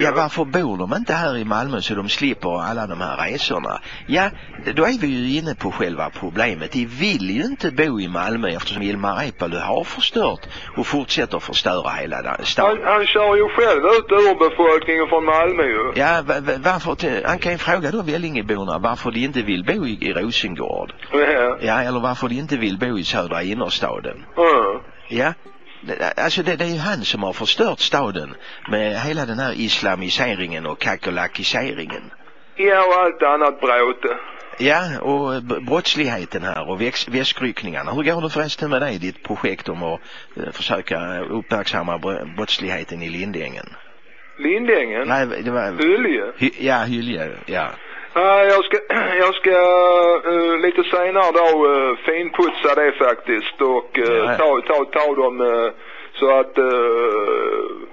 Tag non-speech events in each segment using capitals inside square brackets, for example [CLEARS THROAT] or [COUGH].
Ja, varför bor de inte här i Malmö så de slipper alla de här resorna? Ja, då är vi ju inne på själva problemet. De vill ju inte bo i Malmö eftersom Ilmar Reepalu har förstört och fortsätter förstöra hela Han, staden. han kör ju själv ut urbefolkningen från Malmö ju. Ja, va- va- varför, han kan ju fråga då Vellingeborna varför de inte vill bo i, i Rosengård. Ja. Ja, eller varför de inte vill bo i södra innerstaden. Ja. Ja, alltså det, det är ju han som har förstört staden med hela den här islamiseringen och kakelakiseringen. Ja, och allt annat bråte. Ja, och brottsligheten här och väx- väskryckningarna. Hur går det förresten med dig, ditt projekt om att eh, försöka uppmärksamma br- brottsligheten i Lindängen? Lindängen? Nej, det var... Hylje? Hy, ja, Hylje, ja. Ja, jag ska, [CLEARS THROAT] jag ska eh, lite senare då uh, finputsa det faktiskt och uh, Ja, ja. ta, ta, ta dem uh, så att uh,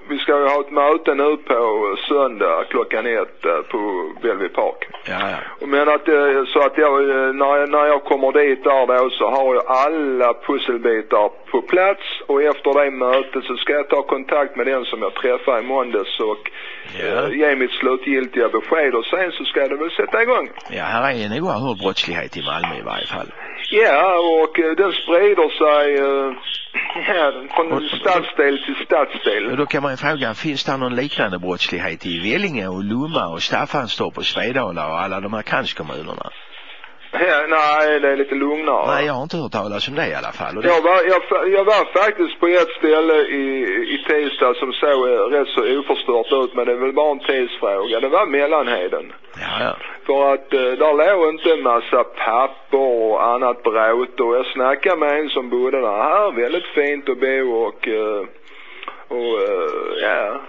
vi ska ha ett möte nu på söndag klockan ett uh, på Bellevue Park. Ja, ja. Men att, så att jag, när, jag- när jag kommer dit där då så har jag alla pusselbitar på plats och efter det mötet så ska jag ta kontakt med den som jag träffade i måndags och Ja. eh, ge mitt slutgiltiga besked och sen så ska det väl sätta igång. Ja, här är en oerhörd brottslighet i Malmö i varje fall. Ja, och eh, den sprider sig eh, [CLEARS THROAT] ja, från Och- stadsdel till stadsdel. Och då kan man ju fråga, finns det någon liknande brottslighet i Vellinge och Lomma och Staffanstorp och Svedala och alla de här kranskommunerna? Nej, det är lite lugnare. Nej, jag har inte hört talas om det i alla fall. Och det, Jag var, jag, jag var faktiskt på ett ställe i, i tisdag som såg eh, rätt så oförstört ut men det är väl bara en tidsfråga. Det var Mellanheden. ja, ja. För att eh, där låg inte en massa papper och annat bråte och jag snackade med en som bodde där. Här, väldigt fint att bo och, eh, och eh, ja.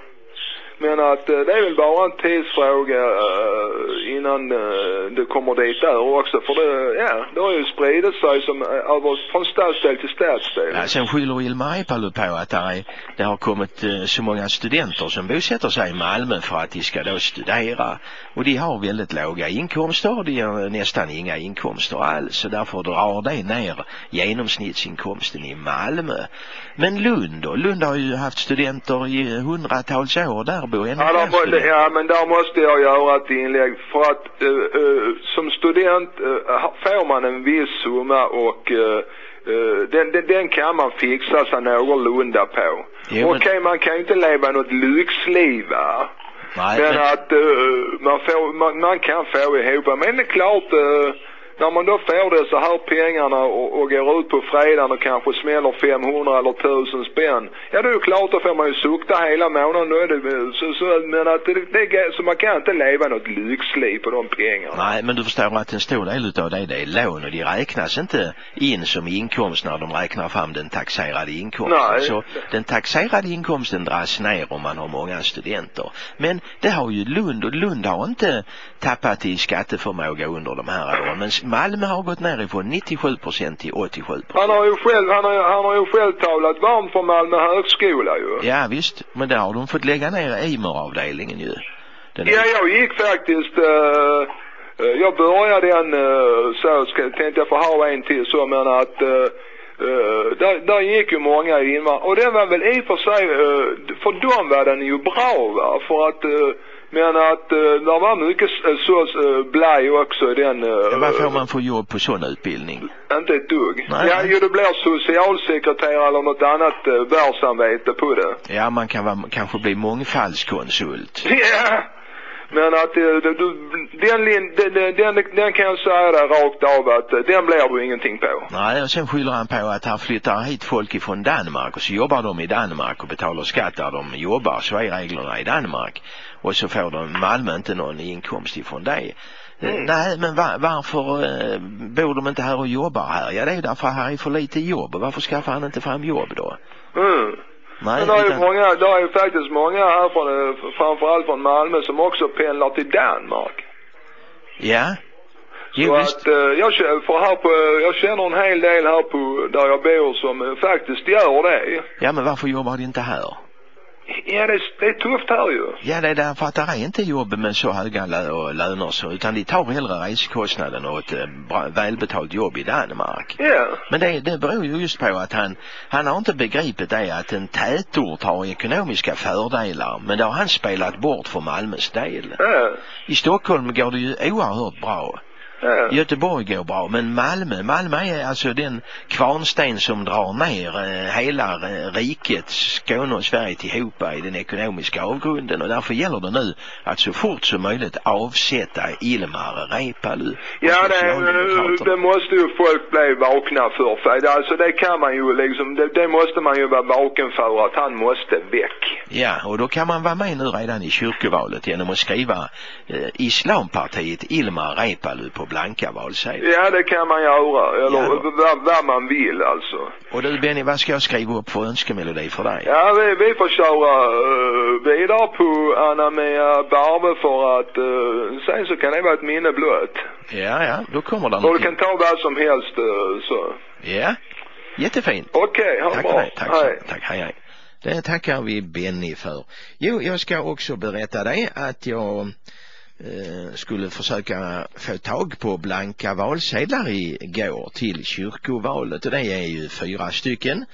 Men att eh, det är väl bara en tidsfråga eh, innan eh, det kommer dit där också. För det, ja, det har ju spridit sig som, eh, över, från stadsdel till stadsdel. Ja, sen skyller Ilmar Reepalu på att det, är, det har kommit eh, så många studenter som bosätter sig i Malmö för att de ska då studera. Och de har väldigt låga inkomster, de har nästan inga inkomster alls Så därför drar det ner genomsnittsinkomsten i Malmö. Men Lund då? Lund har ju haft studenter i hundratals år, där ännu Ja, där, må- ja, men där måste jag göra ett inlägg för att eh, eh, som student eh, får man en viss summa och den, den, den kan man fixa sig någorlunda på. Okej, man kan ju inte leva något lyxliv va. Nej, Men men, att man, får, man, man kan få ihop Men det är klart, när man då får dessa här pengarna och, och går ut på fredagen och kanske smäller 500 eller 1000 spänn. Ja, det är ju klart, då får man ju sukta hela månaden. Då är det, så, så, men att det, det, är- så man kan inte leva något lyxliv på de pengarna. nej, men du förstår att en stor del utav det, det är lån och de räknas inte in som inkomst när de räknar fram den taxerade inkomsten. Nej. Så den taxerade inkomsten dras ner om man har många studenter. Men det har ju Lund och Lund har inte tappat i skatteförmåga under de här åren. Men Malmö har gått ner ifrån 97 procent till 87% Han procent. har ju själv, han har, han har ju själv talat varmt för Malmö högskola ju. Ja visst, men där har de fått lägga ner Eimer-avdelningen ju. Den är- Ja, jag gick faktiskt, eh, jag började den uh, så, ska, tänkte jag få ha en till så, men att uh, där, där gick ju många invandrare och den var väl i och för sig, eh, för dem var den ju bra va, för att uh, men att uh, det var mycket så uh, blaj också i den. Uh, Ja, vad får man för jobb på sån utbildning? Inte ett dugg. Nej, ja, nej. ju det blir socialsekreterare eller något annat uh, världssamvete på det. Ja, man kan vara, kanske bli mångfaldskonsult. [LAUGHS] Ja, men att eh, du, du, den, den, den, den, kan jag säga dig rakt av att eh, den blir du ingenting på. Nej, och sen skyller han på att här flyttar hit folk ifrån Danmark och så jobbar de i Danmark och betalar skatt där de jobbar. Så är reglerna i Danmark. Och så får de Malmö inte någon inkomst ifrån det. Eh, Mm. Nej, men va, varför eh, bor de inte här och jobbar här? Ja, det är därför här är för lite jobb. Och varför skaffar han inte fram jobb då? Mm. Nej, Men det är ju utan- många, det är ju faktiskt många här från, eh, framförallt från Malmö som också pendlar till Danmark. Ja. Jo, Så visst. att eh, jag, för här på, jag känner en hel del här på, där jag bor som faktiskt gör det. Ja, men varför jobbar de inte här? Ja, det, det är tufft här ju. Ja, det är därför att det är inte jobb med så höga lö löner så, utan de tar hellre resekostnaden och ett eh, bra, välbetalt jobb i Danmark. Ja. Men det, det beror ju just på att han, han har inte begripit det att en tätort har ekonomiska fördelar, men det har han spelat bort för Malmös del. Ja. I Stockholm går det ju oerhört bra. Ja. Göteborg går bra, men Malmö, Malmö är alltså den kvarnsten som drar ner eh, hela eh, riket, Skåne och Sverige tillhopa i den ekonomiska avgrunden och därför gäller det nu att så fort som möjligt avsätta Ilmar Reepalu Ja, det, det måste ju folk bli vakna för. för alltså det kan man ju liksom, det, det måste man ju vara vaken för att han måste väck. Ja, och då kan man vara med nu redan i kyrkovalet genom att skriva eh, Islampartiet Ilmar Reepalu på blanka valsedlar. Ja, det kan man göra. Eller Ja. vad, vad man vill alltså. Och du Benny, vad ska jag skriva upp för önskemelodi för dig? Ja, vi, vi får köra uh, vidare på Anna-Mia Barve för att uh, sen så kan det vara ett minne blött. Ja, ja, då kommer det Och du kan ta vad som helst uh, så. Ja, jättefint. Okej, ha det Tack bra. för det. Tack, så, Hej. tack, hej, hej. Det tackar vi Benny för. Jo, jag ska också berätta dig att jag eh, skulle försöka få tag på blanka valsedlar igår till kyrkovalet och det är ju fyra stycken.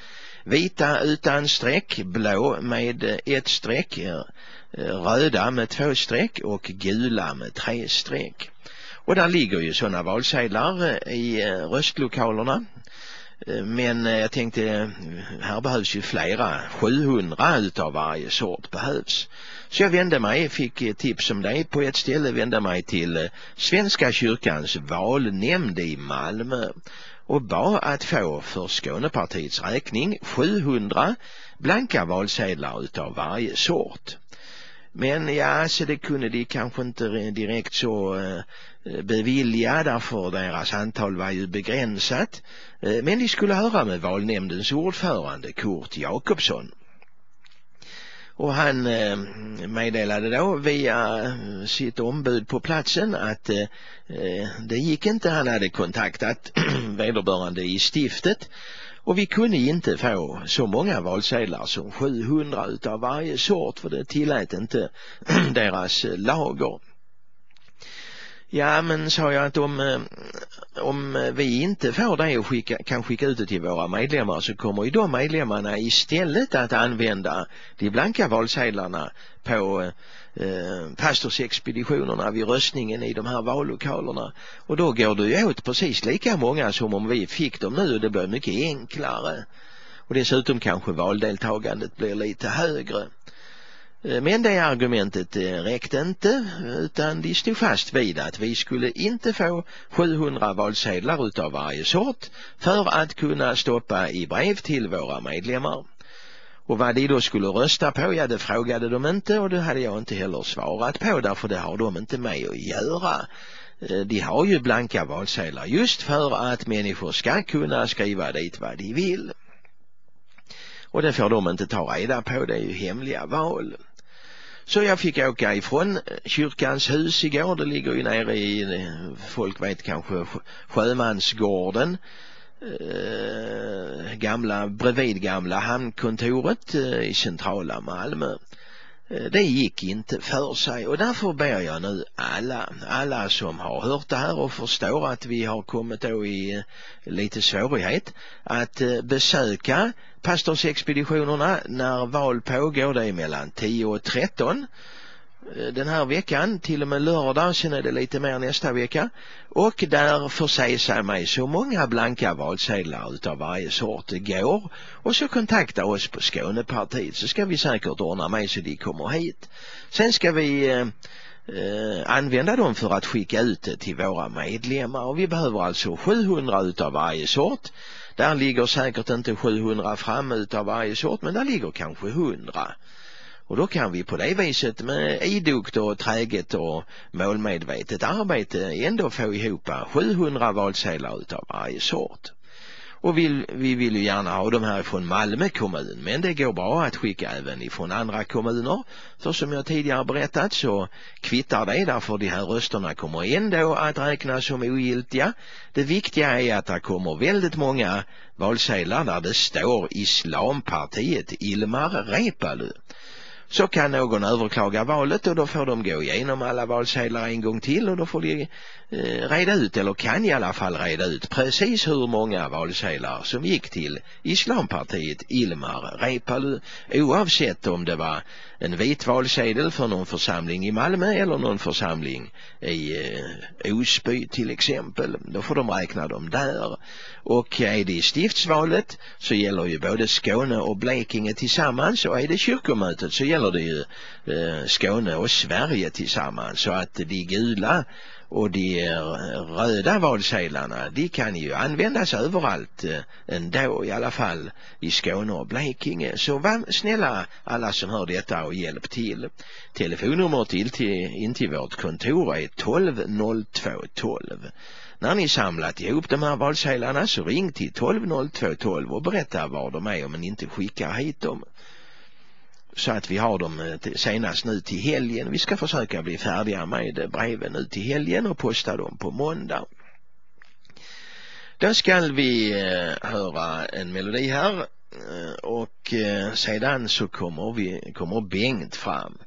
Vita utan streck, blå med ett streck, eh, röda med två streck och gula med tre streck. Och där ligger ju sådana valsedlar eh, i röstlokalerna. Eh, men eh, jag tänkte, eh, här behövs ju flera, 700 utav varje sort behövs. Så jag vände mig, fick tips om det på ett ställe, vände mig till Svenska kyrkans valnämnd i Malmö och bad att få för Skånepartiets räkning 700 blanka valsedlar utav varje sort. Men ja, så det kunde de kanske inte direkt så bevilja därför deras antal var ju begränsat. Eh, men de skulle höra med valnämndens ordförande Kurt Jakobsson. Och han eh, meddelade då via eh, sitt ombud på platsen att det gick inte. Han hade kontaktat [CLEARS THROAT] vederbörande i stiftet och vi kunde inte få så många valsedlar som 700 utav varje sort för det tillät inte [CLEARS THROAT] deras lager. Ja men sa jag att om, eh, om vi inte får det och skicka, kan skicka ut det till våra medlemmar så kommer ju de medlemmarna istället att använda de blanka valsedlarna på eh, pastorsexpeditionerna vid röstningen i de här vallokalerna. Och då går det ju åt precis lika många som om vi fick dem nu och det blir mycket enklare. Och dessutom kanske valdeltagandet blir lite högre. Eh, men det argumentet eh, räckte inte utan de stod fast vid att vi skulle inte få 700 valsedlar utav varje sort för att kunna stoppa i brev till våra medlemmar. Och vad de då skulle rösta på, ja det frågade de inte och det hade jag inte heller svarat på därför det har de inte med att göra. Eh, de har ju blanka valsedlar just för att människor ska kunna skriva dit vad de vill. Och det får de inte ta reda på, det är ju hemliga val. Så jag fick åka ifrån eh, kyrkans hus igår, det ligger ju nere i, eh, folk vet kanske, Sjömansgården, eh, gamla, bredvid gamla hamnkontoret eh, i centrala Malmö. Eh, det gick inte för sig. Och därför ber jag nu alla, alla som har hört det här och förstår att vi har kommit då i eh, lite svårighet att eh, besöka pastorsexpeditionerna när val pågår, det är mellan 10 och 13 Eh, den här veckan, till och med lördag, sen är det lite mer nästa vecka. Och där förse sig med så många blanka valsedlar utav varje sort det går. Och så kontakta oss på Skånepartiet så ska vi säkert ordna med så de kommer hit. Sen ska vi eh, eh, använda dem för att skicka ut det till våra medlemmar och vi behöver alltså 700 utav varje sort. Där ligger säkert inte 700 framme utav varje sort men där ligger kanske 100. Och då kan vi på det viset med idogt och träget och målmedvetet arbete ändå få ihop 700 valsedlar utav varje sort. Och vi, vi vill ju gärna ha de här från Malmö kommun men det går bra att skicka även ifrån andra kommuner. För som jag tidigare berättat så kvittar det därför de här rösterna kommer ändå att räknas som ogiltiga. Det viktiga är att det kommer väldigt många valsedlar där det står Islampartiet Ilmar Reepalu så kan någon överklaga valet och då får de gå igenom alla valsedlar en gång till och då får de Eh, reda ut, eller kan i alla fall reda ut precis hur många valsedlar som gick till Islampartiet Ilmar Reepalu oavsett om det var en vit valsedel för någon församling i Malmö eller någon församling i eh, Osby till exempel. Då får de räkna dem där. Och är det i stiftsvalet så gäller ju både Skåne och Blekinge tillsammans och är det kyrkomötet så gäller det ju eh, Skåne och Sverige tillsammans så att de gula och de röda valsedlarna de kan ju användas överallt eh, ändå i alla fall i Skåne och Blekinge. Så var snälla alla som hör detta och hjälp till. Telefonnumret till, till in till vårt kontor är 12 02 12 när ni samlat ihop de här valsedlarna så ring till 12 02 12 och berätta var de är om ni inte skickar hit dem så att vi har dem eh, senast nu till helgen. Vi ska försöka bli färdiga med eh, breven nu till helgen och posta dem på måndag. Då ska vi eh, höra en melodi här och sedan så kommer vi kommer Bengt fram.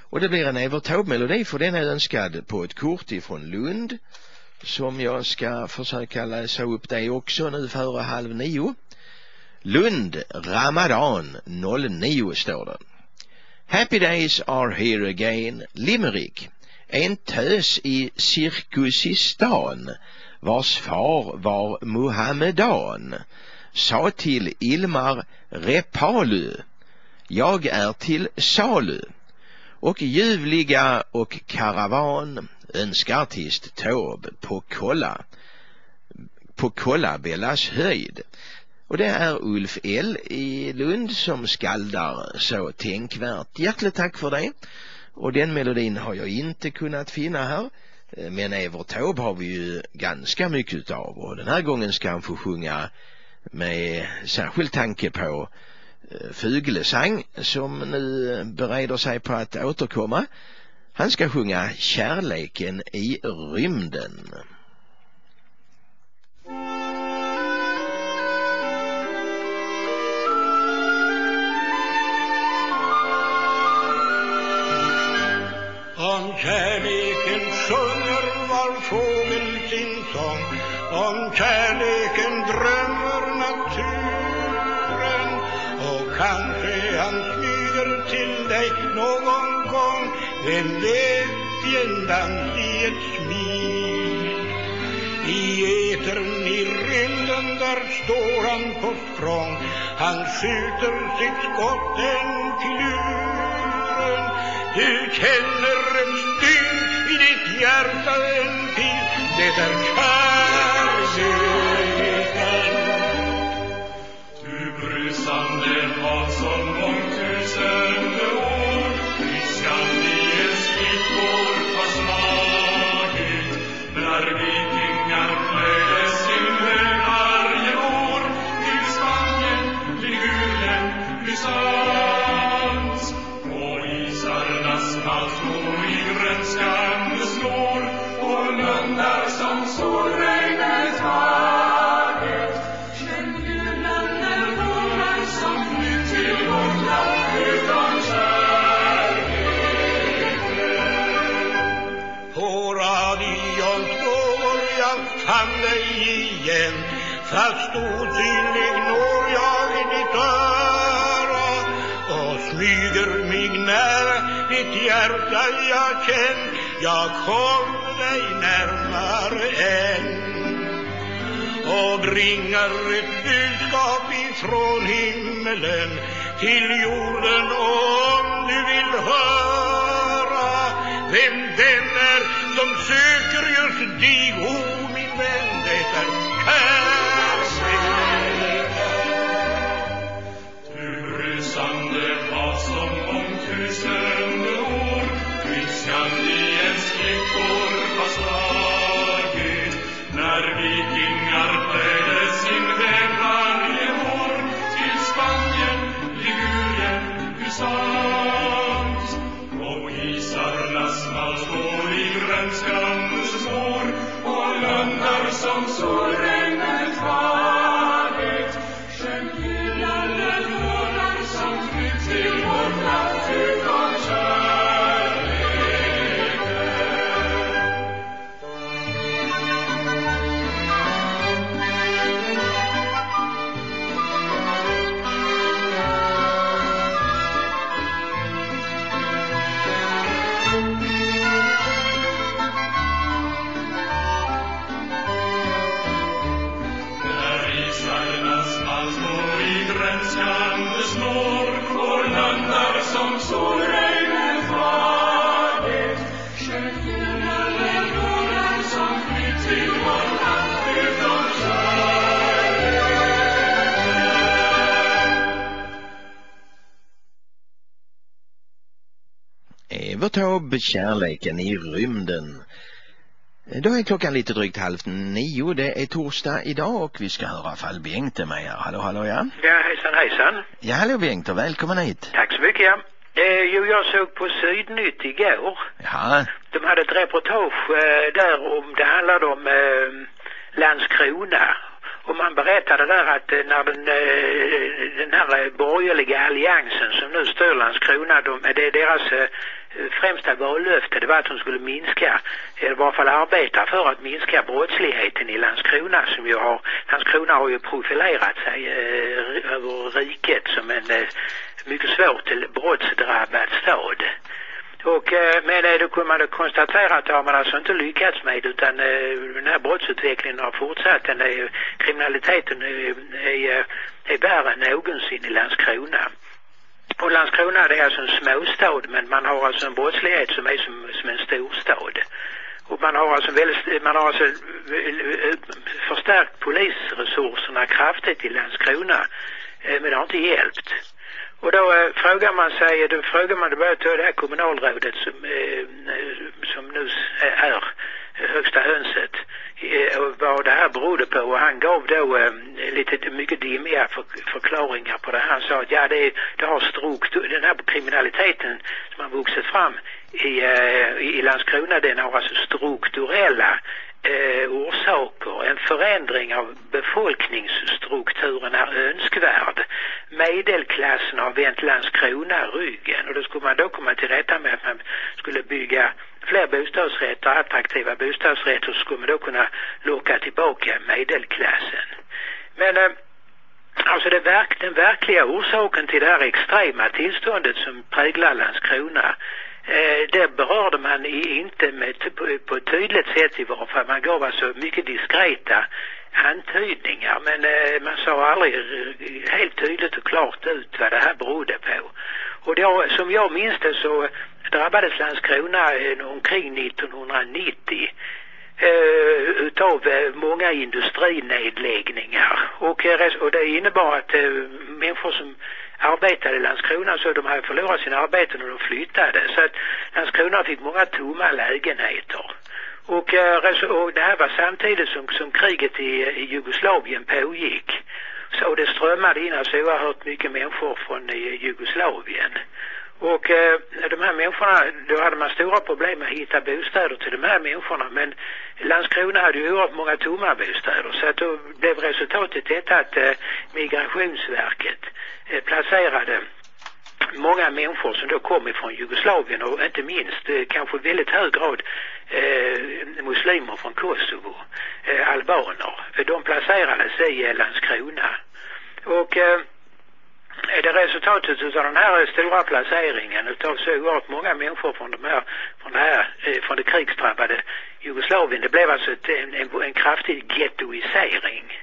Och det blir en Evert melodi för den är önskad på ett kort ifrån Lund som jag ska försöka läsa upp det också nu före halv nio. Lund, Ramadan 09 står det. Happy days are here again, Limerick. En tös i Cirkusistan vars far var Muhammedan. Sa till Ilmar Repalu. Jag är till salu. Och ljuvliga och karavan önskar artist Taube på kolla på Kollabellas höjd och det är Ulf L i Lund som skaldar så tänkvärt. Hjärtligt tack för det. Och den melodin har jag inte kunnat finna här. Eh, men Evert Taube har vi ju ganska mycket av och den här gången ska han få sjunga med särskild tanke på eh, Fuglesang som nu bereder sig på att återkomma. Han ska sjunga Kärleken i rymden. Om kärleken sjunger var fågel sin sång. Om kärleken drömmer naturen. Och kanske han smyger till dig någon gång. Vem vet i en dans i ett smil. I etern i rymden där står han på språng. Han skjuter sitt skott en filuren du känner en stund i ditt hjärta en pil Det är kärleken. Du brusande hat som mångtusende år Friskan i en skriftbord har slagit. När fast osynlig når jag ditt öra och smyger mig nära ditt hjärta jag känn Jag kom dig närmare än och bringar ett budskap ifrån himmelen till jorden om du vill höra vem den är som söker just dig, o soul. Sol Taube, Kärleken i rymden. Då är klockan lite drygt halv nio. Det är torsdag idag och vi ska höra fall Bengt är med här. Hallå, hallå ja. Ja, hejsan hejsan. Ja, hallå Bengt och välkommen hit. Tack så mycket. Ja. Eh, jo, jag såg på Sydnytt igår. Ja, De hade ett reportage eh, där om, det handlade om eh, Landskrona. Och man berättade där att eh, när den, eh, den här eh, borgerliga alliansen som nu styr Landskrona, de, det är deras främsta vallöfte, det var att hon skulle minska, eh, eller i varje fall arbeta för att minska brottsligheten i Landskrona som ju har, Landskrona har ju profilerat sig eh, över riket som en eh, mycket svårt brottsdrabbad stad. Och eh, men det då kunde man då konstatera att det har man alltså inte lyckats med utan eh, den här brottsutvecklingen har fortsatt. Den är, kriminaliteten är, är, är värre än någonsin i Landskrona. Och Landskrona det är alltså en småstad men man har alltså en brottslighet som är som, som en storstad. Och man har alltså väldigt, man har alltså eh, förstärkt polisresurserna kraftigt i Landskrona. Eh, men det har inte hjälpt. Och då eh, frågar man sig, då frågar man, då var det här kommunalrådet som, eh, som nu är högsta hönset eh, vad det här berodde på och han gav då eh, lite mycket dimmiga för, förklaringar på det. Han sa att ja det, det har struktur, den här kriminaliteten som har vuxit fram i, eh, i Landskrona den har alltså strukturella eh, orsaker. En förändring av befolkningsstrukturen är önskvärd. Medelklassen har vänt Landskrona ryggen och då skulle man då komma till rätta med att man skulle bygga fler bostadsrätter, attraktiva bostadsrätter så skulle man då kunna locka tillbaka medelklassen. Men eh, Alltså det verk, den verkliga orsaken till det här extrema tillståndet som präglar Landskrona eh, det berörde man i, inte med, på, på ett tydligt sätt i varje fall. Man gav alltså mycket diskreta antydningar men eh, man sa aldrig helt tydligt och klart ut vad det här berodde på. Och då, som jag minns det så drabbades Landskrona eh, omkring 1990 eh, utav eh, många industrinedläggningar och, eh, och det innebar att eh, människor som arbetade i Landskrona så de hade förlorat sina arbeten och de flyttade så att Landskrona fick många tomma lägenheter. Och, och det här var samtidigt som, som kriget i, i Jugoslavien pågick. Så det strömmade in alltså oerhört mycket människor från Jugoslavien. Och eh, de här människorna, då hade man stora problem med att hitta bostäder till de här människorna. Men Landskrona hade ju oerhört många tomma bostäder. Så att då blev resultatet detta att eh, Migrationsverket eh, placerade många människor som då kom ifrån Jugoslavien och inte minst eh, kanske i väldigt hög grad eh, muslimer från Kosovo, eh, albaner. De placerades i eh, Landskrona. Och eh, det resultatet av den här stora placeringen utav så oerhört många människor från de här, från det här, eh, från det krigsdrabbade Jugoslavien, det blev alltså ett, en, en, en kraftig gettoisering.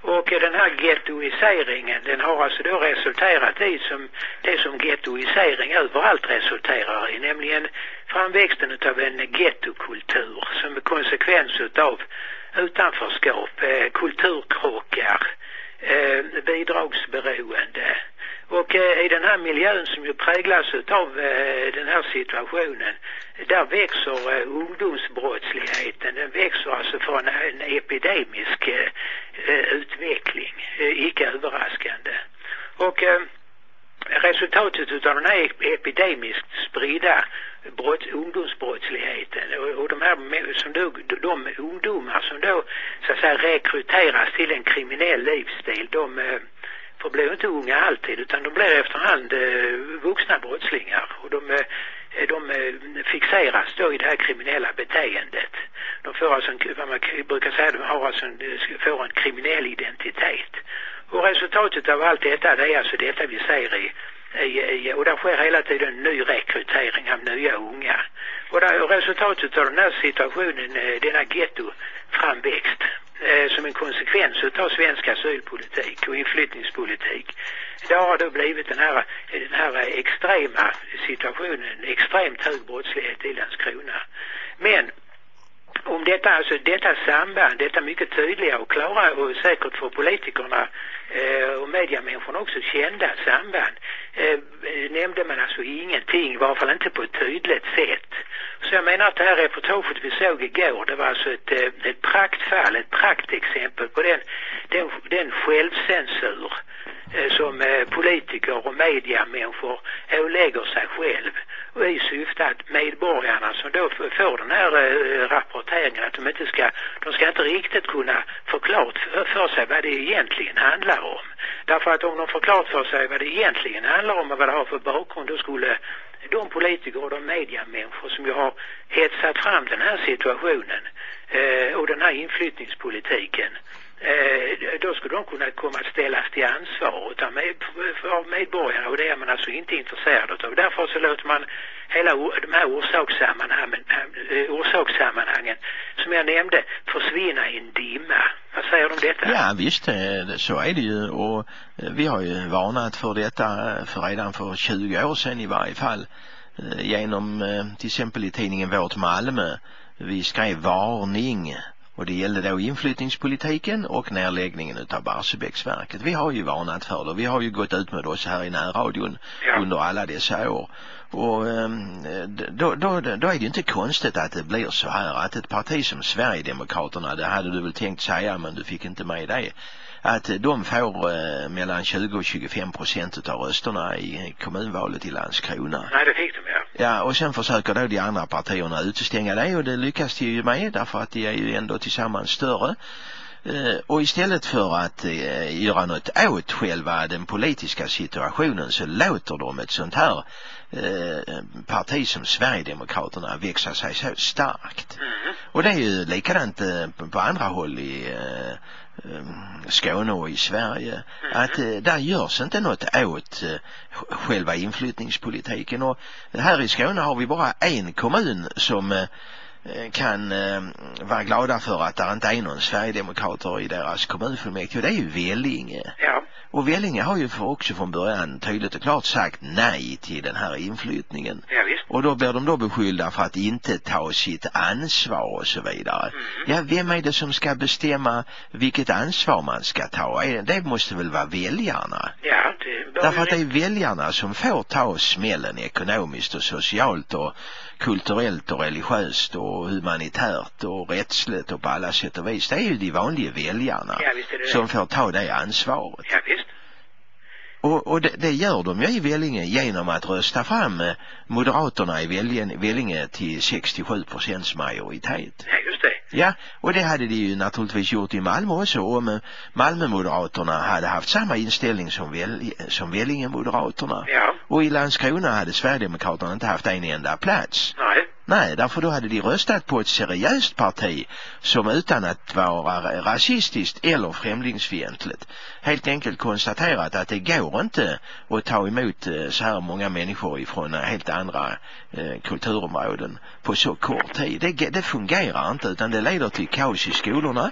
Och eh, den här gettoiseringen den har alltså då resulterat i som det som gettoisering överallt resulterar i, nämligen framväxten utav en gettokultur som är konsekvens utav utanförskap, eh, kulturkrockar, eh, bidragsberoende. Och eh, i den här miljön som ju präglas av eh, den här situationen, där växer eh, ungdomsbrottsligheten. Den växer alltså från en epidemisk eh, eh utveckling, eh, icke överraskande. Och eh, resultatet utav den här epidemiskt spridda brott, ungdomsbrottsligheten och, och de här som då, de ungdomar som då så att säga rekryteras till en kriminell livsstil, de eh, förblir inte unga alltid utan de blir efterhand eh, vuxna brottslingar och de, eh, de eh, fixeras då i det här kriminella beteendet. De får alltså en, vad man brukar säga, de har alltså en, eh, får en kriminell identitet. Och resultatet av allt detta det är alltså detta vi ser i, Eh, eh, eh, och där sker hela tiden ny rekrytering av nya unga. Och, där, resultatet av den här situationen, denna gettoframväxt som en konsekvens utav svensk asylpolitik och inflyttningspolitik. Det har då blivit den här, den här extrema situationen, extremt hög brottslighet i Landskrona. Men om detta alltså detta samband, detta mycket tydliga och klara och säkert för politikerna eh, och mediamänniskorna också kända samband eh, nämnde man alltså ingenting, i varje fall inte på ett tydligt sätt. Så jag menar att det här reportaget vi såg igår, det var alltså ett, eh, ett praktfall, ett praktexempel på den, den, den självcensur eh, som eh, politiker och mediamänniskor ålägger sig själv och i syfte att medborgarna som då får den här eh, rapporteringen att de inte ska, de ska inte riktigt kunna förklart för, för sig vad det egentligen handlar om. Därför att om de får klart för sig vad det egentligen handlar om och vad det har för bakgrund då skulle de politiker och de mediamänniskor som ju har hetsat fram den här situationen eh, och den här inflyttningspolitiken eh, då skulle de kunna komma att ställas till ansvar utav med, av medborgarna och det är man alltså inte intresserad av. Därför så låter man hela de här orsakssammanhangen, eh, orsakssammanhangen som jag nämnde försvinna i en dimma. Vad säger du om detta? Ja visst, eh, så är det ju och eh, vi har ju varnat för detta för redan för 20 år sedan i varje fall genom till exempel i tidningen Vårt Malmö vi skrev varning och det gällde då inflyttningspolitiken och nedläggningen utav Barsebäcksverket. Vi har ju varnat för det. Vi har ju gått ut med oss här i närradion ja. under alla dessa år. Och ehm, då, då, då är det ju inte konstigt att det blir så här att ett parti som Sverigedemokraterna, det hade du väl tänkt säga men du fick inte med det att de får eh, mellan 20 och 25 procent av rösterna i kommunvalet i Landskrona. Nej, det fick de ja. Ja, och sen försöker då de andra partierna utestänga det och det lyckas de ju med därför att de är ju ändå tillsammans större. Eh, och istället för att eh, göra något åt själva den politiska situationen så låter de ett sånt här parti som Sverigedemokraterna växa sig så starkt. Mm. Och det är ju likadant på andra håll i Skåne och i Sverige mm. att eh, där görs inte något åt eh, själva inflyttningspolitiken och här i Skåne har vi bara en kommun som eh, Eh, kan eh, vara glada för att det inte är någon Sverigedemokrater i deras kommunfullmäktige. Det är ju Vellinge. Ja. Och Vellinge har ju för också från början tydligt och klart sagt nej till den här inflyttningen. Ja, visst. Och då blir de då beskyllda för att inte ta sitt ansvar och så vidare. Mm. Ja, vem är det som ska bestämma vilket ansvar man ska ta? Det måste väl vara väljarna? Ja, det Därför att det är väljarna som får ta smällen ekonomiskt och socialt och kulturellt och religiöst och humanitärt och rättsligt och på alla sätt och vis. Det är ju de vanliga väljarna ja, som får ta det ansvaret. Ja, visst. Och, och det, det, gör de ju i Vellinge genom att rösta fram eh, Moderaterna i Vellinge, Vellinge till 67 procents majoritet. Ja, just det. Ja, och det hade de ju naturligtvis gjort i Malmö också om Malmö-moderaterna hade haft samma inställning som, väl, som Vellinge-moderaterna. Ja. Och i Landskrona hade Sverigedemokraterna inte haft en enda plats. Nej. Nej, därför då hade de röstat på ett seriöst parti som utan att vara rasistiskt eller främlingsfientligt helt enkelt konstaterat att det går inte att ta emot eh, så här många människor ifrån eh, helt andra eh, kulturområden på så kort tid. Det, det fungerar inte utan det leder till kaos i skolorna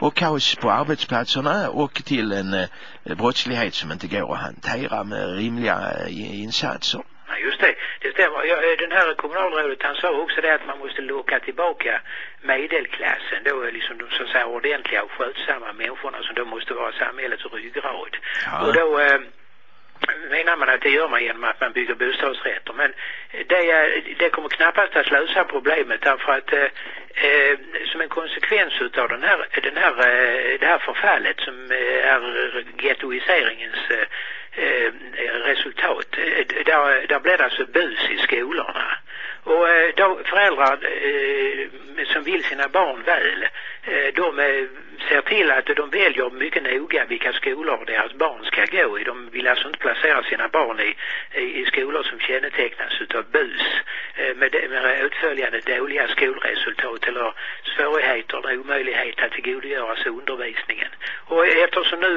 och kaos på arbetsplatserna och till en eh, brottslighet som inte går att hantera med rimliga eh, insatser. Ja, just det. Det stämmer. Eh, den här kommunalrådet han sa också det att man måste locka tillbaka medelklassen då liksom de så att säga ordentliga och skötsamma människorna som då måste vara samhällets ryggrad. Ja. Och då eh, menar man att det gör man genom att man bygger bostadsrätter. Men det, det kommer knappast att lösa problemet därför att eh, eh som en konsekvens av den här, den här, eh, det här förfallet som är gettoiseringens eh, resultat. Eh, där, där blev det alltså bus i skolorna. Och eh, då föräldrar eh, som vill sina barn väl, eh, Eh, de eh, ser till att de väljer mycket noga vilka skolor deras barn ska gå i. De vill alltså inte placera sina barn i, i, skolor som kännetecknas utav bus eh, med, med utföljande dåliga skolresultat eller svårigheter eller omöjlighet att tillgodogöra sig undervisningen. Och eftersom nu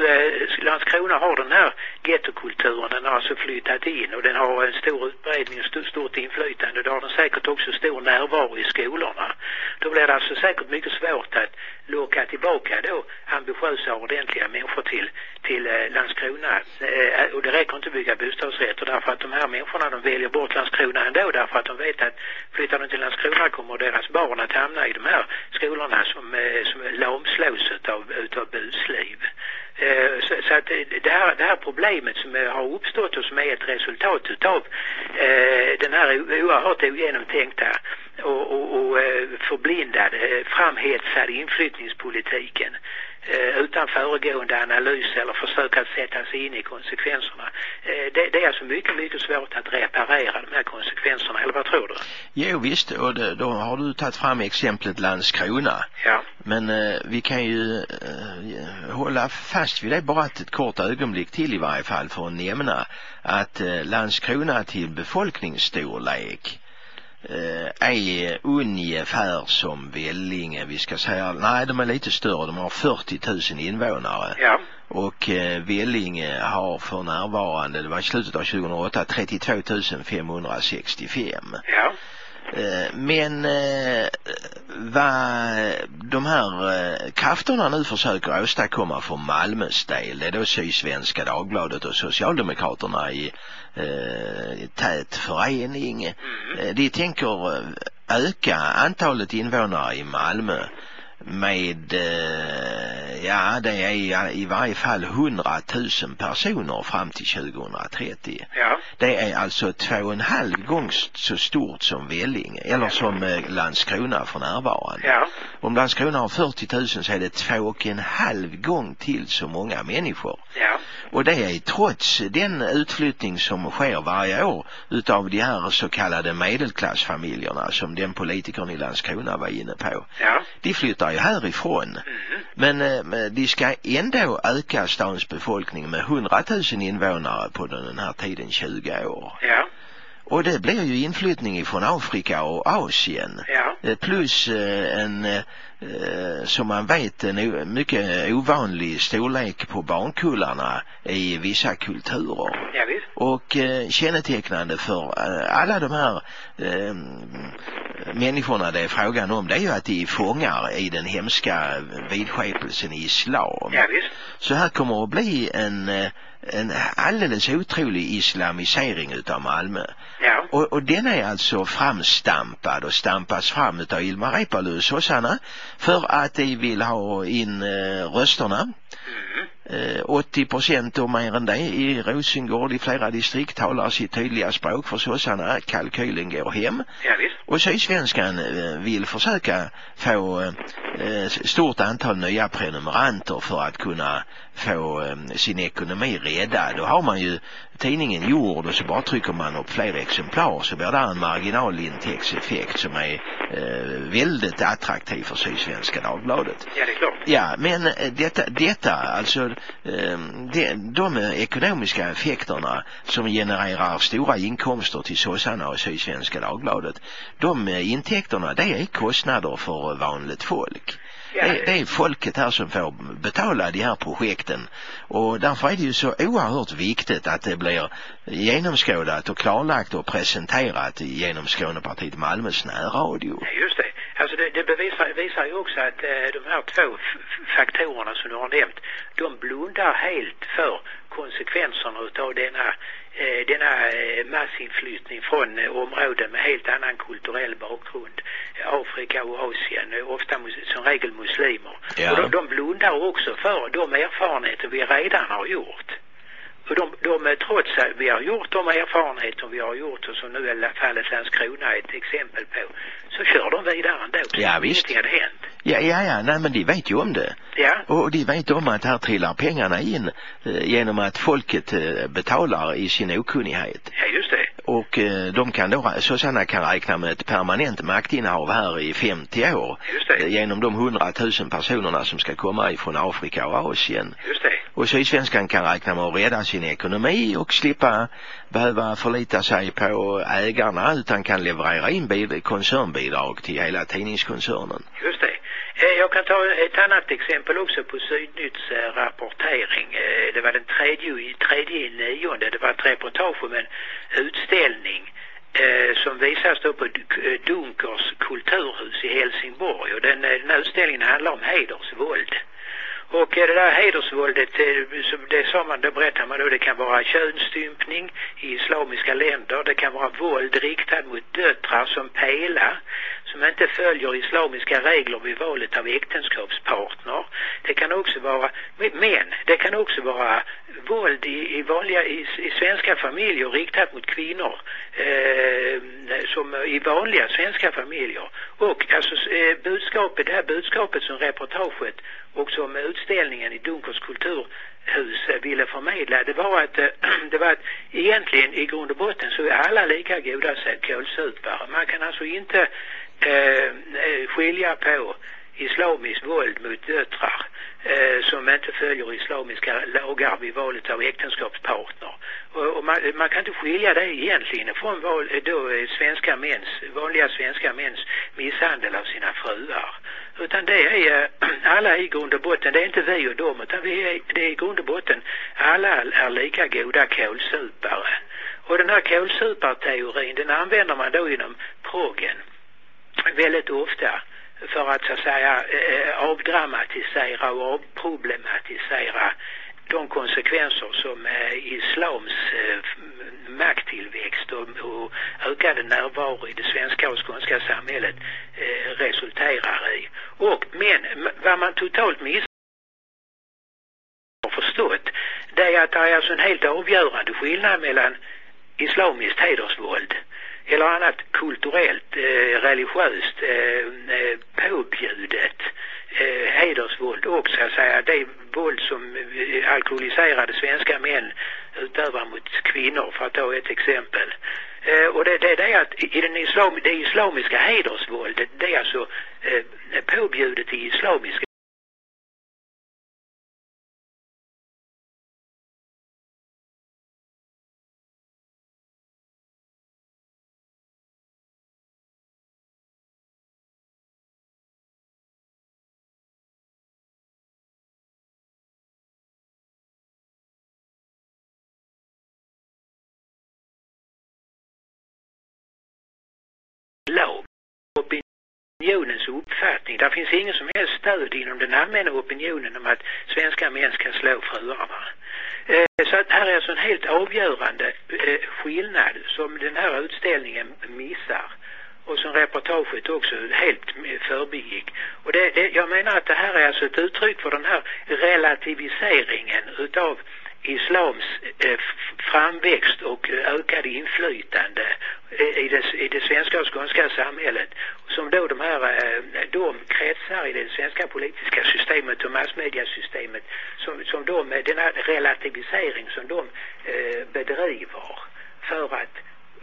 Landskrona har den här gettokulturen, den har alltså flyttat in och den har en stor utbredning och stort inflytande, då har den säkert också stor närvaro i skolorna. Då blir det alltså säkert mycket svårt att locka tillbaka då ambitiösa och ordentliga människor till, till eh, Landskrona. Eh, eh, och det räcker inte att bygga bostadsrätter därför att de här människorna de väljer bort Landskrona ändå därför att de vet att flyttar de till Landskrona kommer deras barn att hamna i de här skolorna som, eh, som lamslås utav, utav busliv. Eh, så, så, att eh, det här, det här problemet som eh, har uppstått och som är ett resultat utav eh, den här oerhört ogenomtänkta och, och, och eh, förblindade, framhetsade inflyttningspolitiken utan föregående analys eller försök att sätta sig in i konsekvenserna. Det, det, är alltså mycket, mycket svårt att reparera de här konsekvenserna, eller vad tror du? Jo visst, och det, då har du tagit fram exemplet Landskrona. Ja. Men eh, vi kan ju eh, hålla fast vid det bara ett kort ögonblick till i varje fall för att nämna att eh, Landskrona till befolkningsstorlek eh, är ungefär som Vellinge. Vi ska säga, nej de är lite större, de har 40 000 invånare. Ja. Och eh, Vellinge har för närvarande, det var i slutet av 2008, 32 565. Ja. Eh, men eh, vad de här eh, krafterna nu försöker åstadkomma för Malmös del, det är då Sydsvenska Dagbladet och Socialdemokraterna i tät förening. Mm. De tänker öka antalet invånare i Malmö med, eh, ja det är i varje fall 100 000 personer fram till 2030. Ja. Det är alltså två och en halv gång så stort som Vellinge, eller som eh, Landskrona för närvarande. Ja. Om Landskrona har 40 000 så är det två och en halv gång till så många människor. Ja. Och det är trots den utflyttning som sker varje år utav de här så kallade medelklassfamiljerna som den politikern i Landskrona var inne på. Ja. De flyttar ju härifrån. Mm. Men de ska ändå öka stans befolkning med 100 000 invånare på den här tiden 20 år. Ja. Och det blir ju inflyttning ifrån Afrika och Asien. Ja. Eh, plus eh, en, som man vet, en mycket ovanlig storlek på barnkullarna i vissa kulturer. Ja, visst. Och kännetecknande för alla de här människorna det är frågan om det är ju att de fångar i den hemska vidskepelsen i islam. Ja, visst. Så här kommer att bli en en alldeles otrolig islamisering utav Malmö. Ja. Och, och den är alltså framstampad och stampas fram utav Ilmar Reepalu och sossarna för att de vill ha in eh, rösterna. Mm. Eh, 80 procent och mer än det i Rosengård i flera distrikt talar sitt tydliga språk för sossarna. Kalkylen går hem. Ja, visst. Och Sydsvenskan eh, vill försöka få stort antal nya prenumeranter för att kunna få eh, sin ekonomi räddad. Då har man ju tidningen gjord och så bara trycker man upp fler exemplar så blir det en marginalintäktseffekt som är eh, väldigt attraktiv för Sydsvenska Dagbladet. Ja, det är klart. Ja, men eh, detta, detta alltså eh, de, de ekonomiska effekterna som genererar stora inkomster till sossarna och Sydsvenska Dagbladet, de eh, intäkterna det är kostnader för vanligt folk. Det, det är folket här som får betala de här projekten och därför är det ju så oerhört viktigt att det blir genomskådat och klarlagt och presenterat genom Skånepartiet Malmös närradio. Ja, just det. Alltså det, det bevisar, visar ju också att eh, de här två faktorerna som du har nämnt, de blundar helt för konsekvenserna utav denna, denna eh, massinflyttning från eh, områden med helt annan kulturell bakgrund. Afrika och Asien, eh, ofta som regel muslimer. Ja. Och de, de blundar också för de erfarenheter vi redan har gjort. Och de, de, trots att vi har gjort de erfarenheter vi har gjort och som nu är fallet Landskrona är ett exempel på, så kör de vidare ändå. Ja, visst. Ingenting hade hänt. Ja, ja, ja, nej men de vet ju om det. Ja, Och de vet om att här trillar pengarna in eh, genom att folket eh, betalar i sin okunnighet. ja just det. Och eh, de kan då, sossarna kan räkna med ett permanent maktinnehav här i 50 år. Just det. eh, Genom de 100 000 personerna som ska komma ifrån Afrika och Asien. Just det. Och Sydsvenskan kan räkna med att rädda sin ekonomi och slippa behöva förlita sig på ägarna utan kan leverera in koncernbidrag till hela tidningskoncernen. Just det. Eh, jag kan ta ett annat exempel också på Sydnytts rapportering. Eh, det var den tredje, tredje nionde. Det var ett reportage om en utställning eh, som visas då på Dunkers kulturhus i Helsingborg och den, den utställningen handlar om hedersvåld. Och det där hedersvåldet, eh, som det sa man, då berättade man då, det kan vara könsstympning i islamiska länder, det kan vara våld riktat mot döttrar som pelar, som inte följer islamiska regler vid valet av äktenskapspartner. Det kan också vara, men det kan också vara våld i, i vanliga, i, i svenska familjer riktat mot kvinnor, eh, som i vanliga svenska familjer. Och alltså eh, budskapet, det här budskapet som reportaget och som utställningen i Dunkers kulturhus ville förmedla, det var att, eh, [CLEARS THROAT] det var att egentligen i grund och botten så är alla lika goda kålsupare. Man kan alltså inte Eh, eh, skilja på islamiskt våld mot döttrar eh, som inte följer islamiska lagar vid valet av äktenskapspartner. Och, och man, man, kan inte skilja det egentligen från val, eh, då, eh, svenska mäns, vanliga svenska mäns misshandel av sina fruar. Utan det är eh, [CLEARS THROAT] alla i grund och botten, det är inte vi och dem utan vi är, det är i grund och botten alla är lika goda kålsupare. Och den här kålsuparteorin den använder man då inom proggen väldigt ofta för att så att säga eh, avdramatisera och avproblematisera de konsekvenser som eh, islams eh, makttillväxt och, ökade närvaro i det svenska och skånska samhället resulterar i. Och, men vad man totalt missar har förstått det är att det är alltså en helt avgörande skillnad mellan islamiskt hedersvåld eller annat kulturellt, eh, religiöst eh, eh påbjudet eh, hedersvåld och så att alltså, säga det våld som eh, alkoholiserade svenska män utövar mot kvinnor för att ta ett exempel. Eh, och det, det, det är att i den islam, det islamiska hedersvåldet det är alltså eh, påbjudet i islamiska Opinionens uppfattning. Det finns ingen som helst stöd inom den allmänna opinionen om att svenska män ska slå fruarna. Eh, så att här är alltså en helt avgörande eh, skillnad som den här utställningen missar och som reportaget också helt förbigick. Och det, det, jag menar att det här är alltså ett uttryck för den här relativiseringen utav islams eh, framväxt och eh, ökade inflytande eh, i det, i det svenska och skånska samhället. Som då de här de kretsar i det svenska politiska systemet och massmediasystemet som, som de, den här relativisering som de bedriver för att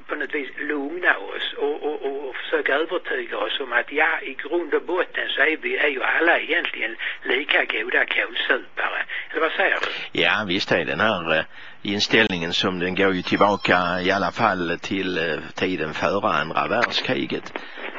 på något vis lugna oss och, och, och, och försöka övertyga oss om att ja, i grund och botten så är vi är ju alla egentligen lika goda kålsupare. Eller vad säger du? Ja, visst är den här eh, inställningen som den går ju tillbaka i alla fall till eh, tiden före andra världskriget.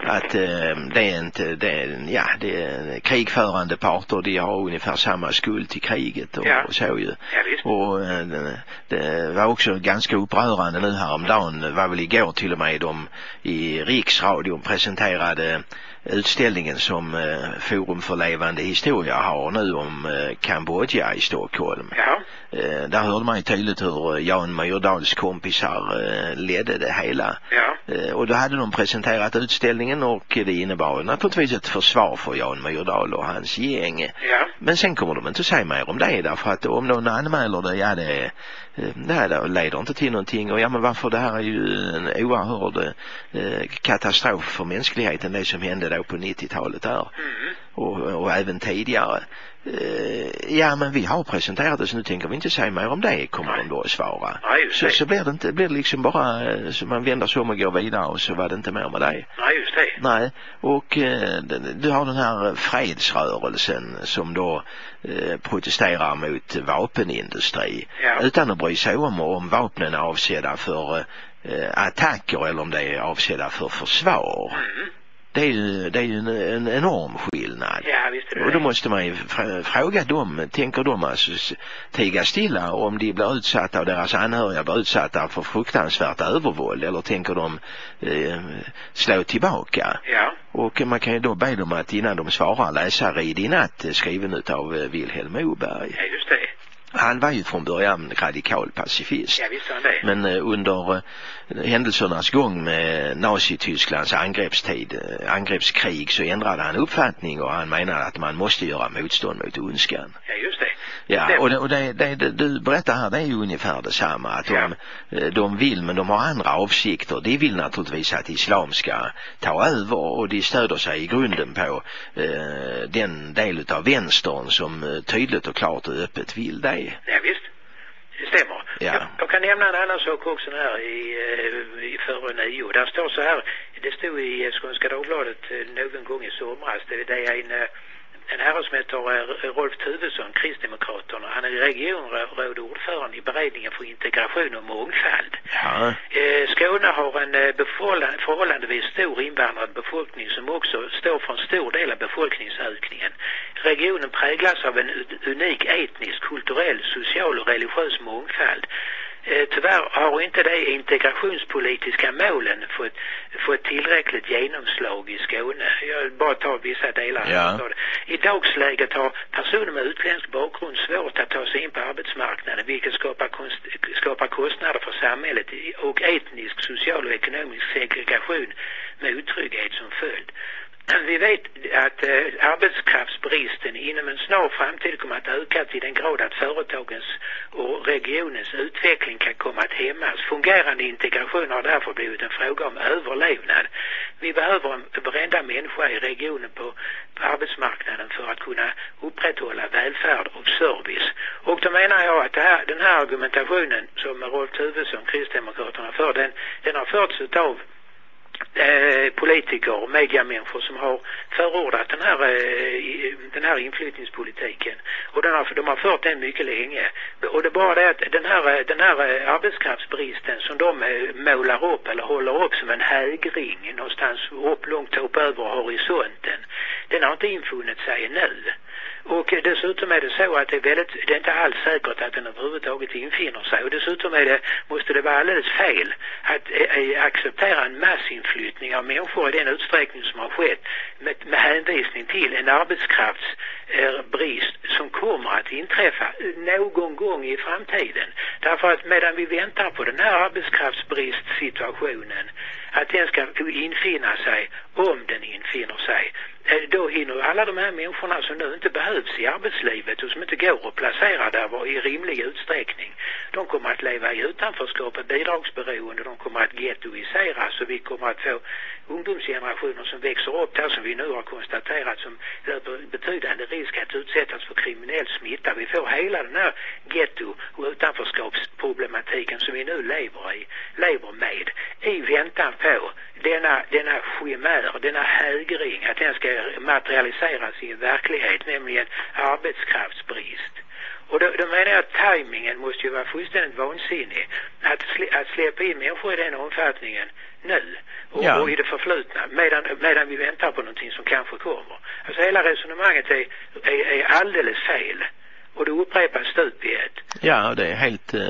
Att eh, det är inte, det är, ja, det är krigförande parter, de har ungefär samma skuld till kriget och, Ja. och så ju. Ja, visst. Och eh, det, det var också ganska upprörande nu häromdagen, var väl igår till och med de i Riksradion presenterade utställningen som eh, Forum för levande historia har nu om eh, Kambodja i Stockholm. Ja, Eh, där hörde man ju tydligt hur Jan Myrdals kompisar ledde det hela. ja, och då hade de presenterat utställningen och det innebar naturligtvis ett försvar för Jan Myrdal och hans gäng. ja, Men sen kommer de inte säga mer om det därför att om någon anmäler det, ja det, nej, det leder inte till någonting. Och ja men varför? Det här är ju en oerhörd eh, katastrof för mänskligheten det som hände då på 90-talet där. Mm, och, och även tidigare. Eh, ja men vi har presenterat så nu tänker vi inte säga mer om det kommer de då att svara. ja just Så, det. så blir det inte, blir det liksom bara eh, så man vänder sig om och går vidare och så var det inte mer med det. Ja, just det. Nej, och eh, du har den här fredsrörelsen som då eh, protesterar mot vapenindustri Ja. utan att bry sig om om vapnen är avsedda för eh, attacker eller om det är avsedda för försvar. Mm, det är ju, det är ju en, en enorm skillnad. Ja, visst är det Och då måste man ju fr- fråga dem, tänker de alltså tiga stilla om de blir utsatta och deras anhöriga blir utsatta för fruktansvärt övervåld eller tänker de eh, slå tillbaka? Ja, Och man kan ju då be dem att innan de svarar läsa Rid i natt eh, skriven eh, Vilhelm Moberg. ja just det. Han var ju från början radikal pacifist. Ja, visst han det. Men eh, under eh, händelsernas gång med Nazitysklands angreppstid, eh, angreppskrig så ändrade han uppfattning och han menade att man måste göra motstånd mot ondskan. Ja, just det. Ja, och, det, och det, det, det du berättar här det är ju ungefär detsamma. Att de, eh, de vill men de har andra avsikter. De vill naturligtvis att islam ska ta över och de stöder sig i grunden på eh, den del utav vänstern som eh, tydligt och klart och öppet vill det. Ja, visst. Det stämmer. Ja. Jag, jag kan nämna en annan sak också här i, eh, i före nio. Där står så här, det stod i Skånska Dagbladet någon gång i somras. Det, är en, en herre som heter eh, Rolf Tuvesson, Kristdemokraterna. Han är regionråd ordförande i beredningen för integration och mångfald. Ja, Eh, Skåne har en eh, förhållandevis stor invandrad befolkning som också står för en stor del av befolkningsökningen. Regionen präglas av en unik etnisk, kulturell, social och religiös mångfald. Eh, Tyvärr har inte de integrationspolitiska målen fått, fått tillräckligt genomslag i Skåne. Jag bara tar vissa delar. Ja. I dagsläget har personer med utländsk bakgrund svårt att ta sig in på arbetsmarknaden vilket skapar, skapar kostnader för samhället och etnisk, social och ekonomisk segregation med otrygghet som följd. Vi vet att eh, arbetskraftsbristen inom en snar framtid kommer att öka till den grad att företagens och regionens utveckling kan komma att hämmas. Fungerande integration har därför blivit en fråga om överlevnad. Vi behöver en varenda människa i regionen på, på arbetsmarknaden för att kunna upprätthålla välfärd och service. Och då menar jag att det här, den här argumentationen som Rolf Tuvesson, Kristdemokraterna för, den, den har förts utav eh, politiker och mediamänniskor som har förordat den här, eh, den här inflyttningspolitiken. Och den har, de har fört den mycket länge. Och det är bara det att den här, eh, den här eh, arbetskraftsbristen som de eh, målar upp eller håller upp som en hägring någonstans upp långt upp över horisonten. Den har inte infunnit sig nu. Och eh, dessutom är det så att det är väldigt, det är inte alls säkert att den överhuvudtaget infinner sig. Och dessutom är det, måste det vara alldeles fel att ä, acceptera en massinflyttning av människor i den utsträckning som har skett med, med hänvisning till en arbetskraftsbrist som kommer att inträffa någon gång i framtiden. Därför att medan vi väntar på den här arbetskraftsbristsituationen att den ska infinna sig om den infinner sig Eh, då hinner alla de här människorna som nu inte behövs i arbetslivet och som inte går att placera där i rimlig utsträckning. De kommer att leva i utanförskap och bidragsberoende. De kommer att gettoiseras och vi kommer att få ungdomsgenerationer som växer upp där som vi nu har konstaterat som löper betydande risk att utsättas för kriminell smitta. Vi får hela den här getto och utanförskapsproblematiken som vi nu lever i, lever med i väntan på denna, denna chimär, denna hägring, att den ska materialiseras i en verklighet, nämligen arbetskraftsbrist. Och då, då menar jag att tajmingen måste ju vara fullständigt vansinnig. Att, sli, att släppa in människor i den omfattningen nu och, Ja. och i det förflutna medan, medan vi väntar på någonting som kanske kommer. Alltså hela resonemanget är, är, är alldeles fel. Och det upprepas stup i ett. Ja, det är helt eh,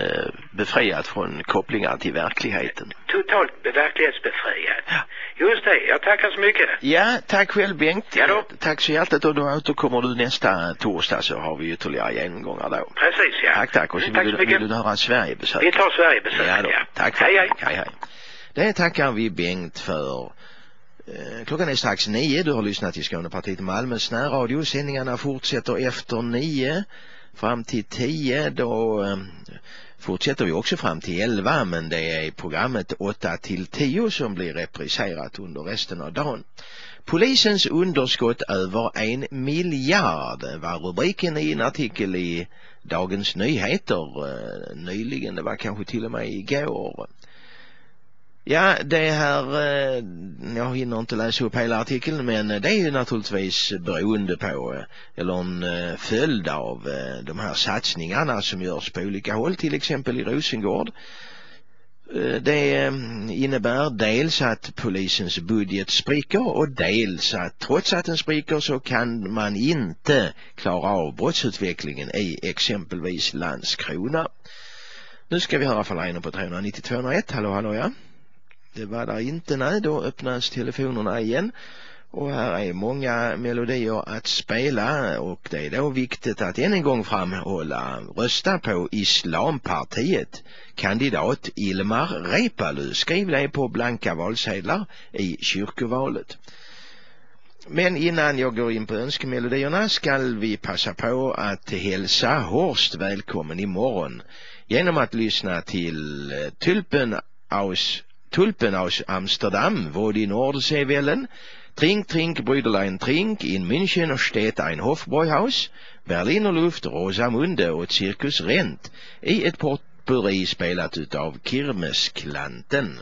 befriat från kopplingar till verkligheten. Totalt verklighetsbefriat. Ja. Just det, jag tackar så mycket. Ja, tack själv Bengt. Ja då. Tack så hjärtligt och då återkommer du nästa torsdag så har vi ytterligare genomgångar då. Precis ja. Tack, tack. Och så Mm, tack vill, så du, mycket. vill du höra Sverigebesök? Vi tar Sverigebesök. Ja då. Tack för hej, hej. hej, hej. Det tackar vi Bengt för. Eh, klockan är strax nio. Du har lyssnat till Skånepartiet Malmös närradio. Sändningarna fortsätter efter nio fram till tio. Då eh, fortsätter vi också fram till elva men det är programmet åtta till tio som blir repriserat under resten av dagen. Polisens underskott över en miljard var rubriken i en artikel i Dagens Nyheter eh, nyligen. Det var kanske till och med igår. Ja, det här, eh, jag hinner inte läsa upp hela artikeln men eh, det är ju naturligtvis beroende på, eh, eller en följd av de här satsningarna som görs på olika håll, till exempel i Rosengård. Det mm, innebär dels att polisens budget spricker och dels att trots att den spricker så kan man inte klara av brottsutvecklingen i exempelvis Landskrona. Nu ska vi höra från Leino på 39201. Hallå, hallå ja. Det var där inte, nej, då öppnas telefonerna igen. Och här är många melodier att spela och det är då viktigt att än en gång framhålla rösta på Islampartiet. Kandidat Ilmar Reepalu. Skriv det på blanka valsedlar i kyrkovalet. Men innan jag går in på önskemelodierna skall vi passa på att hälsa Horst välkommen imorgon genom att lyssna till eh, Tulpen aus, Tulpen aus Amsterdam, wo die Nordseewellen Trink, trink, Brüderlein, trink, in München steht ein Hofbräuhaus, Berliner Luft, Rosamunde och Cirkus Rent. I ett potpurri spelat utav Kirmesklanten.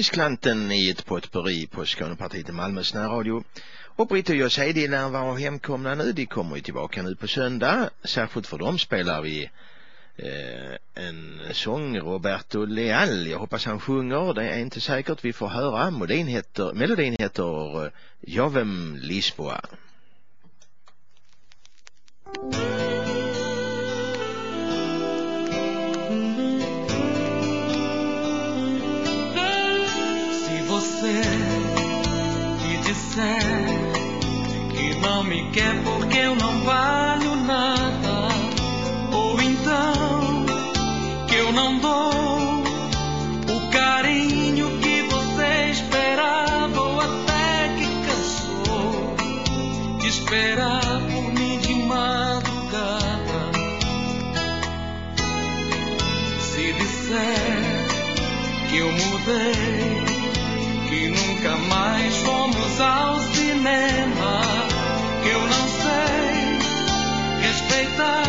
Färgsklanten i ett potpurri på Skånepartiet i Malmös närradio. Och Britt och José de lär vara hemkomna nu. De kommer ju tillbaka nu på söndag. Särskilt för dem spelar vi eh, en sång, Roberto Leal. Jag hoppas han sjunger. Det är inte säkert. Vi får höra. Melodin heter, melodin heter eh, Jovem Lisboa. Mm. Disser que não me quer porque eu não valho nada, ou então que eu não dou o carinho que você esperava, ou até que cansou de esperar por mim de madrugada. Se disser que eu mudei, que nunca mais fomos ao cinema, que eu não sei respeitar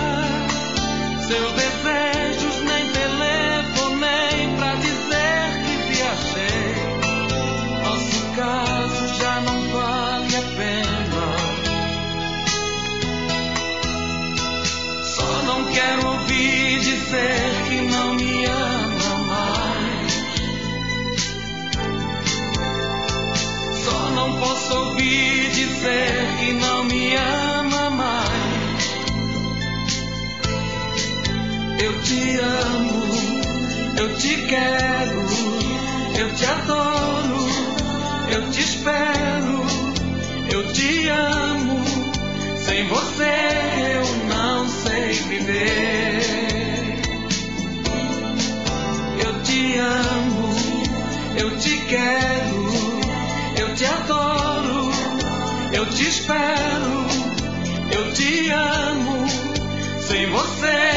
seus desejos, nem telefonei pra dizer que viajei. Nosso caso já não vale a pena. Só não quero ouvir dizer que não me ama Posso ouvir dizer que não me ama mais. Eu te amo, eu te quero, eu te adoro, eu te espero, eu te amo. Sem você amo. Sem você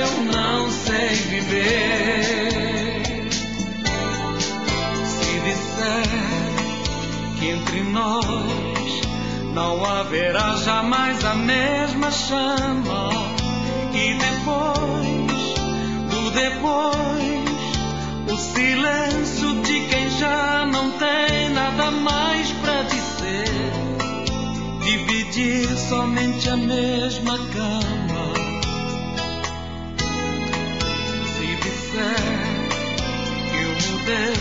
eu não sei viver. Se disser que entre nós não haverá jamais a mesma chama, e depois do depois o silêncio de quem já não tem nada mais. Dividir somente a mesma cama. Se disser que eu mudei,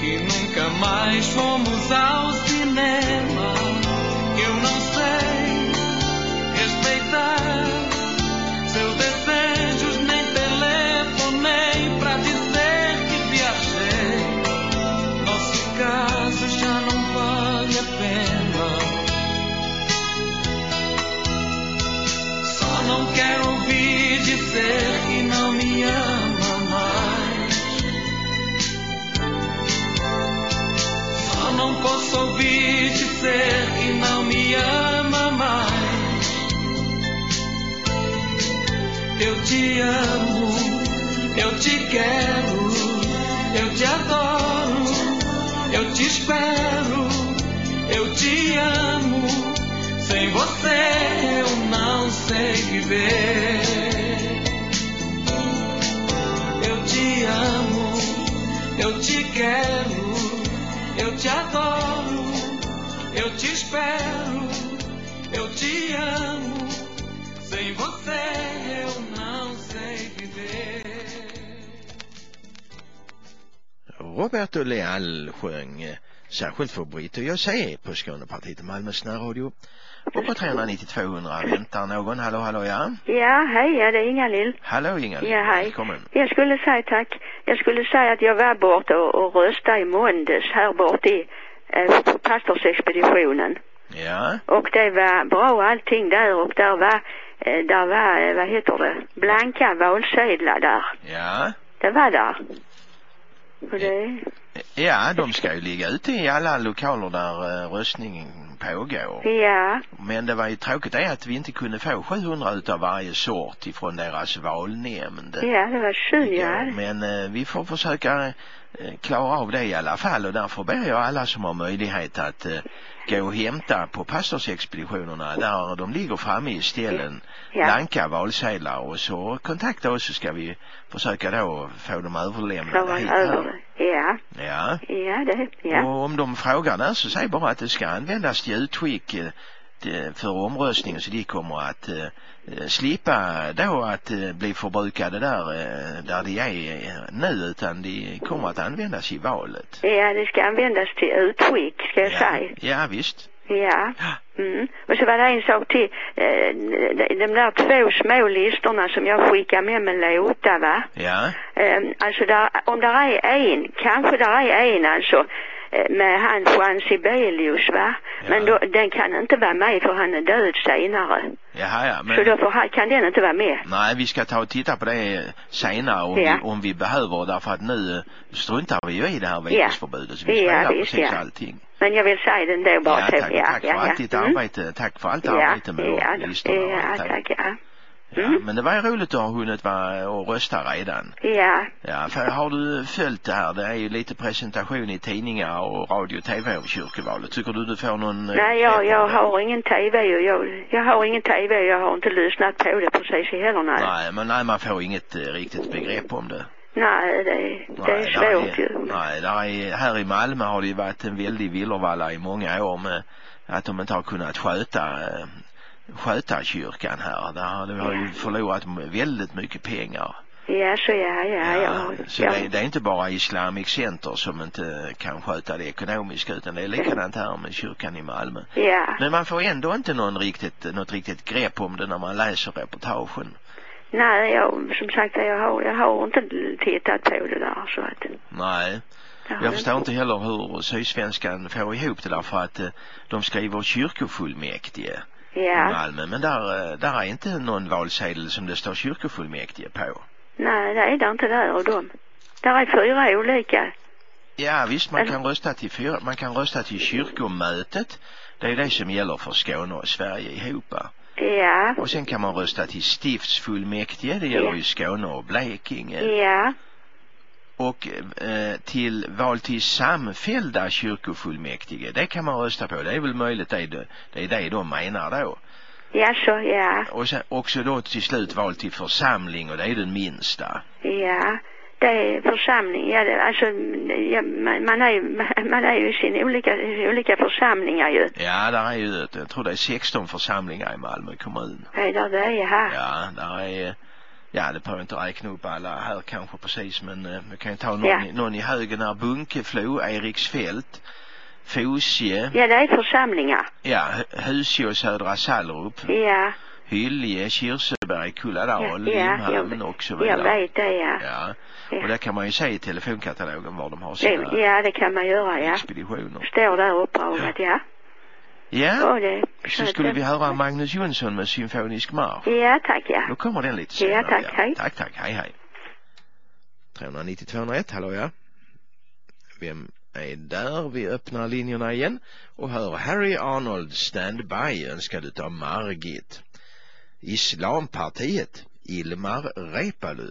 que nunca mais fomos ao cinema, dizer que não me ama mais. Eu te amo, eu te quero, eu te adoro, eu te espero, eu te amo. Sem você eu não sei viver. Eu te amo, eu te quero, eu te adoro, Roberto Leal sjöng eh, särskilt för Britt och José på Skånepartiet i Malmös närradio. Och på 392 väntar någon. Hallå, hallå, ja. Ja, hej, ja, det är Inga-Lill. Hallå Inga-Lill. Ja, hej. Välkommen. Jag skulle säga tack. Jag skulle säga att jag var borta och, och röstade i måndags här borta i eh, pastorsexpeditionen. Ja, Och det var bra allting där och där var, eh, där var, eh, vad heter det, blanka valsedlar där. ja. Det var där. Och det, Ja, de ska ju ligga ute i alla lokaler där eh, röstningen pågår. Ja, Men det var ju tråkigt det att vi inte kunde få 700 utav varje sort ifrån deras valnämnd. ja, det var ja. Men eh, vi får försöka eh, klara av det i alla fall och därför ber jag alla som har möjlighet att gå och hämta på pastorsexpeditionerna. Där de ligger framme i ställen. Ja, blanka valsedlar och så. Kontakta oss så ska vi försöka då få dem överlämnade klara hit över. Ja, Ja. ja det, ja. Och om de frågar där så säg bara att det ska användas till utskick eh, för omröstningen så de kommer att eh, eh, slippa då att bli förbrukade där, där de är nu utan de kommer att användas i valet. Ja, det ska användas till utskick, ska jag Ja, säga. ja visst. Ja. Mm. Och så var det en sak till. De där två små listorna som jag skickade med med Låta va. Ja, Eh, alltså där, om där är en, kanske där är en alltså med han Juan Sibelius va. Men då, den kan inte vara med för han är död senare. jaha ja, Så men då får, kan den inte vara med. nej vi ska ta och titta på det senare om, Ja. vi, om vi behöver därför att nu eh, struntar vi ju i det här vetesförbudet så vi Ja, spelar visst, precis ja. allting. Men jag vill säga den då bara Ja, så. tack, tack för allt ditt Mm. arbete, tack för allt Ja, arbete med ja, de listorna och ja, det. tack, ja. Ja, Mm. men det var ju roligt att ha hunnit vara och rösta redan. Ja, Ja, för har du följt det här? Det är ju lite presentation i tidningar och radio och tv om kyrkovalet. Tycker du du får någon... eh, nej jag, jag har ingen TV och jag, jag har ingen TV och jag har inte lyssnat på det precis heller nej. Nej, men nej, man får inget eh, riktigt begrepp om det. Nej, det, det är där svårt ju. Nej, där är, här i Malmö har det ju varit en väldig villervalla i många år med att de inte har kunnat sköta eh, sköta kyrkan här. Där har, ju förlorat väldigt mycket pengar. Ja, så ja, ja, ja. så det, det är inte bara Islamic Center som inte kan sköta det ekonomiska utan det är likadant här med kyrkan i Malmö. Ja, Men man får ändå inte någon riktigt, något riktigt grepp om det när man läser reportagen. nej, jag, som sagt jag har, jag har inte tittat på det där så att. Nej. Jag, förstår inte heller hur Sydsvenskan får ihop det där för att eh, de skriver kyrkofullmäktige Ja, Malmö men där, eh, där är inte någon valsedel som det står kyrkofullmäktige på. nej, det är det inte där och dem. Där är fyra olika. Ja visst man Eller- kan rösta till fyra, man kan rösta till kyrkomötet. Det är det som gäller för Skåne och Sverige ihop. Ja, Och sen kan man rösta till stiftsfullmäktige, det gäller Ja. ju Skåne och Blekinge. ja, Och eh, till val till samfällda kyrkofullmäktige, det kan man rösta på. Det är väl möjligt det, det är det de menar då. ja så ja, Och sen också då till slut val till församling och det är den minsta. ja. Det är församling, ja, det, alltså, ja, man, man är ju, [LAUGHS] man är ju i sin olika, olika församlingar ju. Ja, där är ju, jag tror det är 16 församlingar i Malmö kommun. Är där det är här? Ja, där är, ja det behöver jag inte räkna upp alla här kanske precis men eh, vi kan ju ta någon, Ja. i- någon i högen här, Bunkeflo, Eriksfält, Fosie, Ja, det är församlingar. ja, Hu- Husö och Södra Sallerup, Ja, Hyllie, Kirseberg, Kulladal, Ja, ja, Limhamn jag- och så jag vidare. vet det ja. Ja, Ja. och där kan man ju se i telefonkatalogen var de har sina ja, det kan man göra ja. expeditioner. Står där uppdraget ja. Ja, Och det, så skulle vi höra Magnus Jonsson med symfonisk marsch. Ja, tack ja. Då kommer den lite Ja, senare. tack, hej. Tack, tack, hej, hej. 390 201, hallå ja. Vem är där? Vi öppnar linjerna igen och hör Harry Arnold Stand By önskad utav Margit. Islampartiet, Ilmar Reepalu.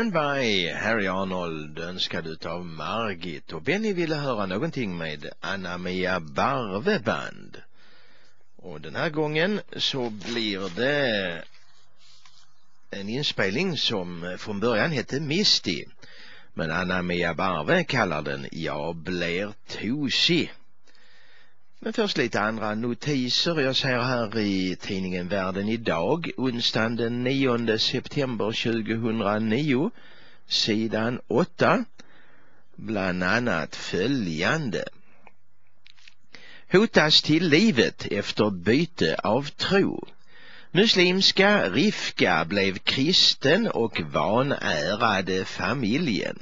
Standby, Harry Arnold önskad utav Margit och Benny ville höra någonting med Anna-Mia Barve band. Och den här gången så blir det en inspelning som från början hette Misty. Men Anna-Mia Barve kallar den Jag blir tosig. Men först lite andra notiser. Jag ser här i tidningen Världen idag, onsdagen den 9 september 2009, sidan 8, bland annat följande. Hotas till livet efter byte av tro. Muslimska Rifka blev kristen och vanärade familjen.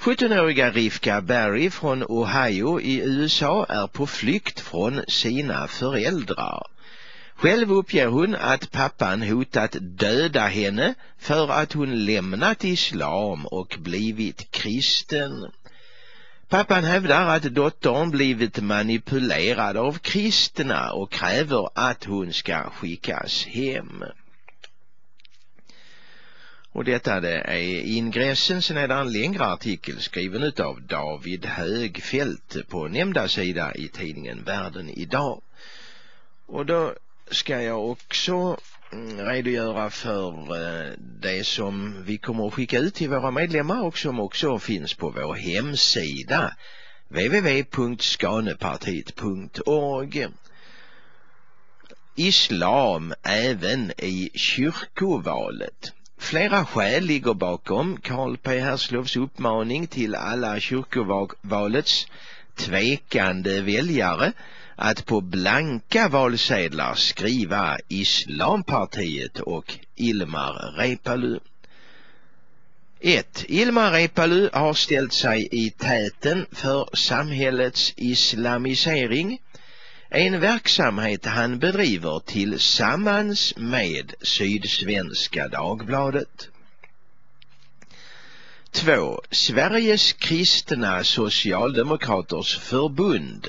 17-åriga Rivka Barry från Ohio i USA är på flykt från sina föräldrar. Själv uppger hon att pappan hotat döda henne för att hon lämnat islam och blivit kristen. Pappan hävdar att dottern blivit manipulerad av kristna och kräver att hon ska skickas hem. Och detta det är ingressen, sen är det en längre artikel skriven utav David Högfält på nämnda sida i tidningen Världen idag. Och då ska jag också mm, redogöra för eh, det som vi kommer att skicka ut till våra medlemmar och som också finns på vår hemsida www.skanepartiet.org Islam även i kyrkovalet. Flera skäl ligger bakom Karl P. Herslovs uppmaning till alla kyrkovalets tvekande väljare att på blanka valsedlar skriva Islampartiet och Ilmar Reepalu. 1. Ilmar Reepalu har ställt sig i täten för samhällets islamisering en verksamhet han bedriver tillsammans med Sydsvenska Dagbladet. 2. Sveriges kristna socialdemokraters förbund,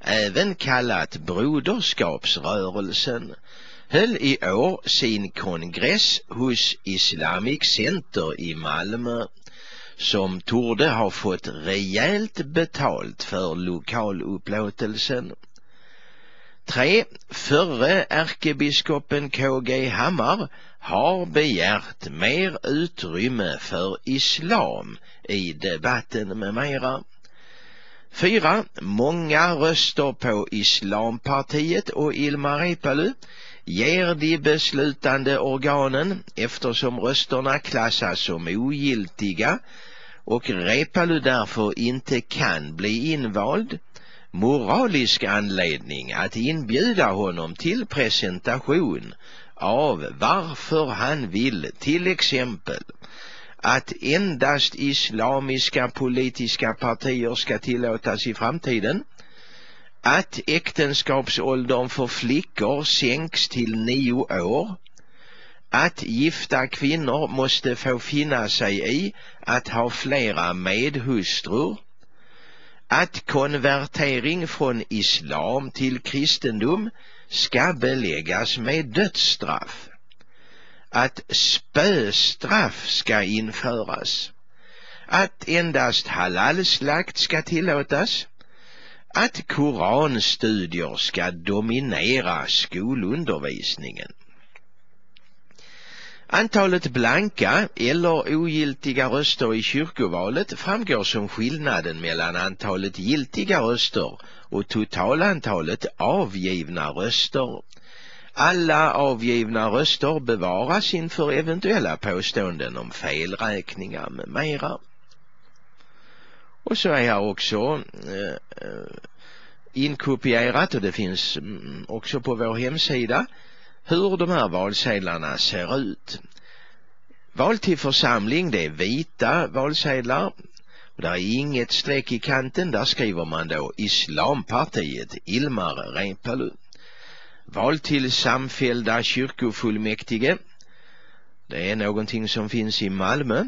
även kallat Broderskapsrörelsen, höll i år sin kongress hos Islamic Center i Malmö som torde ha fått rejält betalt för lokalupplåtelsen. 3. Förre ärkebiskopen KG Hammar har begärt mer utrymme för islam i debatten med mera. 4. Många röster på Islampartiet och Ilmar Reepalu ger de beslutande organen eftersom rösterna klassas som ogiltiga och Reepalu därför inte kan bli invald moralisk anledning att inbjuda honom till presentation av varför han vill till exempel att endast islamiska politiska partier ska tillåtas i framtiden, att äktenskapsåldern för flickor sänks till nio år, att gifta kvinnor måste få finna sig i att ha flera medhustrur, att konvertering från islam till kristendom ska beläggas med dödsstraff. Att spöstraff ska införas. Att endast halalslakt ska tillåtas. Att koranstudier ska dominera skolundervisningen. Antalet blanka eller ogiltiga röster i kyrkovalet framgår som skillnaden mellan antalet giltiga röster och totalantalet avgivna röster. Alla avgivna röster bevaras inför eventuella påståenden om felräkningar med mera. Och så är här också eh, eh inkopierat och det finns mm, också på vår hemsida hur de här valsedlarna ser ut. Val till församling, det är vita valsedlar. Och där är inget streck i kanten, där skriver man då Islampartiet, Ilmar Reepalu. Val till samfällda kyrkofullmäktige. Det är någonting som finns i Malmö.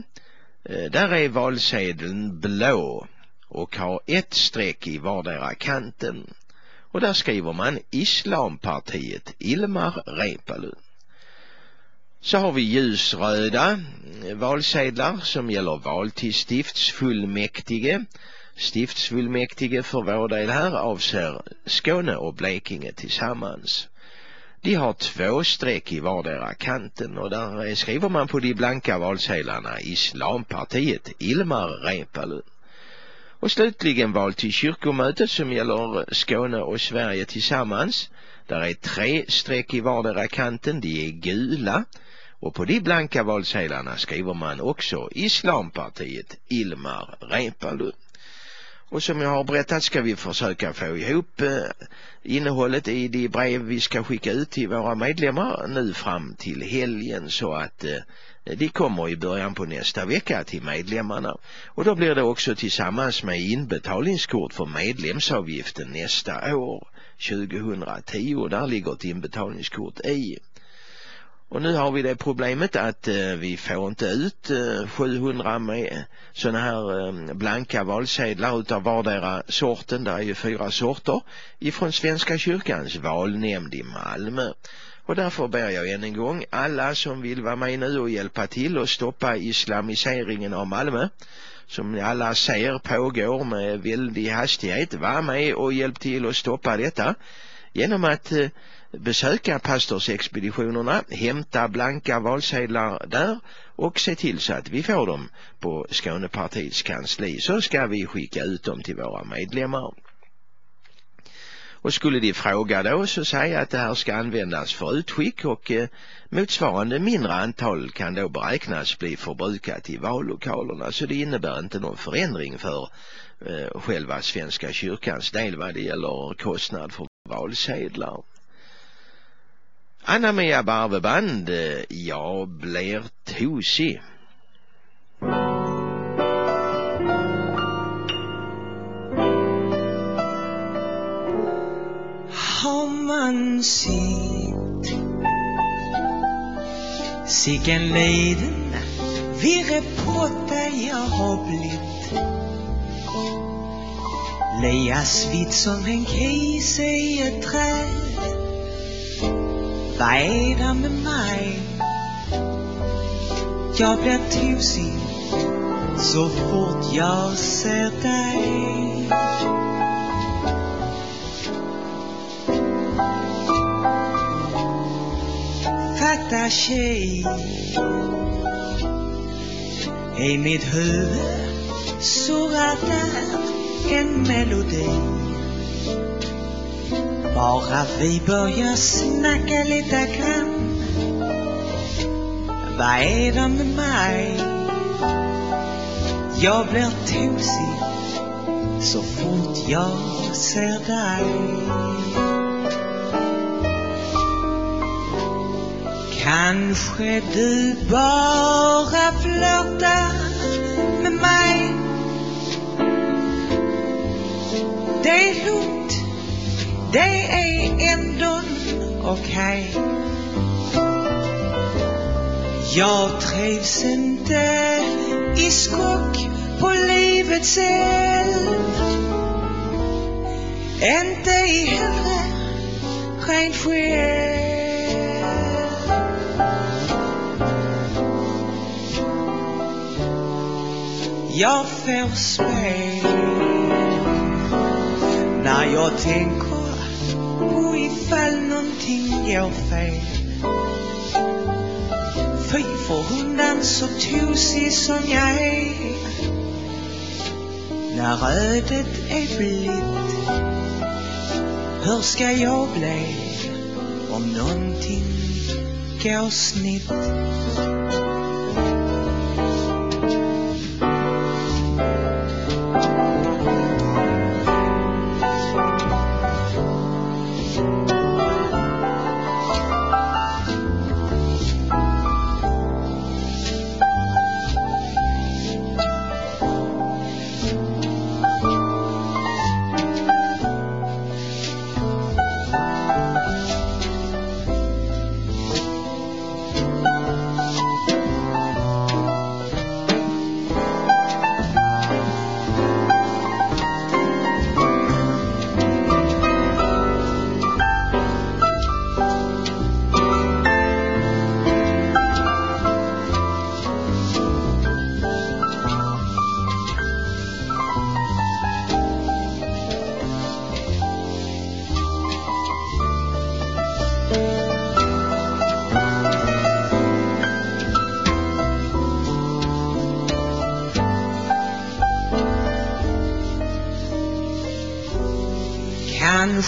Eh, där är valsedeln blå och har ett streck i vardera kanten och där skriver man Islampartiet Ilmar Reepalu. Så har vi ljusröda valsedlar som gäller val till stiftsfullmäktige. Stiftsfullmäktige för vår del här avser Skåne och Blekinge tillsammans. De har två streck i vardera kanten och där skriver man på de blanka valsedlarna Islampartiet Ilmar Reepalu. Och slutligen val till kyrkomötet som gäller Skåne och Sverige tillsammans. Där är tre streck i vardera kanten, de är gula. Och på de blanka valsedlarna skriver man också Islampartiet Ilmar Reepalu. Och som jag har berättat ska vi försöka få ihop eh, innehållet i de brev vi ska skicka ut till våra medlemmar nu fram till helgen så att eh, Eh, de kommer i början på nästa vecka till medlemmarna. Och då blir det också tillsammans med inbetalningskort för medlemsavgiften nästa år, 2010. Där ligger ett inbetalningskort i. Och nu har vi det problemet att eh, vi får inte ut eh, 700 med sådana här eh, blanka valsedlar utav vardera sorten. Det är ju fyra sorter ifrån Svenska kyrkans valnämnd i Malmö. Och därför ber jag än en gång alla som vill vara med nu och hjälpa till och stoppa islamiseringen av Malmö som ni alla ser pågår med väldig hastighet. Var med och hjälp till att stoppa detta genom att eh, besöka pastorsexpeditionerna, hämta blanka valsedlar där och se till så att vi får dem på Skånepartiets kansli så ska vi skicka ut dem till våra medlemmar. Och skulle de fråga då så säga att det här ska användas för utskick och eh, motsvarande mindre antal kan då beräknas bli förbrukat i vallokalerna så det innebär inte någon förändring för eh, själva Svenska kyrkans del vad det gäller kostnad för valsedlar. Anna-Mia Barveband, eh, jag blir tosig. Har man sett Sicken leden jag har blivit Leas svit som en kejse i ett träd vad är det med mig? Jag blir tosig så fort jag ser dig. Fatta tjej. I mitt huvud surrar där en melodi. Bara vi börjar snacka lite grann. Vad är det med mig? Jag blir tosig så fort jag ser dig. Kanske du bara flörtar med mig Det är lugnt det är ändå okej. Okay. Jag trivs inte i skock på livets eld. Inte i hellre skensken. Jag får spel när jag tänker på ifall någonting går fel. Fy för hundan så tosig som jag är. När ödet är blitt, hur ska jag bli om någonting går snitt?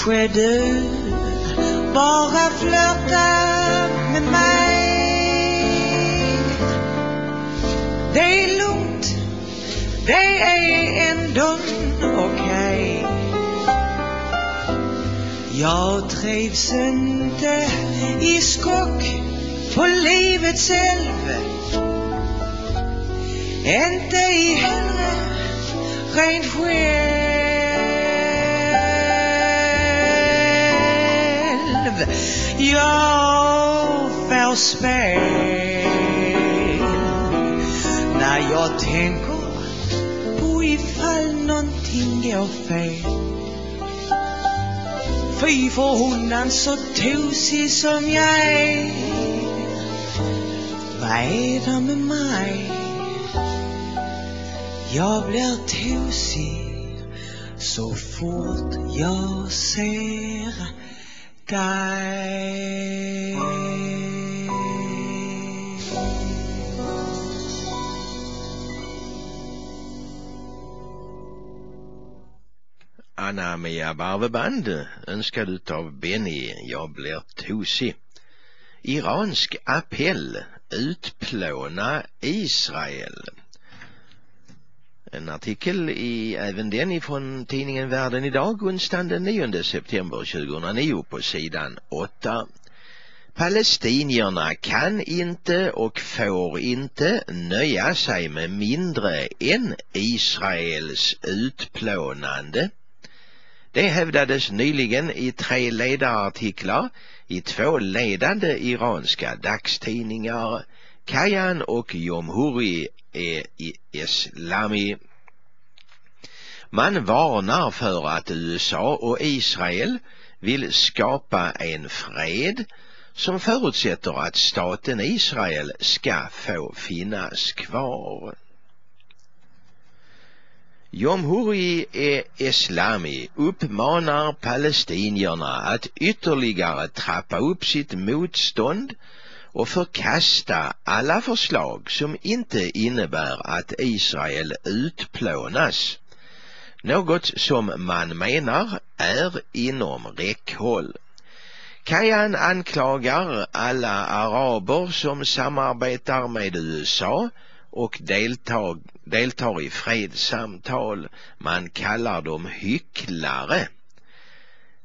Kanske du bara flörtar med mig Det är lugnt, det är ändå okej Jag trivs inte i skock på livets älv Inte i heller rent själv. With Jag får spel när jag tänker på ifall någonting går fel. Fy för hundan så tosig som jag är. Vad är det med mig? Jag blir tosig så fort jag ser sky. Anna Mia Barveband önskad utav Benny Jag blir tosig. Iransk appell Utplåna Israel. En artikel i även den ifrån tidningen Världen idag onsdagen den 9 september 2009 på sidan 8. Palestinierna kan inte och får inte nöja sig med mindre än Israels utplånande. Det hävdades nyligen i tre ledarartiklar i två ledande iranska dagstidningar, Kayan och Jomhuri e Islami. Man varnar för att USA och Israel vill skapa en fred som förutsätter att staten Israel ska få finnas kvar. Jomhuri e Islami uppmanar palestinierna att ytterligare trappa upp sitt motstånd och förkasta alla förslag som inte innebär att Israel utplånas. Något som man menar är inom räckhåll. Kajan anklagar alla araber som samarbetar med USA och deltar, deltar i fredssamtal. Man kallar dem hycklare.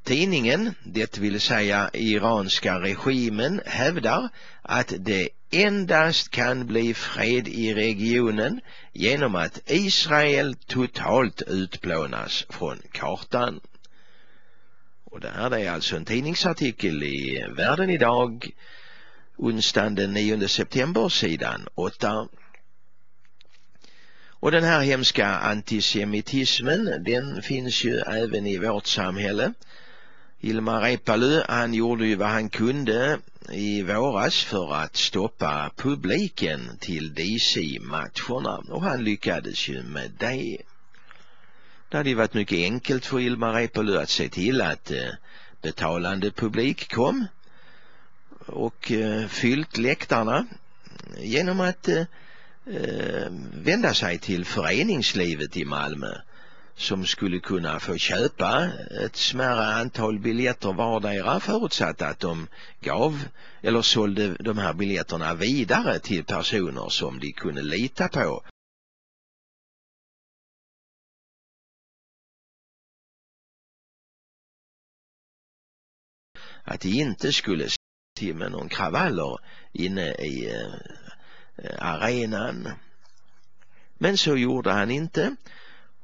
Tidningen, det vill säga iranska regimen, hävdar att det endast kan bli fred i regionen genom att Israel totalt utplånas från kartan. Och det här är alltså en tidningsartikel i Världen idag onsdagen den 9 september sidan 8. Och den här hemska antisemitismen den finns ju även i vårt samhälle. Ilmar Reepalu han gjorde ju vad han kunde i våras för att stoppa publiken till DC-matcherna och han lyckades ju med det. Det hade ju varit mycket enkelt för Ilmar Reepalu att se till att eh, betalande publik kom och eh, fyllt läktarna genom att eh, vända sig till föreningslivet i Malmö som skulle kunna få köpa ett smärre antal biljetter vardera förutsatt att de gav eller sålde de här biljetterna vidare till personer som de kunde lita på att de inte skulle till med någon kravaller inne i eh, arenan. Men så gjorde han inte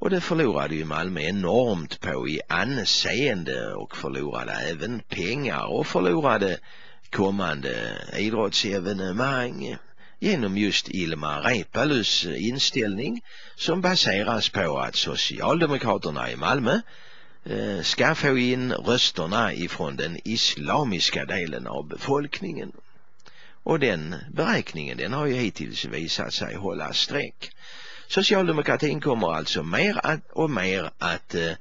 och det förlorade ju Malmö enormt på i anseende och förlorade även pengar och förlorade kommande idrottsevenemang genom just Ilmar Reepalus inställning som baseras på att Socialdemokraterna i Malmö eh, ska få in rösterna ifrån den islamiska delen av befolkningen. Och den beräkningen den har ju hittills visat sig hålla streck. Socialdemokratin kommer alltså mer och mer att eh,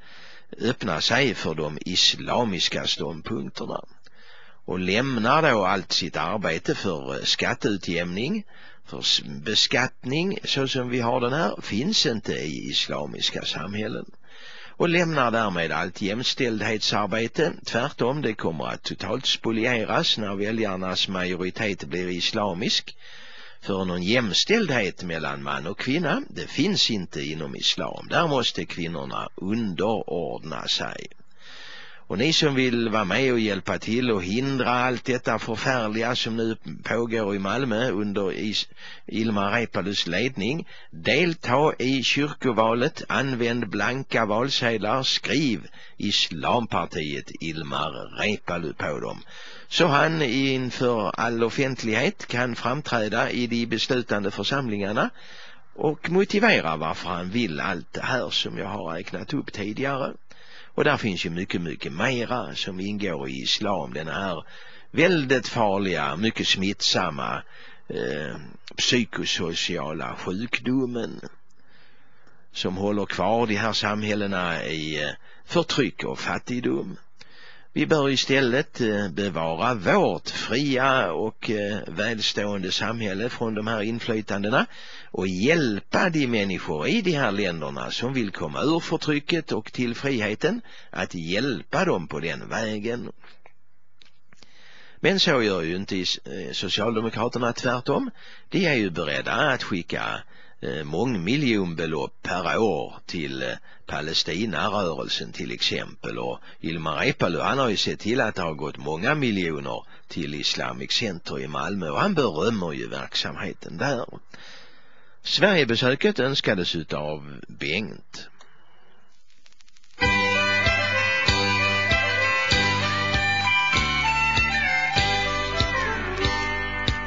öppna sig för de islamiska ståndpunkterna och lämnar då allt sitt arbete för eh, skatteutjämning, för beskattning så som vi har den här, finns inte i islamiska samhällen. och lämnar därmed allt jämställdhetsarbete. Tvärtom, det kommer att totalt spolieras när väljarnas majoritet blir islamisk. För någon jämställdhet mellan man och kvinna, det finns inte inom islam. Där måste kvinnorna underordna sig. Och ni som vill vara med och hjälpa till och hindra allt detta förfärliga som nu pågår i Malmö under Ilmar Reepalus ledning, delta i kyrkovalet, använd blanka valsedlar, skriv Islampartiet Ilmar Reepalu på dem. Så han inför all offentlighet kan framträda i de beslutande församlingarna och motivera varför han vill allt det här som jag har räknat upp tidigare. Och där finns ju mycket, mycket mera som ingår i islam. Den här väldigt farliga, mycket smittsamma eh, psykosociala sjukdomen som håller kvar de här samhällena i eh, förtryck och fattigdom. Vi bör istället eh, bevara vårt fria och eh, välstående samhälle från de här inflytandena och hjälpa de människor i de här länderna som vill komma ur förtrycket och till friheten att hjälpa dem på den vägen. Men så gör ju inte eh, Socialdemokraterna tvärtom. De är ju beredda att skicka Eh, mångmiljonbelopp per år till eh, Palestinarörelsen till exempel och Ilmar Reepalu han har ju sett till att det har gått många miljoner till Islamic Center i Malmö och han berömmer ju verksamheten där. Sverigebesöket önskades utav Bengt.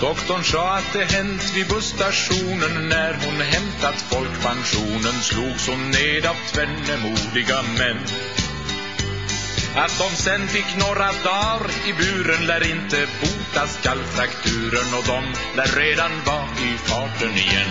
Doktorn sa att det hänt vid busstationen när hon hämtat folkpensionen slogs hon ned av tvenne modiga män. Att de sen fick några dagar i buren lär inte bota skallfrakturen och de lär redan vara i farten igen.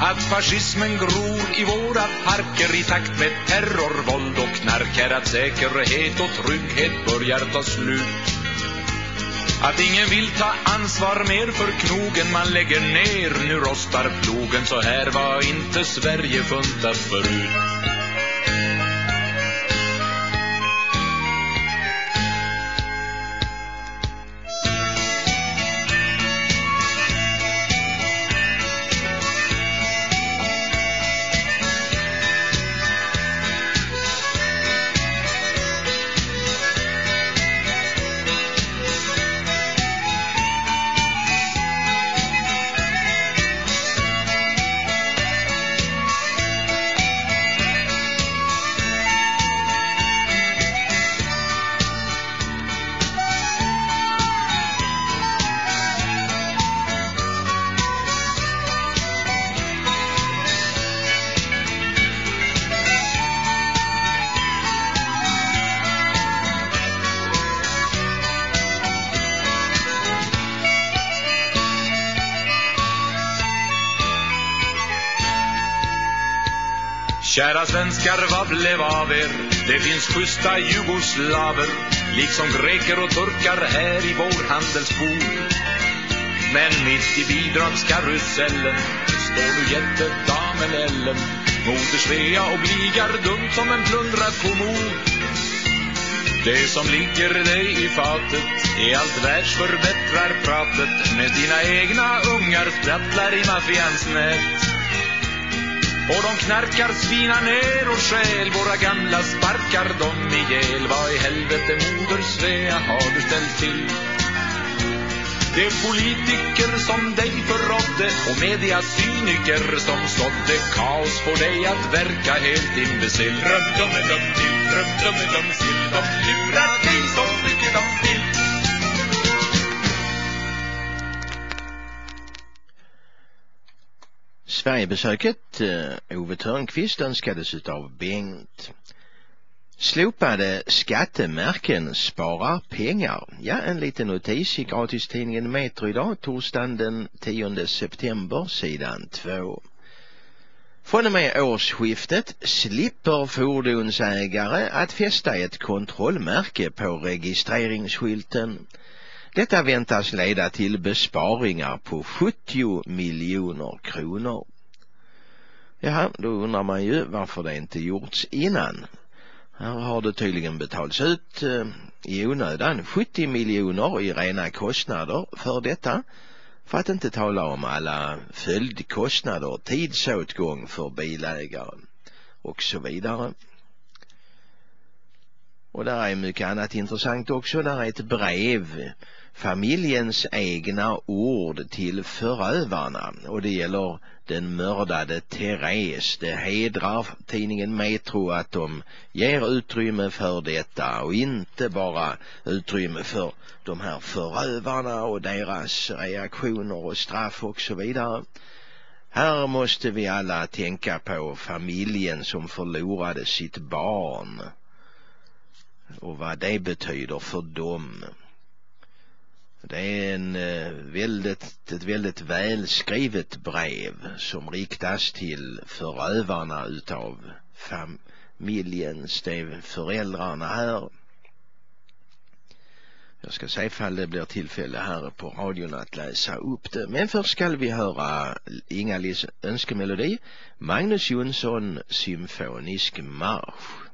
att fascismen gror i våra parker i takt med terror, våld och knark är att säkerhet och trygghet börjar ta slut. Att ingen vill ta ansvar mer för knogen man lägger ner, nu rostar plogen, så här var inte Sverige funtat förut. Kära svenskar, vad blev av er? Det finns schyssta jugoslaver Liksom greker och turkar här i vår handelsbod Men mitt i bidragskarusellen Står nu jättedamen Ellen. Moder Svea och bligar dumt som en plundrad kommod det som ligger dig i fatet är allt världsförbättrar pratet. Med dina egna ungar sprattlar i maffians nät. Och de knarkar, svinar ner och skäl Våra gamla sparkar dem ihjäl Vad i helvete moder Svea har du ställt till? Det är politiker som dig förrådde och mediasyniker som sådde kaos på dig att verka helt imbecill. Rum-dum-dum till, rum-dum-dum sill, de lurar Sverigebesöket, eh, Ove Törnqvist önskades utav Bengt. Slopade skattemärken sparar pengar. Ja, en liten notis i gratistidningen Metro idag, torsdagen den 10 september, sidan 2. Från och med årsskiftet slipper fordonsägare att fästa ett kontrollmärke på registreringsskylten. Detta väntas leda till besparingar på 70 miljoner kronor. Ja, då undrar man ju varför det inte gjorts innan. Här har det tydligen betalats ut eh, i onödan 70 miljoner i rena kostnader för detta. För att inte tala om alla följdkostnader, tidsåtgång för bilägare och så vidare. Och där är mycket annat intressant också. Där är ett brev familjens egna ord till förövarna och det gäller den mördade Therese. Det hedrar tidningen Metro att de ger utrymme för detta och inte bara utrymme för de här förövarna och deras reaktioner och straff och så vidare. Här måste vi alla tänka på familjen som förlorade sitt barn och vad det betyder för dem. Det är en eh, väldigt, ett väldigt välskrivet brev som riktas till förövarna utav familjens, det föräldrarna här. Jag ska se ifall det blir tillfälle här på radion att läsa upp det. Men först ska vi höra Inga-Lis önskemelodi, Magnus Jonsson symfonisk marsch.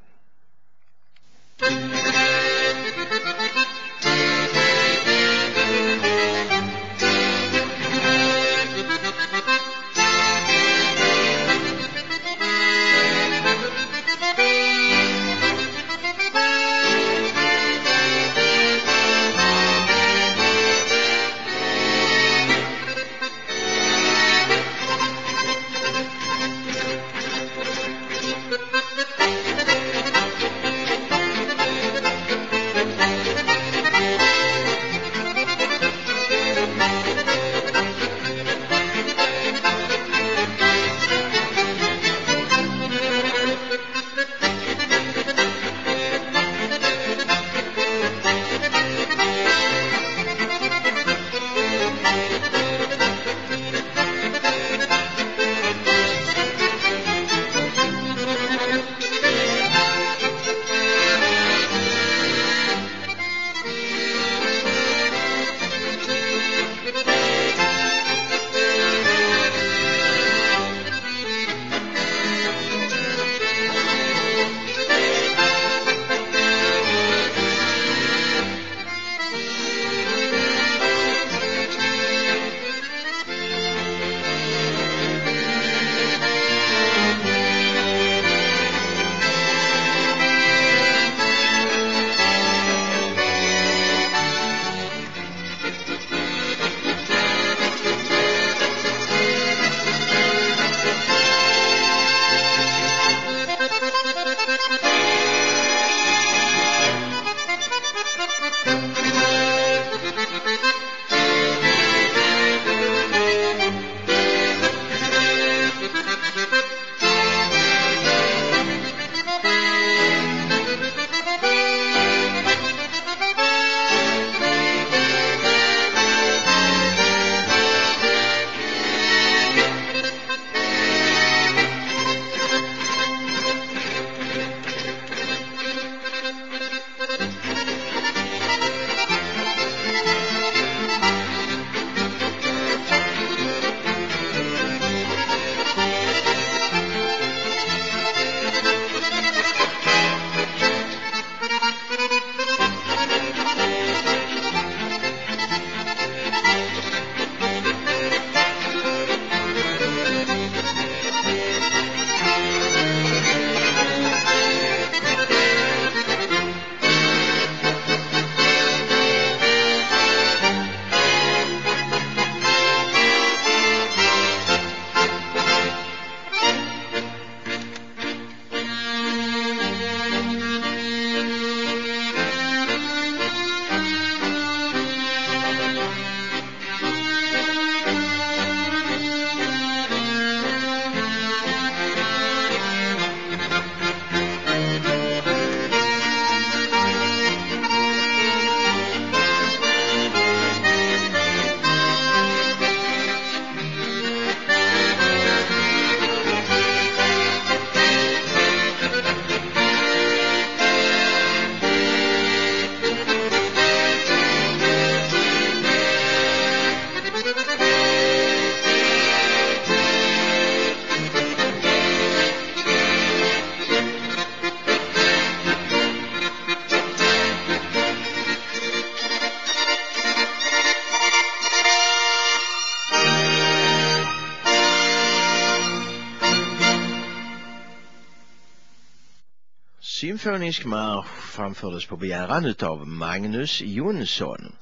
Symfonisk marsch framfördes på begäran utav Magnus Jonsson.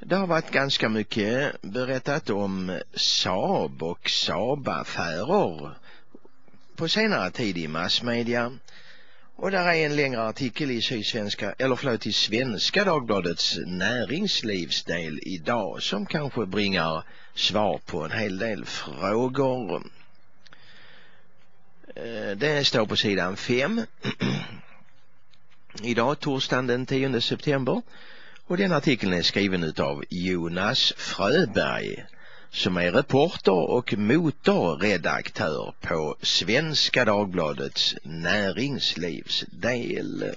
Det har varit ganska mycket berättat om Saab och Saab-affärer på senare tid i massmedia. Och där är en längre artikel i Sydsvenska, eller förlåt i Svenska Dagbladets näringslivsdel idag som kanske bringar svar på en hel del frågor. Eh, det står på sidan 5. [CLEARS THROAT] Idag, torsdagen den 10 september. Och den artikeln är skriven utav Jonas Fröberg som är reporter och motorredaktör på Svenska Dagbladets näringslivsdel.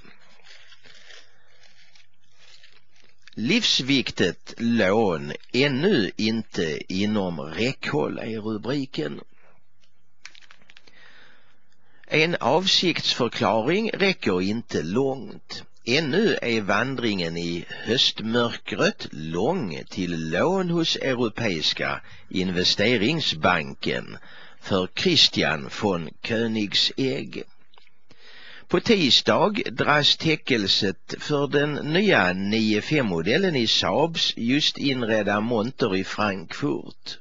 Livsviktigt lån ännu inte inom räckhåll är rubriken. En avsiktsförklaring räcker inte långt. Ännu är vandringen i höstmörkret lång till lån hos Europeiska investeringsbanken för Christian von Königsegg. På tisdag dras täckelset för den nya 9-5-modellen i Saabs just inredda monter i Frankfurt.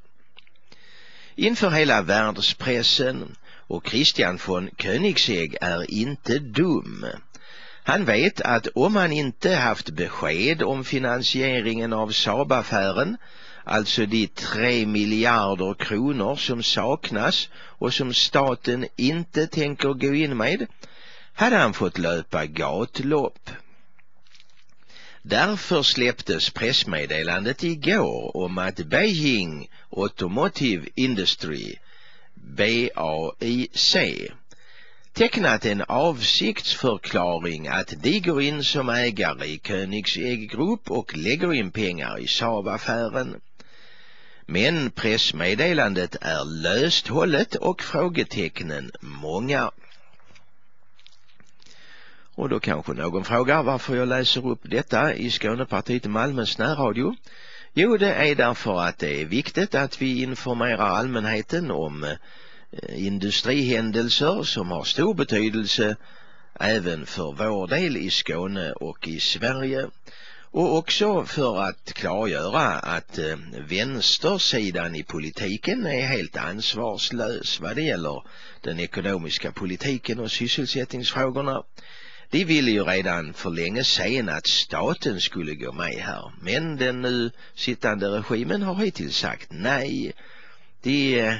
Inför hela världspressen och Christian von Königsegg är inte dum. Han vet att om han inte haft besked om finansieringen av Saab-affären, alltså de tre miljarder kronor som saknas och som staten inte tänker gå in med, hade han fått löpa gatlopp. Därför släpptes pressmeddelandet igår om att Beijing Automotive Industry, BAIC, tecknat en avsiktsförklaring att de går in som ägare i Königsegg Group och lägger in pengar i Saab-affären. Men pressmeddelandet är löst hållet och frågetecknen många. Och då kanske någon frågar varför jag läser upp detta i Skånepartiet Malmös närradio. Jo, det är därför att det är viktigt att vi informerar allmänheten om eh, industrihändelser som har stor betydelse även för vår del i Skåne och i Sverige och också för att klargöra att eh, vänstersidan i politiken är helt ansvarslös vad det gäller den ekonomiska politiken och sysselsättningsfrågorna. De ville ju redan för länge sedan att staten skulle gå med här. Men den nu sittande regimen har hittills sagt nej. De eh,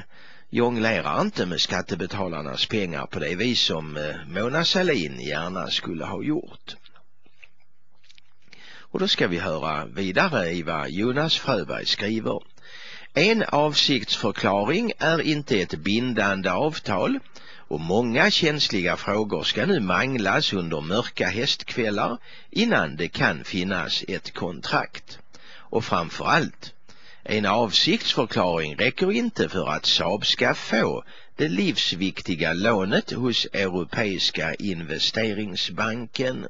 jonglerar inte med skattebetalarnas pengar på det vis som eh, Mona Salin gärna skulle ha gjort. Och då ska vi höra vidare i vad Jonas Fröberg skriver. En avsiktsförklaring är inte ett bindande avtal och många känsliga frågor ska nu manglas under mörka hästkvällar innan det kan finnas ett kontrakt. Och framför allt, en avsiktsförklaring räcker inte för att Saab ska få det livsviktiga lånet hos Europeiska investeringsbanken.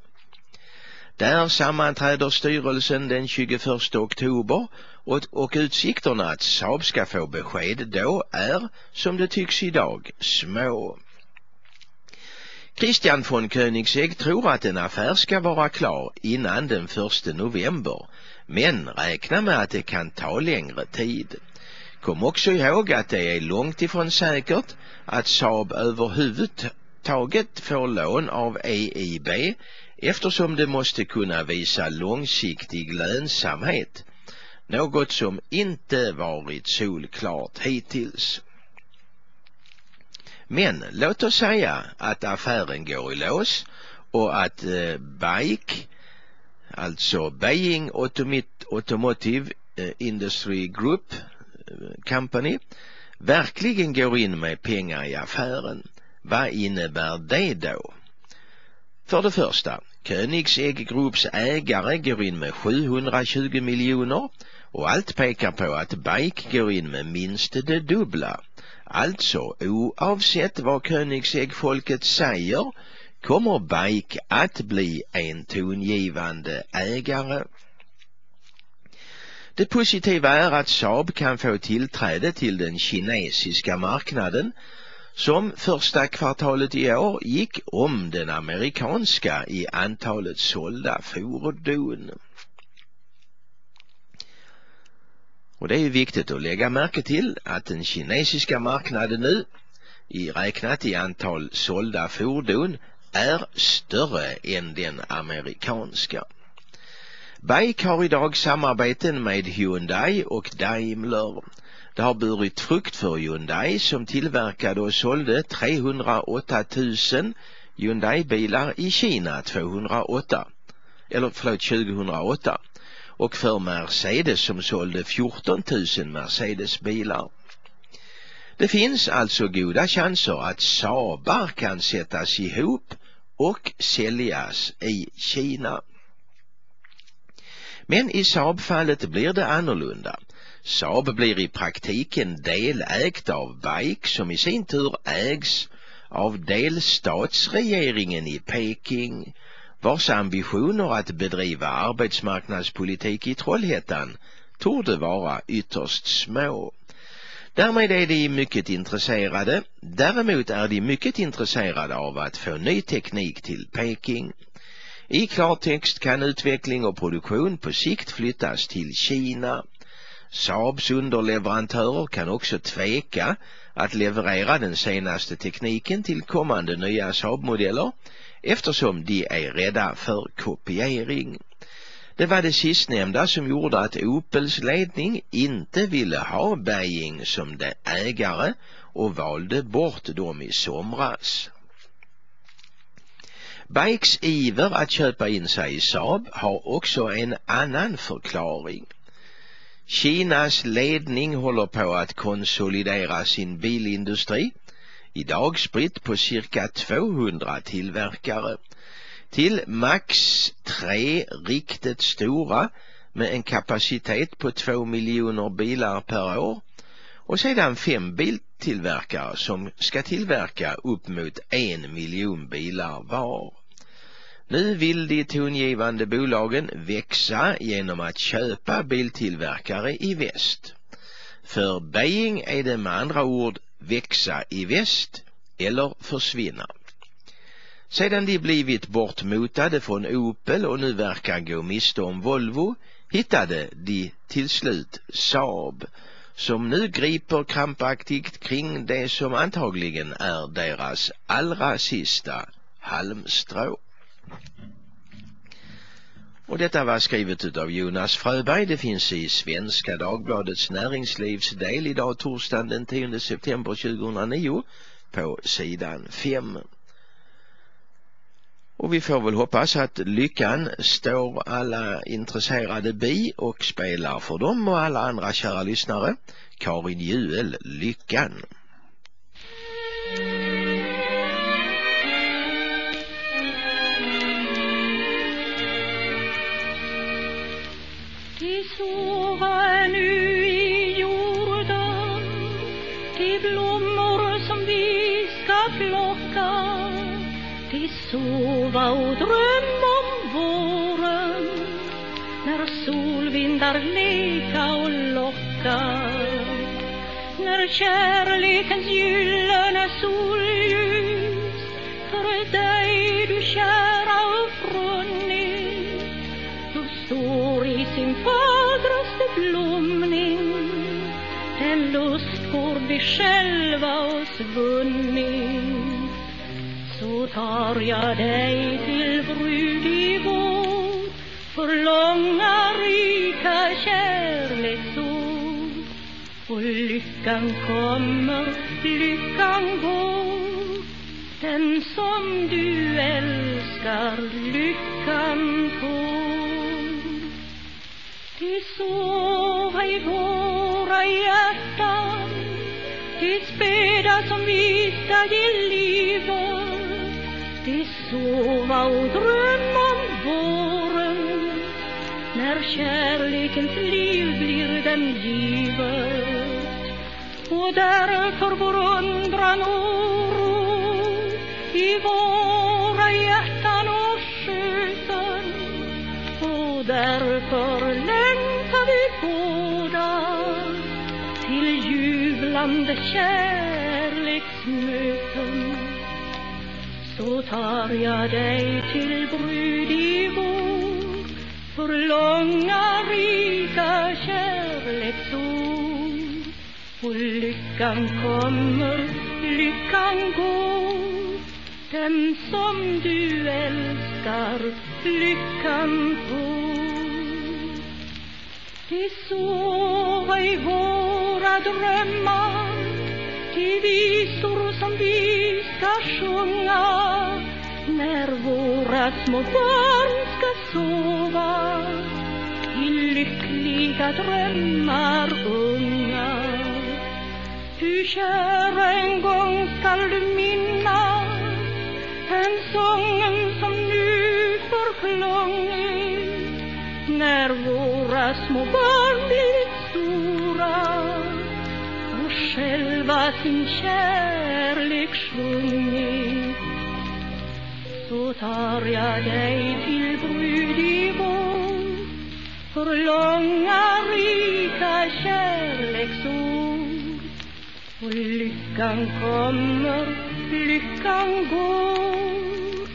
Där sammanträder styrelsen den 21 oktober och, och utsikterna att Saab ska få besked då är, som det tycks idag, små. Christian von Königsegg tror att en affär ska vara klar innan den 1 november, men räkna med att det kan ta längre tid. Kom också ihåg att det är långt ifrån säkert att Saab överhuvudtaget får lån av EIB eftersom det måste kunna visa långsiktig lönsamhet, något som inte varit solklart hittills. Men låt oss säga att affären går i lås och att eh, Bike, alltså Beijing Automotive eh, Industry Group eh, Company, verkligen går in med pengar i affären. Vad innebär det då? För det första, Königsegg Groups ägare går in med 720 miljoner och allt pekar på att Bike går in med minst det dubbla. Alltså oavsett vad Königsegg-folket säger kommer Bike att bli en tongivande ägare. Det positiva är att Saab kan få tillträde till den kinesiska marknaden som första kvartalet i år gick om den amerikanska i antalet sålda fordon. Och det är ju viktigt att lägga märke till att den kinesiska marknaden nu, i räknat i antal sålda fordon, är större än den amerikanska. Bike har idag samarbeten med Hyundai och Daimler. Det har burit frukt för Hyundai som tillverkade och sålde 308 000 Hyundai-bilar i Kina 208, eller förlåt 2008 och för Mercedes som sålde 14 000 Mercedes-bilar. Det finns alltså goda chanser att Saabar kan sättas ihop och säljas i Kina. Men i Saab-fallet blir det annorlunda. Saab blir i praktiken delägt av Bike som i sin tur ägs av delstatsregeringen i Peking vars ambitioner att bedriva arbetsmarknadspolitik i Trollhättan torde vara ytterst små. Därmed är de mycket intresserade. Däremot är de mycket intresserade av att få ny teknik till Peking. I klartext kan utveckling och produktion på sikt flyttas till Kina. Saabs underleverantörer kan också tveka att leverera den senaste tekniken till kommande nya Saab-modeller eftersom de är rädda för kopiering. Det var det sistnämnda som gjorde att Opels ledning inte ville ha Beijing som det ägare och valde bort dem i somras. Bikes iver att köpa in sig i Saab har också en annan förklaring. Kinas ledning håller på att konsolidera sin bilindustri, idag spritt på cirka 200 tillverkare, till max tre riktigt stora med en kapacitet på två miljoner bilar per år och sedan fem biltillverkare som ska tillverka upp mot en miljon bilar var. Nu vill de tongivande bolagen växa genom att köpa biltillverkare i väst. För Beijing är det med andra ord växa i väst eller försvinna. Sedan de blivit bortmotade från Opel och nu verkar gå miste om Volvo hittade de till slut Saab som nu griper krampaktigt kring det som antagligen är deras allra sista halmstrå. Och detta var skrivet av Jonas Fröberg. Det finns i Svenska Dagbladets näringslivsdel idag torsdagen den 10 september 2009 på sidan 5. Och vi får väl hoppas att lyckan står alla intresserade bi och spelar för dem och alla andra kära lyssnare. Karin Juel, Lyckan. Sova och drömma om våren. När solvindar leka och locka När kärlekens gyllene solljus För dig du kära upprunnit Då står i sin fagraste blomning. En lustgård vi själva oss vunnit så tar jag dig till brud i vår För långa rika kärleksår Och lyckan kommer, lyckan går. Den som du älskar lyckan får De sova i våra hjärtan. De späda som vi ska ge livet de sova och drömma om våren. När kärlekens liv blir dem givet. Och därför vår undran och oro I våra hjärtan och sköten Och därför längtar vi båda Till jublande kärlek. Tar jag dig till brud i vår för långa rika kärleksår och lyckan kommer, lyckan går. Den som du älskar lyckan får. Det sova i våra drömmar de visor som vi ska sjunga när våra små barn ska sova i lyckliga drömmar unga. Du kära, en gång skall du minnas den sången som nu förklångit när våra små barn blivit stora och själva sin kärlek sjungit så tar jag dig till brud i vår för långa rika kärleksord. och lyckan kommer, lyckan går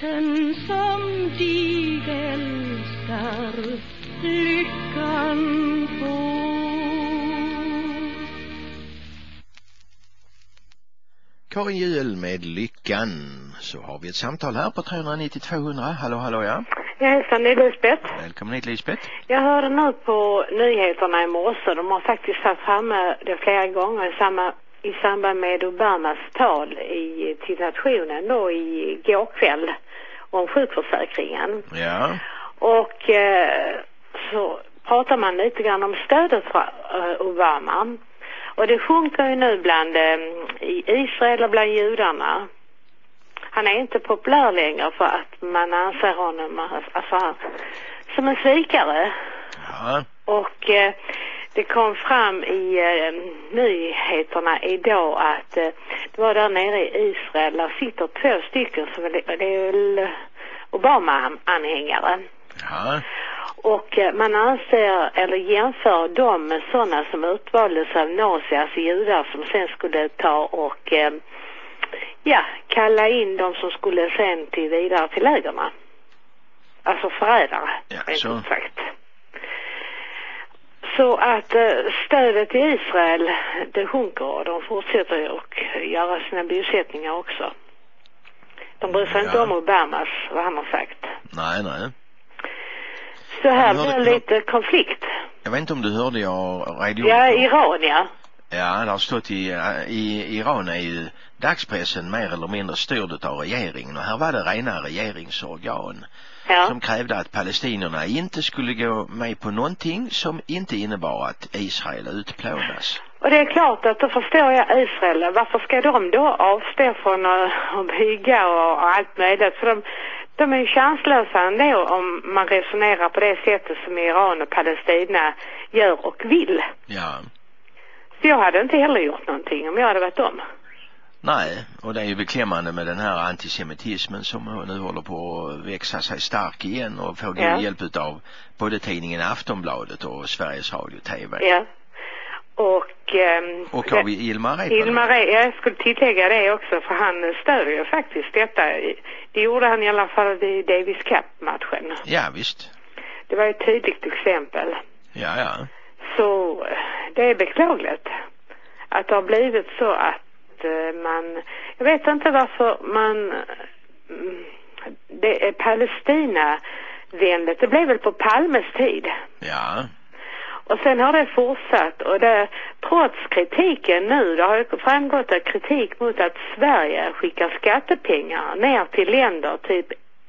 den som dig älskar lyckan får Karin Juel med Lyckan. Så har vi ett samtal här på 390 200. Hallå, hallå ja. Ja, hejsan, det är Lisbeth. Välkommen hit Lisbeth. Jag hörde nu på nyheterna i morse, de har faktiskt satt framme det flera gånger i, samma, i samband med Obamas tal i, till nationen då i går kväll om sjukförsäkringen. Ja. Och eh, så pratar man lite grann om stödet för eh, Obama. Och det sjunker ju nu bland eh, i Israel och bland judarna. Han är inte populär längre för att man anser honom alltså, som en svikare. Ja. Och eh, det kom fram i eh, nyheterna idag att eh, det var där nere i Israel, där sitter två stycken som är, det är väl Obama-anhängare. Ja. Och eh, man anser, eller jämför dem med sådana som utvaldes av nazi, alltså judar som sen skulle ta och eh, ja, kalla in de som skulle sen till vidare till lägerna. Alltså förrädare, Ja, rent så. sagt. Så att eh, stödet till Israel, det sjunker och de fortsätter och göra sina bosättningar också. De bryr sig inte Ja. om Obamas, vad han har sagt. Nej, nej. Så här blir det lite konflikt. Jag vet inte om du hörde jag redogjorde Ja, Iran ja. Ja, det har stått i, i Iran är ju dagspressen mer eller mindre styrd av regeringen och här var det rena regeringsorgan Ja, som krävde att palestinierna inte skulle gå med på någonting som inte innebar att Israel utplånas. och det är klart att då förstår jag Israel. Varför ska de då avstå från att, bygga och, och allt möjligt? För de, de är ju chanslösa ändå om man resonerar på det sättet som Iran och Palestina gör och vill. Ja, Så jag hade inte heller gjort någonting om jag hade varit dem. Nej, och det är ju beklämmande med den här antisemitismen som nu håller på att växa sig stark igen och får Ja. hjälp utav både tidningen Aftonbladet och Sveriges Radio TV. Ja. Och... ehm, Och har vi Ilmar Reepalu. Ilmar jag skulle tillägga det också för han stödjer ju faktiskt detta. Det gjorde han i alla fall i Davis Cup-matchen. Ja, visst. Det var ett tydligt exempel. Ja, ja. Så eh, det är beklagligt att det har blivit så att eh, man, jag vet inte varför man, mm, det är Palestina vänligt. Det blev väl på Palmes tid. Ja. Och sen har det fortsatt och det, trots kritiken nu, det har ju framgått av kritik mot att Sverige skickar skattepengar ner till länder typ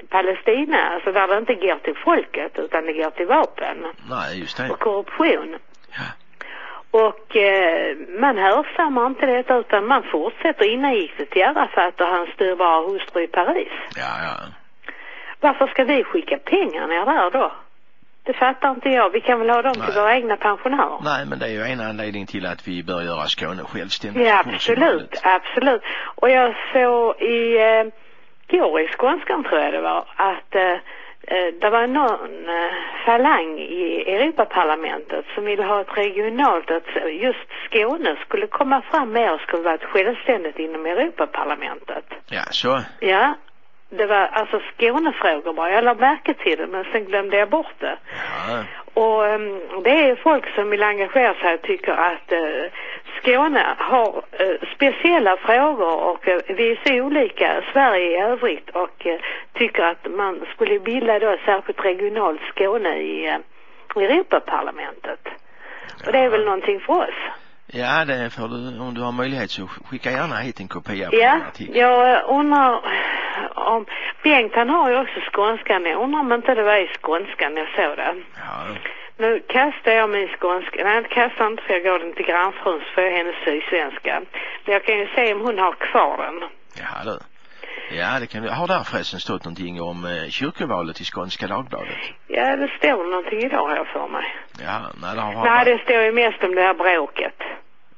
Palestina, alltså där det inte går till folket utan det går till vapen Nej, just det. och korruption. Ja. Och eh, man hörsammar inte detta utan man fortsätter innan till Arafat och hans dyrbara hustru i Paris. Ja, ja. Varför ska vi skicka pengar ner där då? Det fattar inte jag. Vi kan väl ha dem till Nej. våra egna pensionärer? Nej, men det är ju en anledning till att vi bör göra Skåne självständigt. Ja, absolut, absolut. Och jag såg i eh, går i Skånskan tror jag det var att eh, det var någon eh, falang i Europaparlamentet som ville ha ett regionalt, att just Skåne skulle komma fram mer och skulle vara ett självständigt inom Europaparlamentet. Ja, så. Ja, det var alltså Skånefrågor bara. Jag lade märke till det men sen glömde jag bort det. Ja. Och um, det är folk som vill engagera sig och tycker att uh, Skåne har uh, speciella frågor och uh, vi är så olika Sverige i övrigt och uh, tycker att man skulle bilda då särskilt regionalt Skåne i uh, Europaparlamentet. Och det är väl någonting för oss. Ja, det får du, om du har möjlighet så skicka gärna hit en kopia på Ja, jag undrar om Bengt han har ju också skånskan. Jag undrar om inte det var i skånskan jag såg det. Ja, Nu kastar jag min skånska. Nej, jag kastar inte för jag går den till grannfrun så får jag hennes sydsvenska. Men jag kan ju se om hon har kvar den. ja du. Ja, det kan du. Har där förresten stått någonting om eh, kyrkovalet i Skånska Dagbladet? Ja, det står någonting idag har jag för mig. Ja, nej, det har Nej, det står ju mest om det här bråket.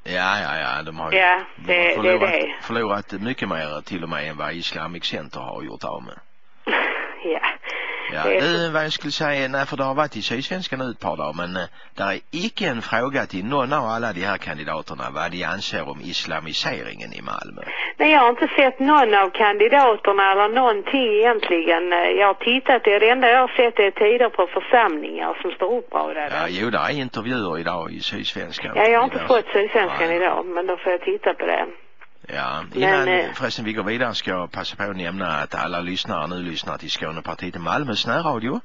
Ja, ja, ja, de har ju Ja, de det- har det är förlorat, det. förlorat mycket mer till och med än vad Islamic Center har gjort av med. [LAUGHS] Ja. Ja, är du, vad jag skulle säga, nej för det har varit i Sydsvenskan nu ett par dagar men eh, där är icke en fråga till någon av alla de här kandidaterna vad de anser om islamiseringen i Malmö. Nej, jag har inte sett någon av kandidaterna eller någonting egentligen. Eh, Jag har tittat, det enda jag har sett är tider på församlingar som står uppradade. Ja, jo, där är intervjuer idag i Sydsvenskan. Ja, jag har inte fått Sydsvenskan Nej. idag, men då får jag titta på det. Ja, Men, innan eh, förresten vi går vidare ska jag passa på att nämna att alla lyssnare nu lyssnar till Skånepartiet i Malmös närradio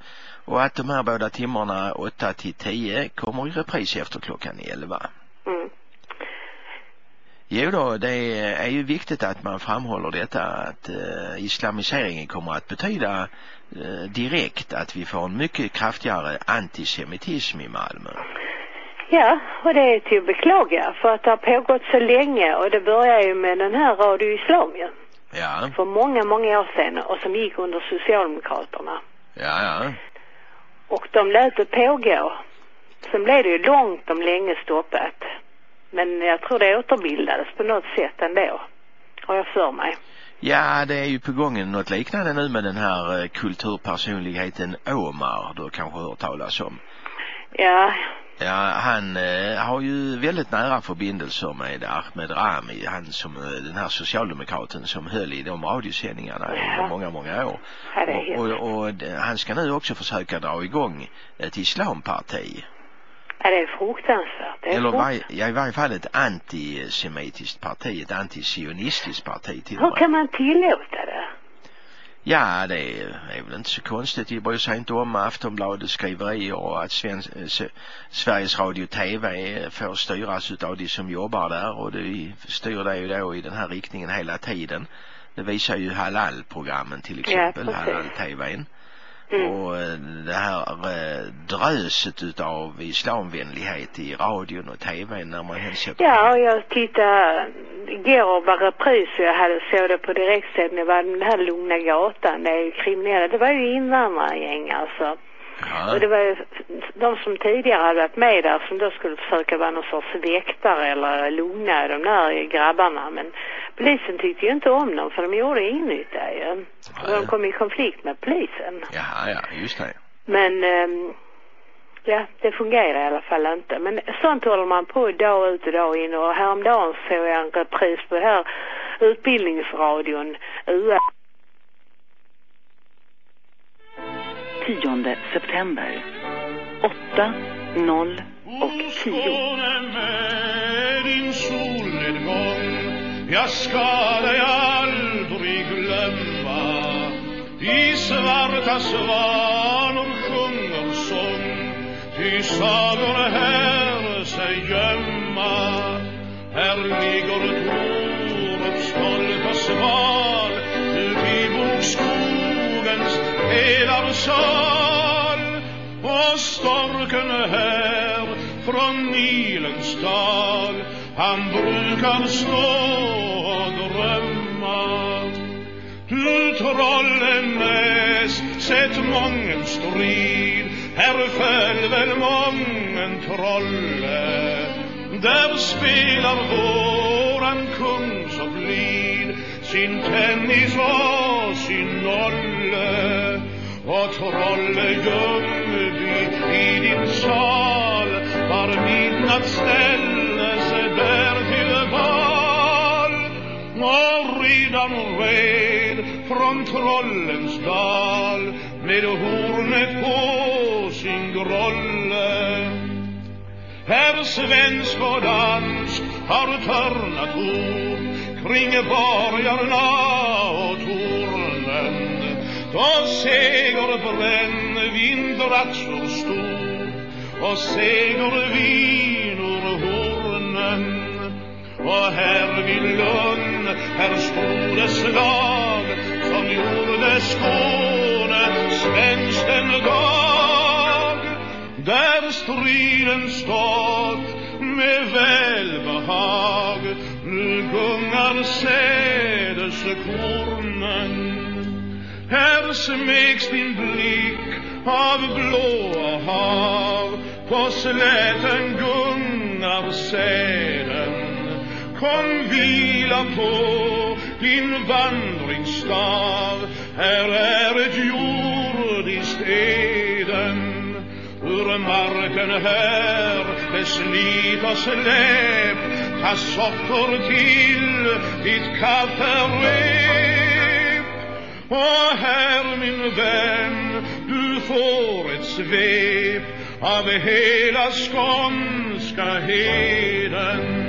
och att de här båda timmarna 8 till 10 kommer i repris efter klockan 11. Mm. Jo då, det är ju viktigt att man framhåller detta att eh, islamiseringen kommer att betyda eh, direkt att vi får en mycket kraftigare antisemitism i Malmö. Ja, och det är till att beklaga för att det har pågått så länge och det börjar ju med den här Radio Islam ju. Ja, För många, många år sedan och som gick under Socialdemokraterna. ja, ja. Och de lät det pågå. Sen blev det ju långt om länge stoppat. Men jag tror det återbildades på något sätt ändå. Har jag för mig. Ja, det är ju på gång något liknande nu med den här eh, kulturpersonligheten Omar, du har kanske hört talas om. Ja, Ja, han eh, har ju väldigt nära förbindelser med Ahmed Rami, han som, eh, den här socialdemokraten som höll i de radiosändningarna under många, många år. ja. Och, och, och han ska nu också försöka dra igång ett islamparti. Ja, det är fruktansvärt. Det är Eller frukt... vaj, ja, i varje fall ett antisemitiskt parti, ett antisionistiskt parti till Hur kan man tillåta det? Ja, det är, väl inte så konstigt. Vi bryr sig inte om Aftonbladets skriverier och att Svensk, Sveriges Radio TV får styras utav de som jobbar där och det styr det ju då i den här riktningen hela tiden. Det visar ju halal-programmen till exempel, precis. halal-tvn. Mm. Och eh, det här eh, dröset utav islamvänlighet i radion och tvn när man helst sätter Ja, och jag tittade igår var repris och jag hade såg det på direktsändning. Det var den här Lugna gatan. Det är ju kriminella. Det var ju invandrargäng alltså. Ja. Och det var ju de som tidigare hade varit med där som då skulle försöka vara någon sorts väktare eller lugna de där grabbarna. Men polisen tyckte ju inte om dem för de gjorde inget nytta ju. Och de kom i konflikt med polisen. Jaha, ja, just det. Men ehm, ja, det fungerar i alla fall inte. Men sånt håller man på dag ut och dag in och häromdagen såg jag en repris på här utbildningsradion UA 10 september. 8, 0 och 10. Skåne med din solnedgång Jag ska dig aldrig glömma i svarta svanor sjunger sång. Ty sagor här sig gömma. Här ligger Torups stolta och sval. Ut i bokskogens pelarsal och storken här från Nilens dal. Han brukar stå och drömma. Du Trollenäs, sett mången strid här föll väl mången trolle. Där spelar våran kung så blid. Sin tennis och sin nolle. Och Trolle Ljungby i din sal. Var midnatt ställde sig där till val. Och redan red från trollens dal med hornet på sin grolle. Här svensk och dansk har törnat ord kring borgarna och tornen då seger brännvin drack så stor och seger vin ur hornen och här vid Lund, här stod det slag som gjorde Skåne svenskt en dag. Där striden stått med välbehag, nu gungar sädeskornen. Här smeks din blick av blåa hav, på släten gungar säden kom vila på din vandringsstav. Här är ett jordiskt Eden. Ur marken här med slit och släp ta socker till ditt kafferep. Och här min vän, du får ett svep av hela skånska heden.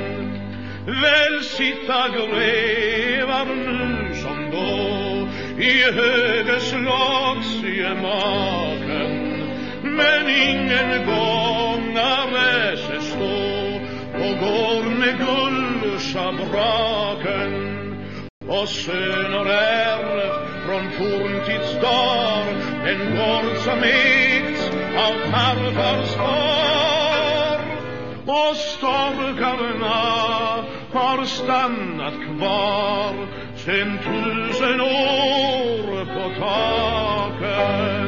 Väl sitta grevar nu som då i högerslagsgemaken men ingen gångare sig stå och går med guldschabraken och söner är från forntidsdar en gård som ägts av farfars far. Och storkarna har stannat kvar sen tusen år på taken.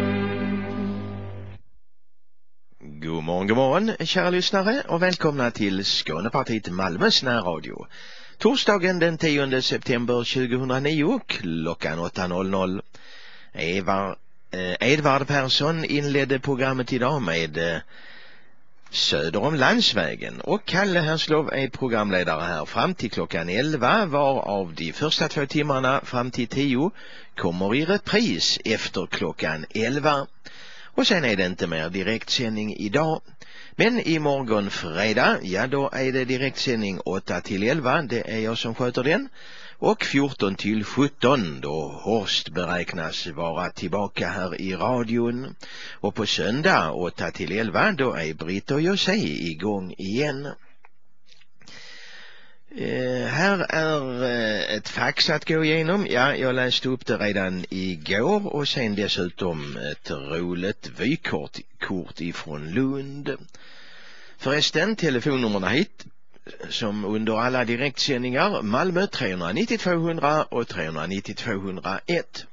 God morgon, god morgon kära lyssnare och välkomna till Skånepartiet Malmös närradio. Torsdagen den 10 september 2009 klockan 8.00. Eh, Edvard Persson inledde programmet idag med eh, söder om landsvägen och Kalle Herslov är programledare här fram till klockan 11 varav de första två timmarna fram till 10 kommer i repris efter klockan 11. Och sen är det inte mer direktsändning idag. Men imorgon fredag, ja då är det direktsändning 8 till 11, det är jag som sköter den och 14 till 17 då Horst beräknas vara tillbaka här i radion. Och på söndag 8 till 11 då är Britt och José igång igen. Eh, här är eh, ett fax att gå igenom. Ja, jag läste upp det redan igår och sen dessutom ett roligt vykort kort ifrån Lund. Förresten, telefonnummerna hit som under alla direktsändningar Malmö 390 200 och 390 201.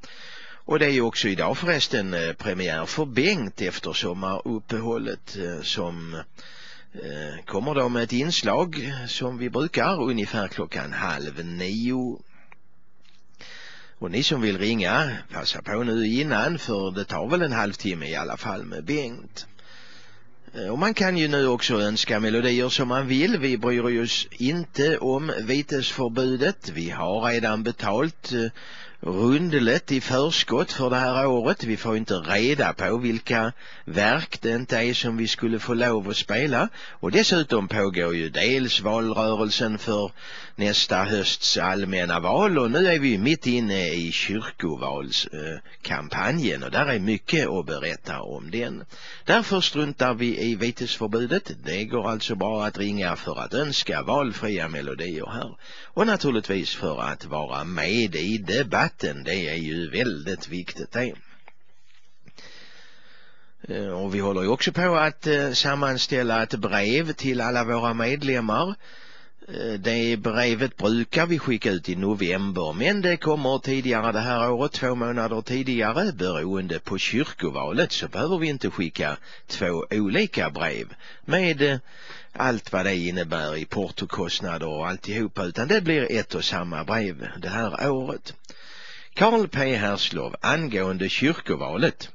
Och det är ju också idag förresten eh, premiär för Bengt efter sommaruppehållet eh, som eh, kommer då med ett inslag som vi brukar ungefär klockan halv nio. Och ni som vill ringa, passa på nu innan för det tar väl en halvtimme i alla fall med Bengt. Eh, och man kan ju nu också önska melodier som man vill. Vi bryr oss inte om vitesförbudet. Vi har redan betalt eh, rundlet i förskott för det här året. Vi får inte reda på vilka verk det inte är som vi skulle få lov att spela. Och dessutom pågår ju dels valrörelsen för nästa hösts allmänna val och nu är vi mitt inne i kyrkovalskampanjen och där är mycket att berätta om den. Därför struntar vi i vitesförbudet. Det går alltså bara att ringa för att önska valfria melodier här. Och naturligtvis för att vara med i debatten. Det är ju väldigt viktigt det. Eh, och vi håller ju också på att eh, sammanställa ett brev till alla våra medlemmar Eh, det brevet brukar vi skicka ut i november men det kommer tidigare det här året, två månader tidigare. Beroende på kyrkovalet så behöver vi inte skicka två olika brev med eh, allt vad det innebär i portokostnader och alltihopa utan det blir ett och samma brev det här året. Karl P. Herslov angående kyrkovalet.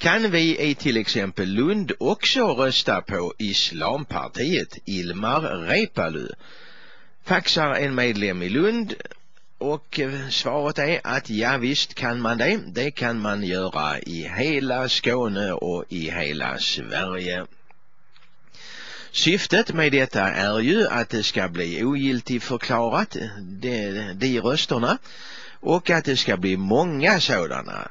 Kan vi i till exempel Lund också rösta på Islampartiet Ilmar Reepalu? Faxar en medlem i Lund och svaret är att ja visst kan man det. Det kan man göra i hela Skåne och i hela Sverige. Syftet med detta är ju att det ska bli ogiltigt förklarat, de, de rösterna, och att det ska bli många sådana.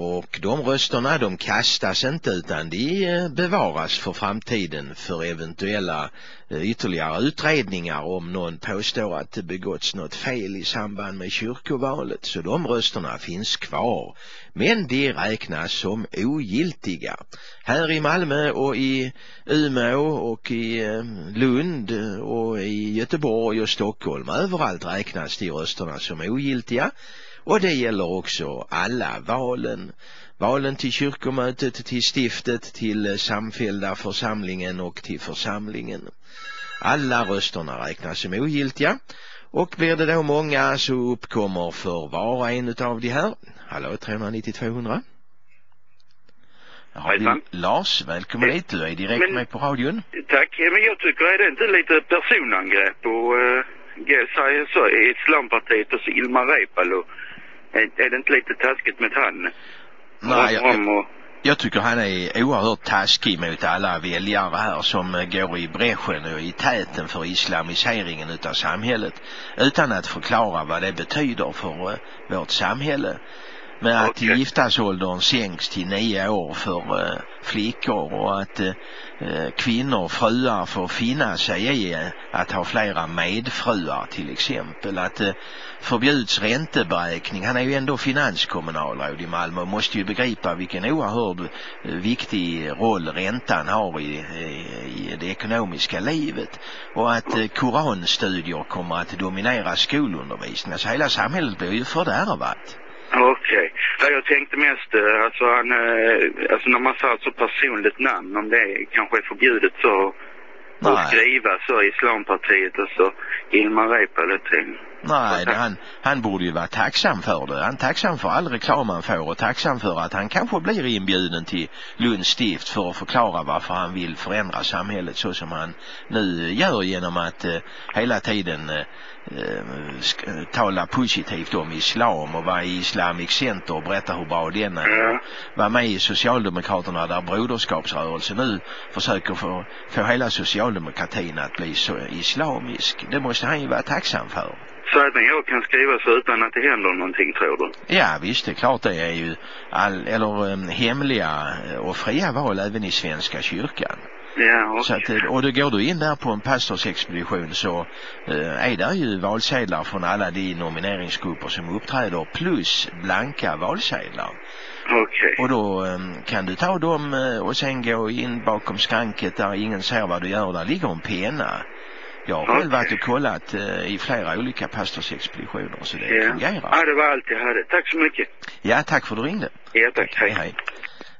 Och de rösterna de kastas inte utan de eh, bevaras för framtiden för eventuella eh, ytterligare utredningar om någon påstår att det begåtts något fel i samband med kyrkovalet. Så de rösterna finns kvar. Men de räknas som ogiltiga. Här i Malmö och i Umeå och i eh, Lund och i Göteborg och Stockholm. Överallt räknas de rösterna som ogiltiga. Och det gäller också alla valen. Valen till kyrkomötet, till stiftet, till samfällda församlingen och till församlingen. Alla rösterna räknas som ogiltiga. Och blir det då många så uppkommer för var och en av de här. Hallå 390 200. Hejsan. Lars, välkommen hit. Du är direkt Men- med på radion. Tack. Men jag tycker är det inte lite personangrepp och uh, säger så Islampartiet och så Ilmar Reepalu. Är, är det inte lite taskigt med han? Nej, jag, och, Jag tycker han är oerhört taskig mot alla väljare här som eh, går i bräschen och i täten för islamiseringen utav samhället utan att förklara vad det betyder för eh, vårt samhälle. Med att giftasåldern sänks till nio år för eh, flickor och att eh, eh, kvinnor, fruar får finna sig i eh, att ha flera medfruar till exempel. Att eh, förbjuds ränteberäkning. Han är ju ändå finanskommunalråd i Malmö och måste ju begripa vilken oerhörd eh, viktig roll räntan har i, i, i det ekonomiska livet. Och att eh, koranstudier kommer att dominera skolundervisningen. Alltså hela samhället blir ju fördärvat. Okej. Ja, jag tänkte mest, eh, alltså, han, eh, alltså när man säger så personligt namn, om det kanske är förbjudet så Nej. att skriva så Islampartiet och så Ilmar Reepalu till. Nej, det, han, han borde ju vara tacksam för det. Han är tacksam för all reklam han får och tacksam för att han kanske blir inbjuden till Lunds stift för att förklara varför han vill förändra samhället så som han nu gör genom att eh, hela tiden eh, eh, tala positivt om islam och vara i Islamic Center och berätta hur bra den är. Och vara med i Socialdemokraterna där broderskapsrörelsen nu försöker få, få hela socialdemokratin att bli så islamisk. Det måste han ju vara tacksam för. Så även jag kan skriva så utan att det händer någonting tror du? Ja visst, det är klart det är ju all, eller um, hemliga och fria val även i Svenska kyrkan. Ja, okej. Så att, eh, och då går du in där på en pastorsexpedition så eh, är där ju valsedlar från alla de nomineringsgrupper som uppträder plus blanka valsedlar. Okej. Och då eh, kan du ta dem eh, och sen gå in bakom skranket där ingen ser vad du gör. Där ligger en penna. Jag har själv varit och kollat eh, i flera olika pastorsexpeditioner så det Ja. fungerar. ja, det var allt jag hade. Tack så mycket. Ja, tack för att du ringde. Ja, tack. Hej, hej.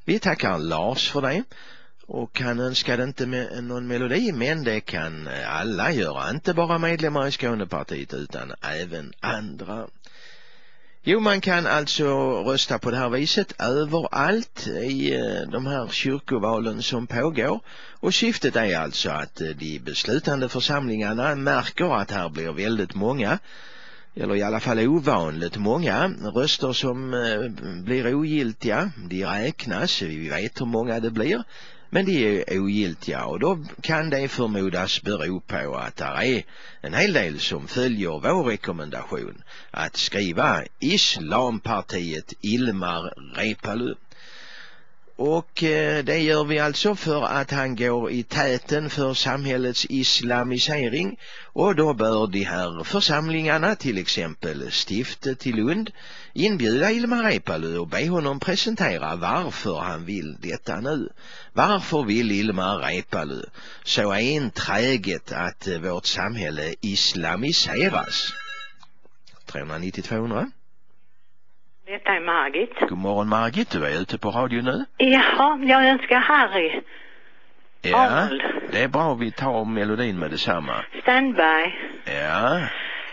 Vi tackar Lars för det. Och han önskade inte med någon melodi, men det kan eh, alla göra. Inte bara medlemmar i Skånepartiet utan även andra. Jo, man kan alltså rösta på det här viset överallt i eh, de här kyrkovalen som pågår. Och syftet är alltså att eh, de beslutande församlingarna märker att här blir väldigt många eller i alla fall ovanligt många röster som eh, blir ogiltiga. De räknas, vi vet hur många det blir. Men de är ogiltiga och då kan det förmodas bero på att det är en hel del som följer vår rekommendation att skriva Islampartiet Ilmar Reepalu. Och eh, det gör vi alltså för att han går i täten för samhällets islamisering och då bör de här församlingarna, till exempel stiftet i Lund, inbjuda Ilmar Reepalu och be honom presentera varför han vill detta nu. Varför vill Ilmar Reepalu så enträget att eh, vårt samhälle islamiseras? 390 200. Detta är Margit. God morgon Margit, du är ute på radio nu? Jaha, jag önskar Harry Ja, Arnold. det är bra vi tar melodin med detsamma. standby. Ja,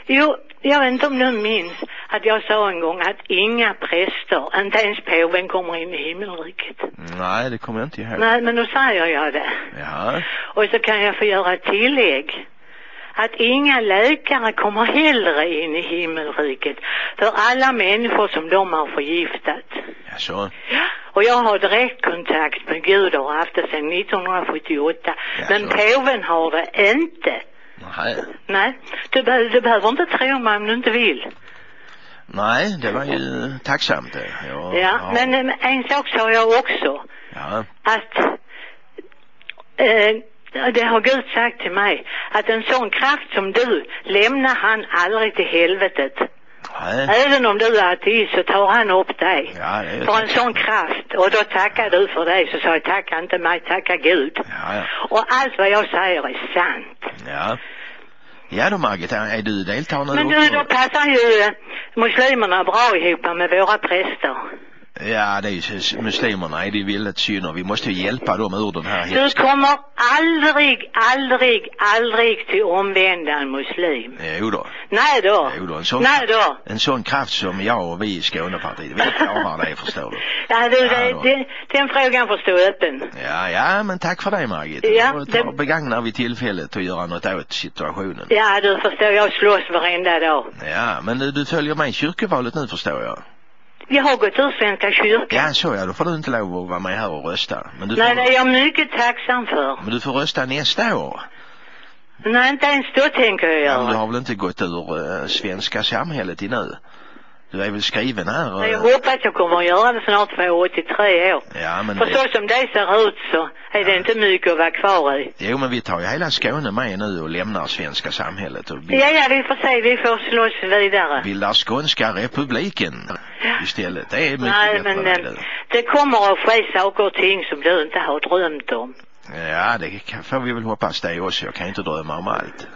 Jo, jag vet inte om du minns att jag sa en gång att inga präster, inte ens påven, kommer in i himmelriket. nej det kommer jag inte ihåg. Nej, men då säger jag det. Ja, Och så kan jag få göra ett tillägg. att inga läkare kommer heller in i himmelriket för alla människor som de har förgiftat. Ja, så. Och jag har direktkontakt med Gud och har haft det sedan 1978. Men påven har det inte. Nej. Nej, du, be- du behöver inte tro mig om du inte vill. Nej, det var ju tacksamt det. Ja, Ja, men en sak sa jag också. Ja. Att eh, det har Gud sagt till mig att en sån kraft som du lämnar han aldrig till helvetet. Nej. Även om du är ateist så tar han upp dig. Ja, det För en sån kraft. Och då tackar du för det. Så sa jag tacka inte mig, tacka Gud. Ja, ja. Och allt vad jag säger är sant. Ja. Ja då Margit, är du deltagande Men också? du, då passar ju eh, muslimerna bra ihop med våra präster. Ja, det är ju muslimerna är det ju väldigt synd och vi måste ju hjälpa dem ur den här Du kommer aldrig, aldrig, aldrig till omvända en muslim. Jo då. Nej då. Jo då, en sån, Nej då. en sån kraft som jag och vi i Skånepartiet, vi klarar det förstår du. Ja, du, Ja, det, det, den frågan får stå öppen. Ja, ja, men tack för det Margit. Ja, Då det- tar- begagnar vi tillfället att göra något åt situationen. Ja, du förstår, jag slåss varenda dag. Ja, men du, du följer med i kyrkovalet nu förstår jag. Jag har gått ur Svenska kyrkan. Ja, så ja, då får du inte lov att vara med här och rösta. Men du, Nej, får, det är jag mycket tacksam för. men du får rösta nästa år. Nej, inte ens då tänker jag Ja, men du göra. har väl inte gått ur eh, svenska samhället i nu? Du är väl skriven här? Men Jag hoppas jag kommer att göra det snart för jag är 83 år. Ja, men För så som det ser ut så är det inte mycket att vara kvar i. Jo, men vi tar ju hela Skåne med nu och lämnar svenska samhället och Ja, ja, vi får se. Vi får slåss vidare. bildar Skånska republiken istället. Det är mycket Nej, men eh, du. det kommer att ske saker och ting som du inte har drömt om. Ja, det kan, får vi väl hoppas det också. Jag kan inte drömma om allt.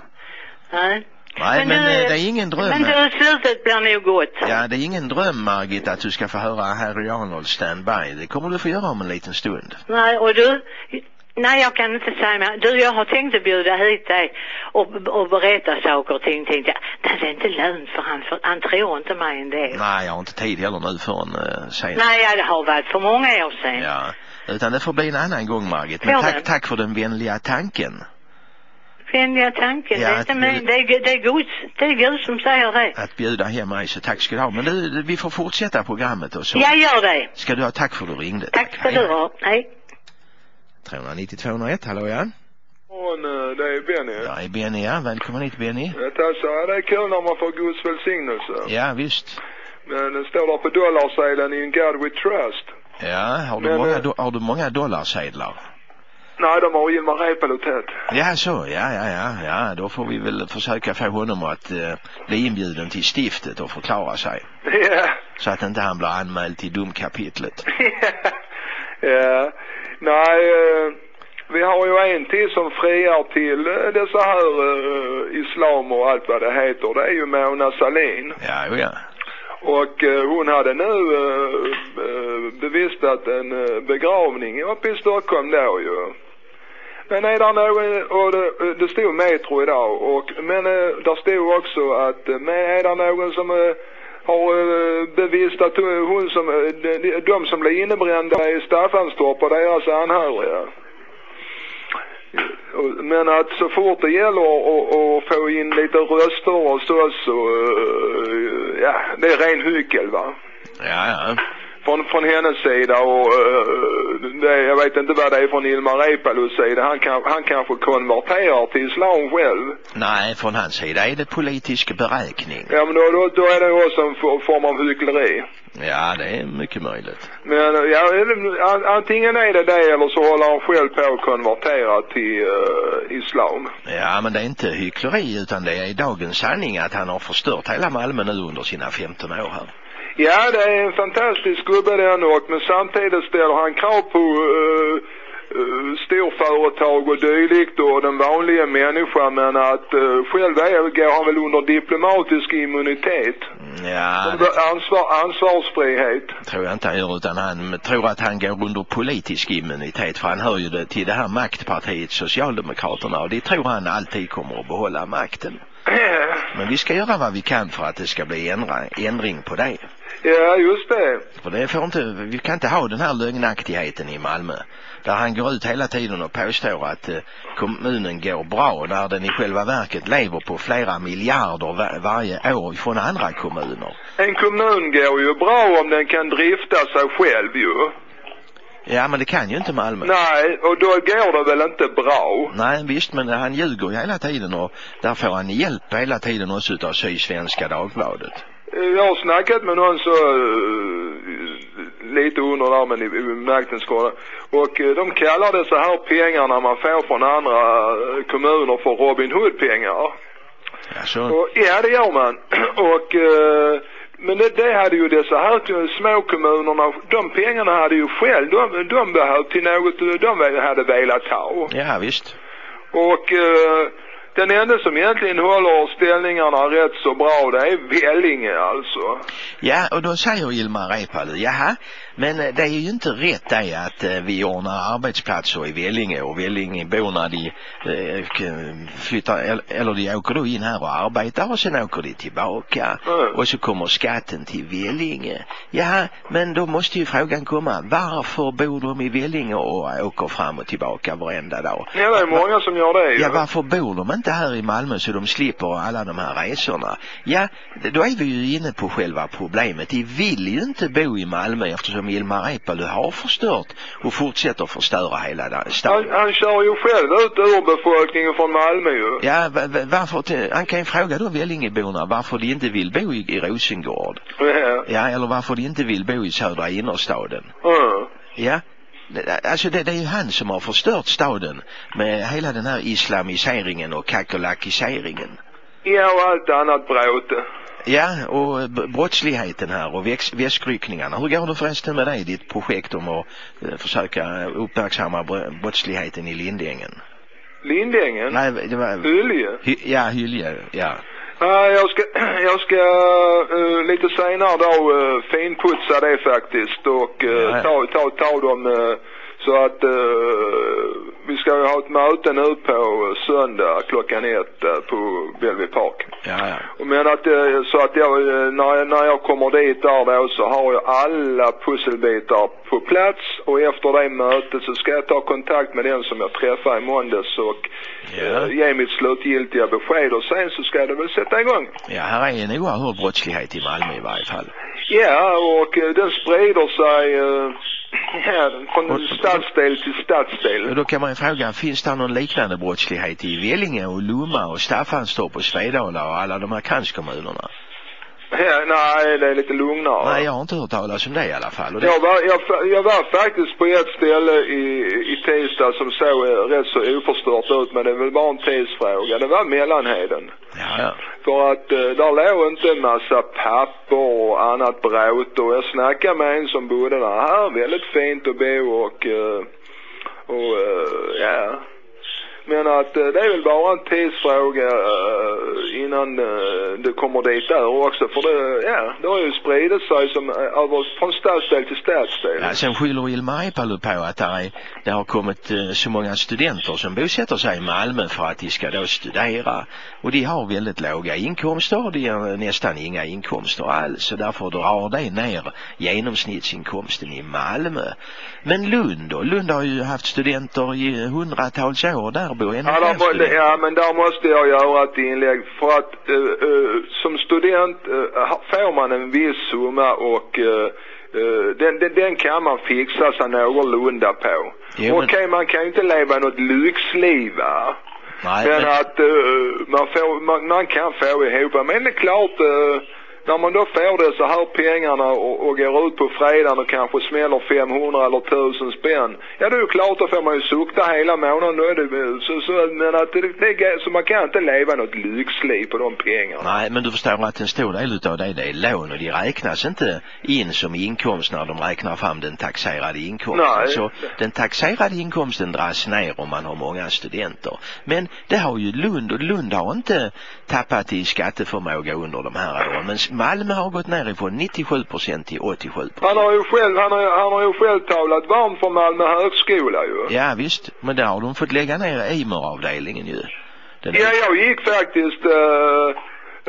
Nej. Nej, men, du, eh, det är ingen dröm. Men du, slutet blir nog gott. Ja, det är ingen dröm, Margit, att du ska få höra Harry Arnold standby. Det kommer du få göra om en liten stund. Nej, och du, nej jag kan inte säga mer. Du, jag har tänkt att bjuda hit dig och, och berätta saker och ting. Tänkte jag, det är inte lönt för han, för han tror inte mig en del. Nej, jag har inte tid heller nu förrän uh, sen. Nej, ja, det har varit för många år sedan. Ja, utan det får bli en annan gång, Margit. Men tack, tack för den vänliga tanken. Vänliga tanken, Ja, det är inte att- min, det är, det är Gud, det är Gud som säger det. Att bjuda hem mig, så tack ska du ha. Men du, vi får fortsätta programmet och så. Jag gör det. Ska du ha tack för att du ringde. Tack ska du ha. Hej. 390 201, hallå ja. Från, eh, det är Benny. Ja, är Benny ja. Välkommen hit Benny. Jag här, det är kul när man får Guds välsignelse. Ja, visst. Men det står där på dollarsedeln in God we trust. Ja, har du, Men, många, eh, do, har du många dollarsedlar? Nej, de har Ilmar Reepalu tätt. Ja, så. Ja, ja, ja. Ja, då får vi väl försöka få honom att eh, bli inbjuden till stiftet och förklara sig. Ja. Så att inte han blir anmäld till domkapitlet. [LAUGHS] ja. Nej, eh, vi har ju en till som friar till eh, dessa här eh, islam och allt vad det heter. Det är ju Mona Sahlin. Ja, jo, ja. Och eh, hon hade nu eh, eh, bevistat en eh, begravning uppe i Stockholm då ju. Men är där någon, och det, det stod Metro idag och, men eh, där stod också att, eh, men är det någon som eh, har eh, bevistat hon som, de, de som blev innebrända i Staffanstorp och deras anhöriga. Men att så fort det gäller att, få in lite röster hos oss så, ja, det är ren hyckel va. Ja, ja. Från, från hennes sida och eh, det, jag vet inte vad det är från Ilmar Reepalus sida. Han, kan, han kanske konverterar till islam själv. Nej, från hans sida är det politisk beräkning. Ja men då, då, då är det också en form av hyckleri. Ja, det är mycket möjligt. Men eh, ja, antingen är det det eller så håller han själv på att konvertera till eh, islam. Ja, men det är inte hyckleri utan det är dagens sanning att han har förstört hela Malmö nu under sina 15 år här. Ja, det är en fantastisk gubbe den och men samtidigt ställer han krav på uh, uh, storföretag och dylikt och den vanliga människan men att uh, själv är, går han väl under diplomatisk immunitet. Ja, Ansvar, ansvarsfrihet. tror jag inte han gör utan han tror att han går under politisk immunitet för han hör ju det till det här maktpartiet Socialdemokraterna och det tror han alltid kommer att behålla makten. [CLEARS THROAT] Men vi ska göra vad vi kan för att det ska bli ändra, ändring på det. Ja, just det. För det får inte, vi kan inte ha den här lögnaktigheten i Malmö. Där han går ut hela tiden och påstår att eh, kommunen går bra när den i själva verket lever på flera miljarder var varje år från andra kommuner. En kommun går ju bra om den kan drifta sig själv ju. Ja men det kan ju inte Malmö. Nej, och då går det väl inte bra. Nej visst men han ljuger ju hela tiden och där får han hjälp hela tiden också utav Sydsvenska Dagbladet. Eh, Jag har snackat med någon så uh, lite under där men i, i märktens skada. Och uh, de kallar det så här pengarna man får från andra kommuner för Robin Hood-pengar. Alltså, Och, ja, det gör man. [CLEARS THROAT] Och, eh, men det, det hade ju dessa här småkommunerna, de pengarna hade ju själv, de, de behövt till något de hade velat ha. ja visst. Och eh, den enda som egentligen håller ställningarna rätt så bra, det är Vellinge alltså. Ja, och då säger Ilmar Reepalu, jaha, men eh, det är ju inte rätt det att eh, vi ordnar arbetsplatser i Vellinge och Vellingeborna de eh, flyttar, el- eller de åker då in här och arbetar och sen åker de tillbaka Mm. och så kommer skatten till Vellinge. Jaha, men då måste ju frågan komma, varför bor de i Vellinge och åker fram och tillbaka varenda dag? Ja, det är många som gör det ju. Ja, varför bor de inte här i Malmö så de slipper alla de här resorna? Ja, då är vi ju inne på själva problemet. De vill ju inte bo i Malmö eftersom Ilmar Reepalu har förstört och fortsätter förstöra hela den Han, staden. han kör ju själv ut urbefolkningen från Malmö ju. Ja, va- va- varför, han kan ju fråga då Vellingeborna varför de inte vill bo i, i Rosengård. Ja. Ja, eller varför de inte vill bo i södra innerstaden. Mm. Ja, alltså det, det är ju han som har förstört staden med hela den här islamiseringen och kakelakiseringen. Ja, och allt annat bråte. Ja, och brottsligheten här och väx- väskryckningarna. Hur går det förresten med dig, ditt projekt om att eh, försöka uppmärksamma br- brottsligheten i Lindängen? Lindängen? Nej, det var... Hylje? Hy, ja, Hylje, ja. Nej, jag ska, [CLEARS THROAT] jag ska eh, lite senare då uh, finputsa det faktiskt och uh, Ja. ta, ta, ta dem uh, så att uh, vi ska ju ha ett möte nu på söndag klockan ett uh, på Bellevue Park. Ja, ja. Men att, eh, så att jag, eh, när, jag, när jag kommer dit där då så har jag alla pusselbitar på plats och efter det mötet så ska jag ta kontakt med den som jag träffade i måndags och Ja. eh, ge mitt slutgiltiga besked och sen så ska det väl sätta igång. Ja, här är en oerhörd brottslighet i Malmö i varje fall. Ja, och eh, den sprider sig eh, ja, från Och- stadsdel till stadsdel. Och då kan man ju fråga, finns det någon liknande brottslighet i Vellinge och Lomma och Staffanstorp och Svedala och alla de här kranskommunerna? Ja, nej, det är lite lugnare. Nej, jag har inte hört talas om det i alla fall. Och det, Jag var, jag, jag var faktiskt på ett ställe i, i tisdag som såg rätt så oförstört ut men det är väl bara en tidsfråga. Det var Mellanheden. ja, ja. För att eh, där låg inte en massa papper och annat bråte och jag snackade med en som bodde där. Här, väldigt fint att bo och, eh, och eh, ja. Men att eh, det är väl bara en tidsfråga eh, innan eh, det kommer dit där också. För det, ja, det har ju spridit sig som, eh, över, från stadsdel till stadsdel. Ja, sen skyller Ilmar Reepalu på att det, är, det har kommit eh, så många studenter som bosätter sig i Malmö för att de ska då studera. Och de har väldigt låga inkomster, de har nästan inga inkomster alls Så därför drar det ner genomsnittsinkomsten i Malmö. Men Lund då? Lund har ju haft studenter i hundratals år, där ännu Ja, där, ja, men där måste jag göra ett inlägg för att eh, eh, som student eh, får man en viss summa och eh, eh, den, den, den kan man fixa sig någorlunda på. Men- Okej, man kan ju inte leva något lyxliv va? Nej, Men men, att eh, man, får, man, man kan få ihop, men det är klart när man då får det så här pengarna och, och går ut på fredagen och kanske smäller 500 eller 1000 spänn. Ja, det är ju klart, då får man ju sukta hela månaden. Då är det, så, så, men att det, det, så man kan inte leva något lyxliv på de pengarna. Nej, men du förstår att en stor del utav det, det är lån och de räknas inte in som inkomst när de räknar fram den taxerade inkomsten. Nej. Så den taxerade inkomsten dras ner om man har många studenter. Men det har ju Lund och Lund har inte tappat i skatteförmåga under de här åren. Men Malmö har gått ner ifrån 97 procent till 87% Han har ju själv, han har, han har ju själv talat varmt för Malmö högskola ju. Ja visst, men där har de fått lägga ner IMER-avdelningen ju. Den Ja, jag gick faktiskt,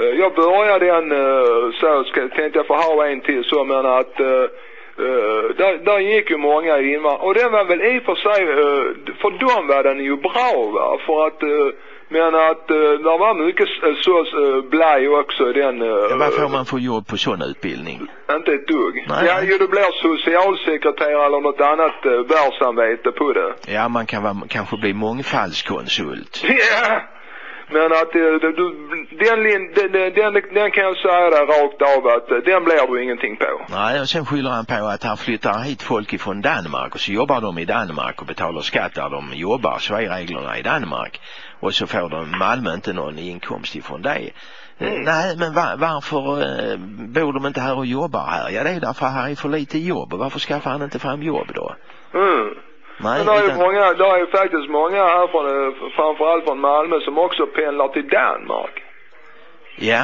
Eh, Jag började den eh, så, ska, tänkte jag få ha en till så, men att eh, eh, där, där gick ju många invandrare. Och den var väl i och för sig, eh, för dem var den ju bra va. För att, eh, men att eh, det var mycket eh, så eh, blaj också i den. Ja, vad får Eh, man för jobb på sån utbildning? inte ett dugg. Nej, ja, ju det blir socialsekreterare eller något annat eh, världssamvete på det. Ja, man kan vara, kanske bli mångfaldskonsult. [LAUGHS] Ja, men att eh, du, du, den, den, den, den, kan jag säga dig rakt av att eh, den blir du ingenting på. Nej, och sen skyller han på att här flyttar hit folk ifrån Danmark och så jobbar de i Danmark och betalar skatt där de jobbar. Så är reglerna i Danmark. Och så får de Malmö inte någon inkomst ifrån det. Eh, Mm. Nej, men va, varför eh, bor de inte här och jobbar här? Ja, det är därför här är för lite jobb. Varför skaffar han inte fram jobb då? Mm. Nej, Men det är ju utan- många, det är ju faktiskt många här från, eh, framförallt från Malmö som också pendlar till Danmark. Ja.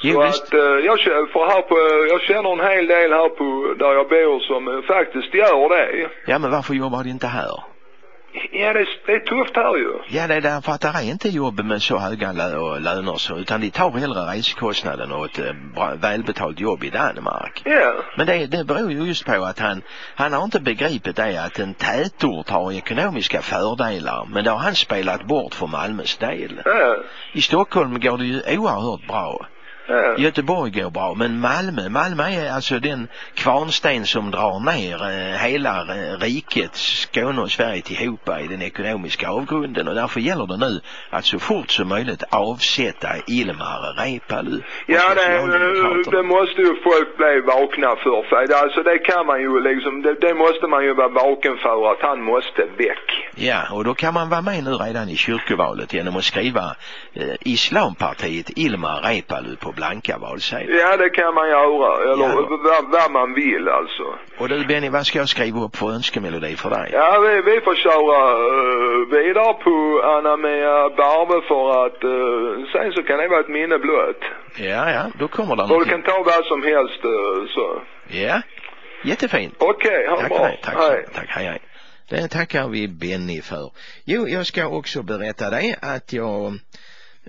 Så Jo, visst. att eh, jag, för här på, jag känner en hel del här på, där jag bor som faktiskt gör det. Ja, men varför jobbar de inte här? Ja, det, är- det är tufft här ju. Ja, det är därför att det är inte jobb med så höga lö löner så, utan de tar hellre resekostnaden och ett eh, bra, välbetalt jobb i Danmark. Ja. Men det, det beror ju just på att han, han har inte begripit det att en tätort har ekonomiska fördelar, men det har han spelat bort för Malmös del. Ja. I Stockholm går det ju oerhört bra. Ja. Göteborg går bra, men Malmö, Malmö är alltså den kvarnsten som drar ner eh, hela eh, riket, Skåne och Sverige tillhopa i den ekonomiska avgrunden och därför gäller det nu att så fort som möjligt avsätta Ilmar Reepalu. Ja, det, det måste ju folk bli vakna för. alltså det kan man ju liksom, det, det måste man ju vara vaken för att han måste väck. Ja, och då kan man vara med nu redan i kyrkovalet genom att skriva eh, Islampartiet Ilmar Reepalu på blanka valsedlar. Ja, det kan man göra. Eller Ja. vad, vad man vill alltså. Och du Benny, vad ska jag skriva upp för önskemelodi för dig? Ja, vi, vi får köra uh, vidare på Anna-Mia Barbe för att uh, sen så kan det vara ett minne blött. Ja, ja, då kommer det Och du kan ta vad som helst uh, så. Ja, jättefint. Okej, ha det Tack bra. det. Tack, Hej. så, tack, hej, hej. Det tackar vi Benny för. Jo, jag ska också berätta dig att jag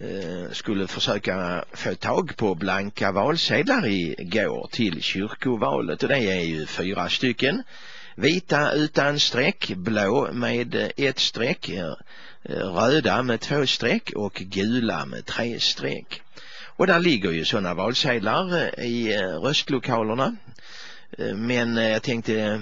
Eh, skulle försöka få tag på blanka valsedlar igår till kyrkovalet och det är ju fyra stycken. Vita utan streck, blå med ett streck, eh, röda med två streck och gula med tre streck. Och där ligger ju sådana valsedlar eh, i röstlokalerna. Eh, men eh, jag tänkte, eh,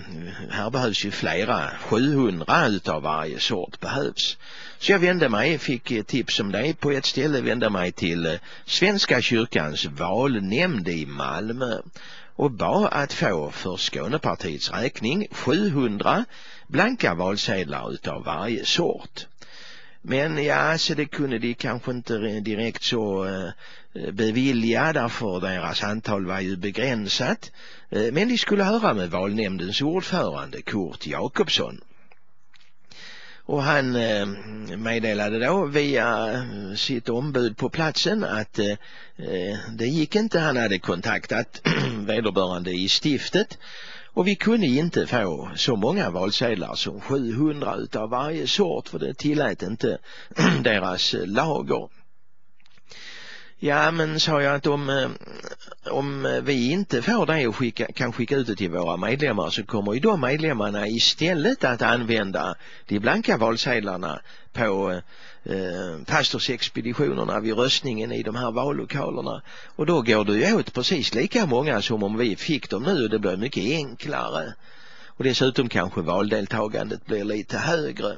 här behövs ju flera, 700 utav varje sort behövs. Så jag vände mig, fick tips om det på ett ställe, vände mig till Svenska kyrkans valnämnd i Malmö och bad att få för Skånepartiets räkning 700 blanka valsedlar utav varje sort. Men ja, så det kunde de kanske inte direkt så bevilja därför deras antal var ju begränsat. Eh, men de skulle höra med valnämndens ordförande Kurt Jakobsson. Och han eh, meddelade då via eh, sitt ombud på platsen att eh, eh, det gick inte. Han hade kontaktat [CLEARS THROAT] vederbörande i stiftet och vi kunde inte få så många valsedlar som 700 utav varje sort för det tillät inte [CLEARS THROAT] deras eh, lager. Ja men sa jag att om, eh, om vi inte får det och skicka, kan skicka ut det till våra medlemmar så kommer ju de medlemmarna istället att använda de blanka valsedlarna på eh, pastorsexpeditionerna vid röstningen i de här vallokalerna. Och då går det ju åt precis lika många som om vi fick dem nu och det blir mycket enklare. Och dessutom kanske valdeltagandet blir lite högre.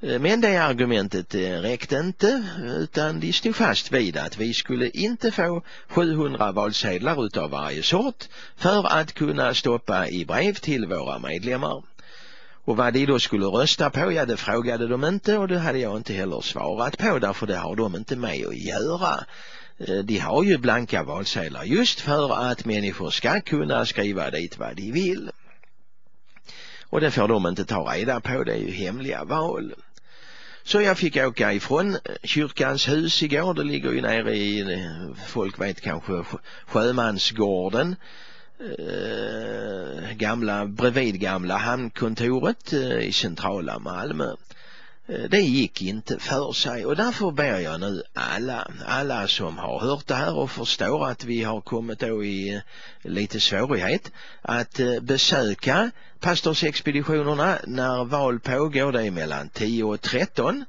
Eh, men det argumentet eh, räckte inte utan de stod fast vid att vi skulle inte få 700 valsedlar utav varje sort för att kunna stoppa i brev till våra medlemmar. Och vad de då skulle rösta på, ja det frågade de inte och det hade jag inte heller svarat på därför det har de inte med att göra. Eh, de har ju blanka valsedlar just för att människor ska kunna skriva dit vad de vill. Och det får de inte ta reda på, det är ju hemliga val. Så jag fick åka ifrån eh, kyrkans hus igår, det ligger ju nere i, eh, folk vet kanske, Sjömansgården, eh, gamla, bredvid gamla hamnkontoret eh, i centrala Malmö. Eh, det gick inte för sig. Och därför ber jag nu alla, alla som har hört det här och förstår att vi har kommit då i lite svårighet att eh, besöka pastorsexpeditionerna när val pågår, det är mellan 10 och 13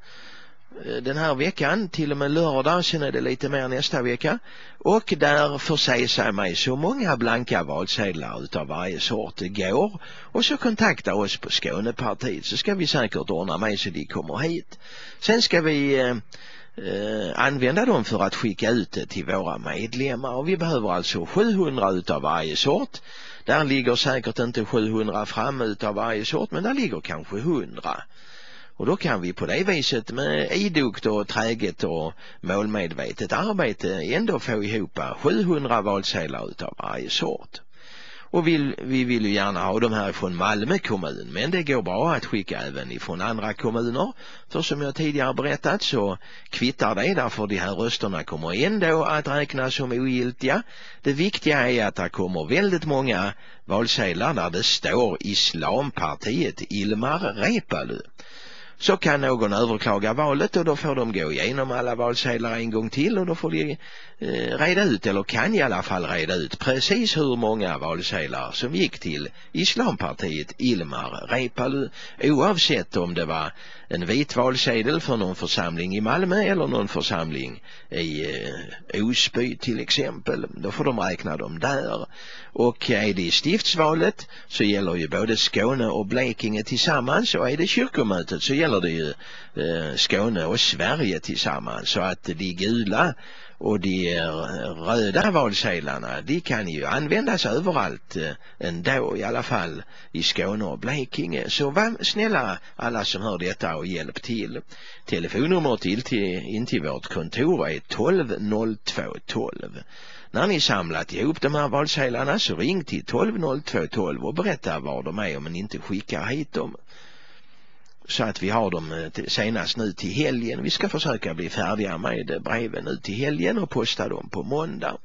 Eh, den här veckan, till och med lördag, sen är det lite mer nästa vecka. Och där förse sig med så många blanka valsedlar utav varje sort det går. Och så kontakta oss på Skånepartiet så ska vi säkert ordna med så de kommer hit. Sen ska vi eh, eh, använda dem för att skicka ut det till våra medlemmar och vi behöver alltså 700 utav varje sort. Där ligger säkert inte 700 framme utav varje sort men där ligger kanske 100. Och då kan vi på det viset med idogt och träget och målmedvetet arbete ändå få ihop 700 valsedlar utav varje sort. Och vill, vi vill ju gärna ha de här från Malmö kommun men det går bra att skicka även ifrån andra kommuner. För som jag tidigare berättat så kvittar det därför de här rösterna kommer ändå att räknas som ogiltiga. Det viktiga är att det kommer väldigt många valsedlar där det står Islampartiet Ilmar Reepalu så kan någon överklaga valet och då får de gå igenom alla valsedlar en gång till och då får de Eh, reda ut, eller kan i alla fall reda ut precis hur många valsedlar som gick till Islampartiet Ilmar Reepalu oavsett om det var en vit valsedel för någon församling i Malmö eller någon församling i eh, Osby till exempel. Då får de räkna dem där. Och är det i stiftsvalet så gäller ju både Skåne och Blekinge tillsammans och är det kyrkomötet så gäller det ju eh, Skåne och Sverige tillsammans. Så att de gula och de röda valsedlarna de kan ju användas överallt eh, ändå i alla fall i Skåne och Blekinge. Så var snälla alla som hör detta och hjälp till. Telefonnumret till, till in till vårt kontor är 12 02 12 när ni samlat ihop de här valsedlarna så ring till 12 02 12 och berätta var de är om ni inte skickar hit dem så att vi har dem eh, senast nu till helgen. Vi ska försöka bli färdiga med breven nu till helgen och posta dem på måndag.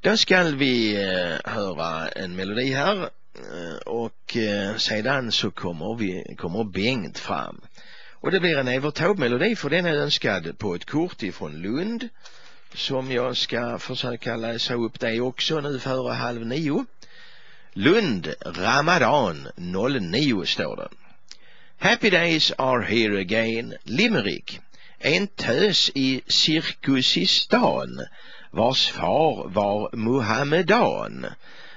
Då ska vi eh, höra en melodi här eh, och sedan så kommer vi kommer Bengt fram. Och det blir en Evert melodi för den är önskad på ett kort ifrån Lund som jag ska försöka läsa upp det också nu före halv nio. Lund Ramadan 09 står det. Happy days are here again, Limerick. En tös i Cirkusistan vars far var Muhammedan.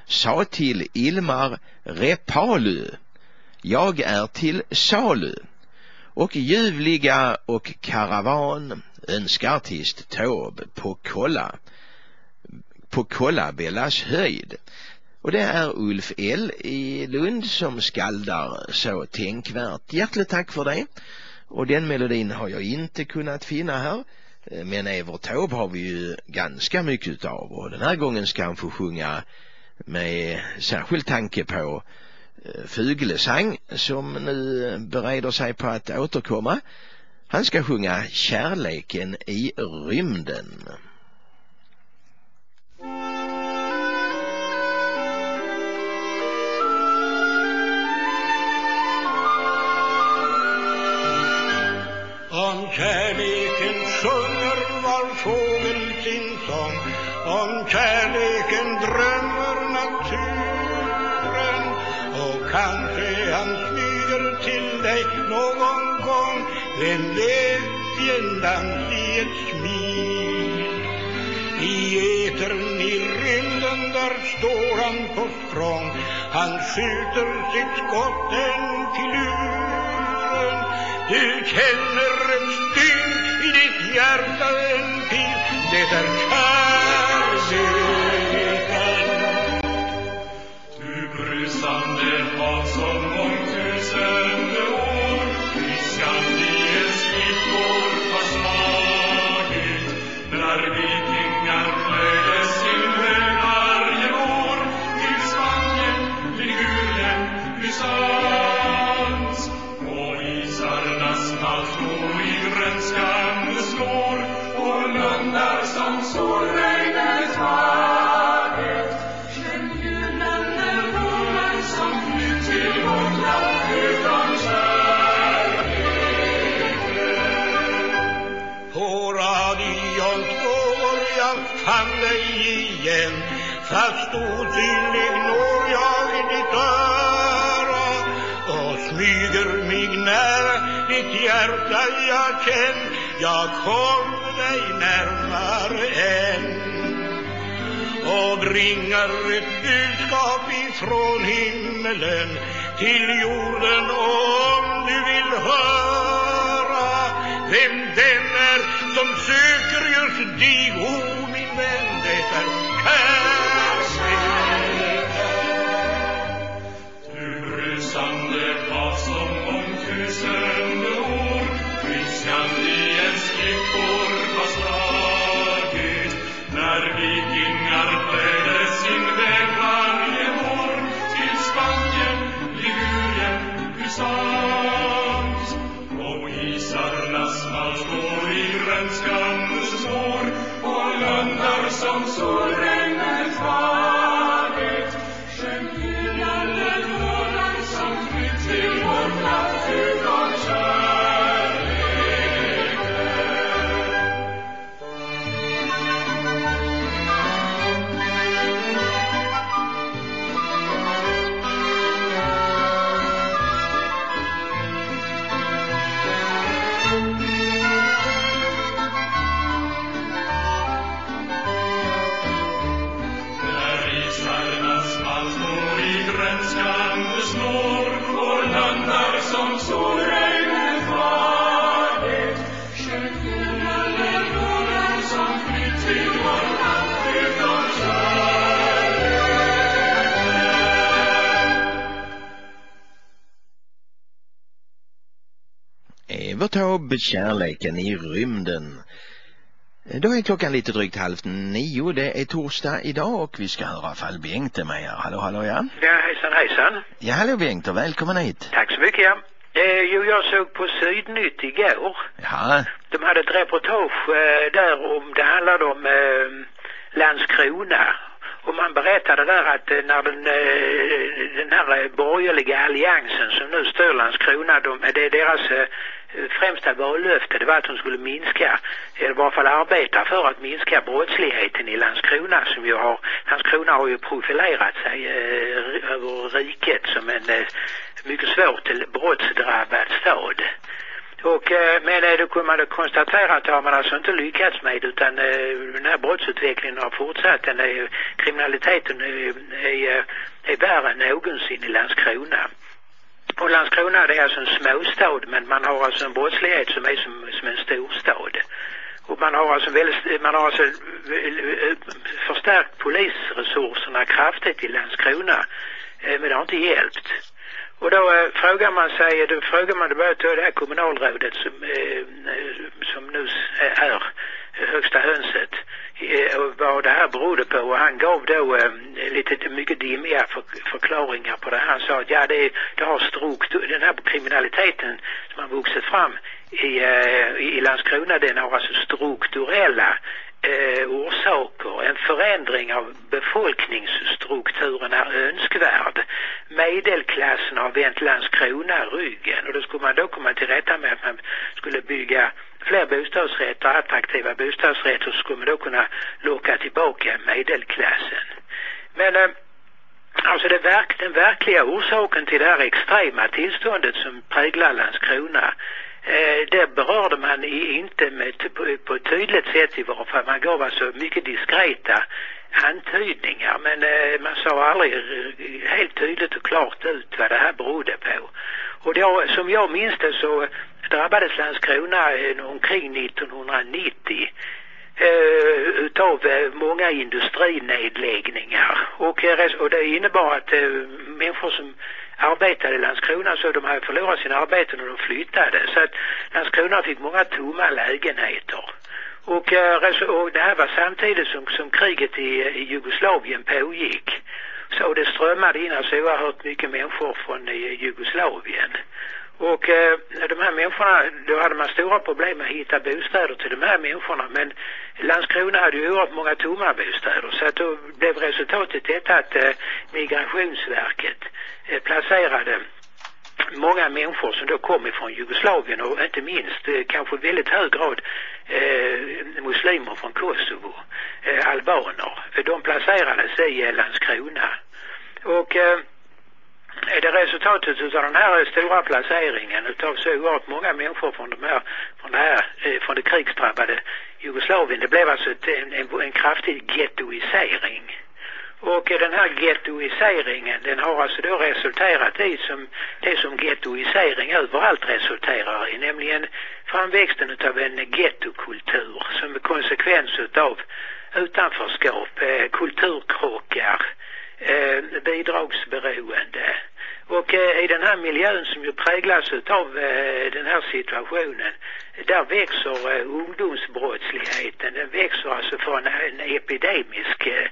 Sa till Ilmar Repalu jag är till salu. Och ljuvliga och karavan önskar artist Taube på kolla på Kollabellas höjd och det är Ulf L i Lund som skaldar så tänkvärt. Hjärtligt tack för det. Och den melodin har jag inte kunnat finna här. Eh, men Evert Taube har vi ju ganska mycket av och den här gången ska han få sjunga med särskild tanke på eh, Fuglesang som nu bereder sig på att återkomma. Han ska sjunga Kärleken i rymden. Om kärleken sjunger var fågel sin sång. Om kärleken drömmer naturen. Och kanske han smyger till dig någon gång. Vem vet i en dans i ett smil. I etern i rymden där står han på språng. Han skjuter sitt skott en filuren du känner en stygn i ditt hjärta en pil Det är kärleken. Du brusande hav som Fast osynlig når jag ditt öra och smyger mig nära ditt hjärta jag känn. Jag kommer dig närmare än och bringar ett budskap ifrån himmelen till jorden om du vill höra vem den är som söker just dig, o oh, min vän, Evert Taube, Kärleken i rymden. Då är klockan lite drygt halv nio. Det är torsdag idag och vi ska höra Fall Bengte med er. Hallå, hallå ja. Ja, hejsan hejsan. Ja, hallå Bengte, välkommen hit. Tack så mycket ja. Eh, jo, jag såg på Sydnytt igår. Ja, De hade ett reportage eh, där om, det handlade om eh, Landskrona. Och man berättade där att eh, när den, eh, den här eh, borgerliga alliansen som nu styr Landskrona, de, det är deras främsta vallöfte, det var att de skulle minska, eller i varje fall arbeta för att minska brottsligheten i Landskrona som ju har, Landskrona har ju profilerat sig eh, över riket som en eh, mycket svårt brottsdrabbad stad. Och, eh, men eh, då kunde man då konstatera att det har man alltså inte lyckats med utan den här brottsutvecklingen har fortsatt. Den är, kriminaliteten är, är, är värre än någonsin i Landskrona. Och Landskrona det är alltså en småstad men man har alltså en brottslighet som är som, som en storstad. Och man har alltså väldigt, man har alltså eh, eh, förstärkt polisresurserna kraftigt i Landskrona. Eh, men det har inte hjälpt. Och då eh, frågar man sig, då frågar man då det här kommunalrådet som, eh, som nu är högsta hönset eh, vad det här berodde på och han gav då eh, lite mycket dimmiga för, förklaringar på det. Han sa att ja det, det har struktur, den här kriminaliteten som har vuxit fram i, eh, i Landskrona den har alltså strukturella eh, orsaker. En förändring av befolkningsstrukturen är önskvärd. Medelklassen har vänt Landskrona ryggen och då skulle man då komma till rätta med att man skulle bygga fler bostadsrätter, attraktiva bostadsrätter så skulle man då kunna locka tillbaka medelklassen. Men eh, Alltså det verk, den verkliga orsaken till det här extrema tillståndet som präglar Landskrona eh, det berörde man i, inte med, på, på ett tydligt sätt i varje fall. Man gav alltså mycket diskreta antydningar men eh, man sa aldrig helt tydligt och klart ut vad det här berodde på. Och då, som jag minns det så drabbades Landskrona eh, omkring 1990 eh, utav eh, många industrinedläggningar och, eh, och det innebar att eh, människor som arbetade i Landskrona så de hade förlorat sina arbeten och de flyttade så att Landskrona fick många tomma lägenheter. Och, och det här var samtidigt som, som kriget i, i Jugoslavien pågick. Så det strömmade in alltså oerhört mycket människor från eh, Jugoslavien. Och eh, de här människorna, då hade man stora problem med att hitta bostäder till de här människorna. Men Landskrona hade ju oerhört många tomma bostäder. Så att då blev resultatet detta att eh, Migrationsverket eh, placerade många människor som då kom ifrån Jugoslavien och inte minst eh, kanske väldigt hög grad eh, muslimer från Kosovo, eh, albaner. De placerades i Landskrona. Och eh, det resultatet utav den här stora placeringen utav så oerhört många människor från de här, från det här, eh, från det krigsdrabbade Jugoslavien, det blev alltså ett, en, en, en kraftig gettoisering. Och den här gettoiseringen den har alltså då resulterat i som det som gettoisering överallt resulterar i, nämligen framväxten utav en gettokultur som är konsekvens utav utanförskap, eh, kulturkrockar, eh, bidragsberoende. Och eh, i den här miljön som ju präglas utav eh, den här situationen, där växer eh, ungdomsbrottsligheten. Den växer alltså från en epidemisk eh,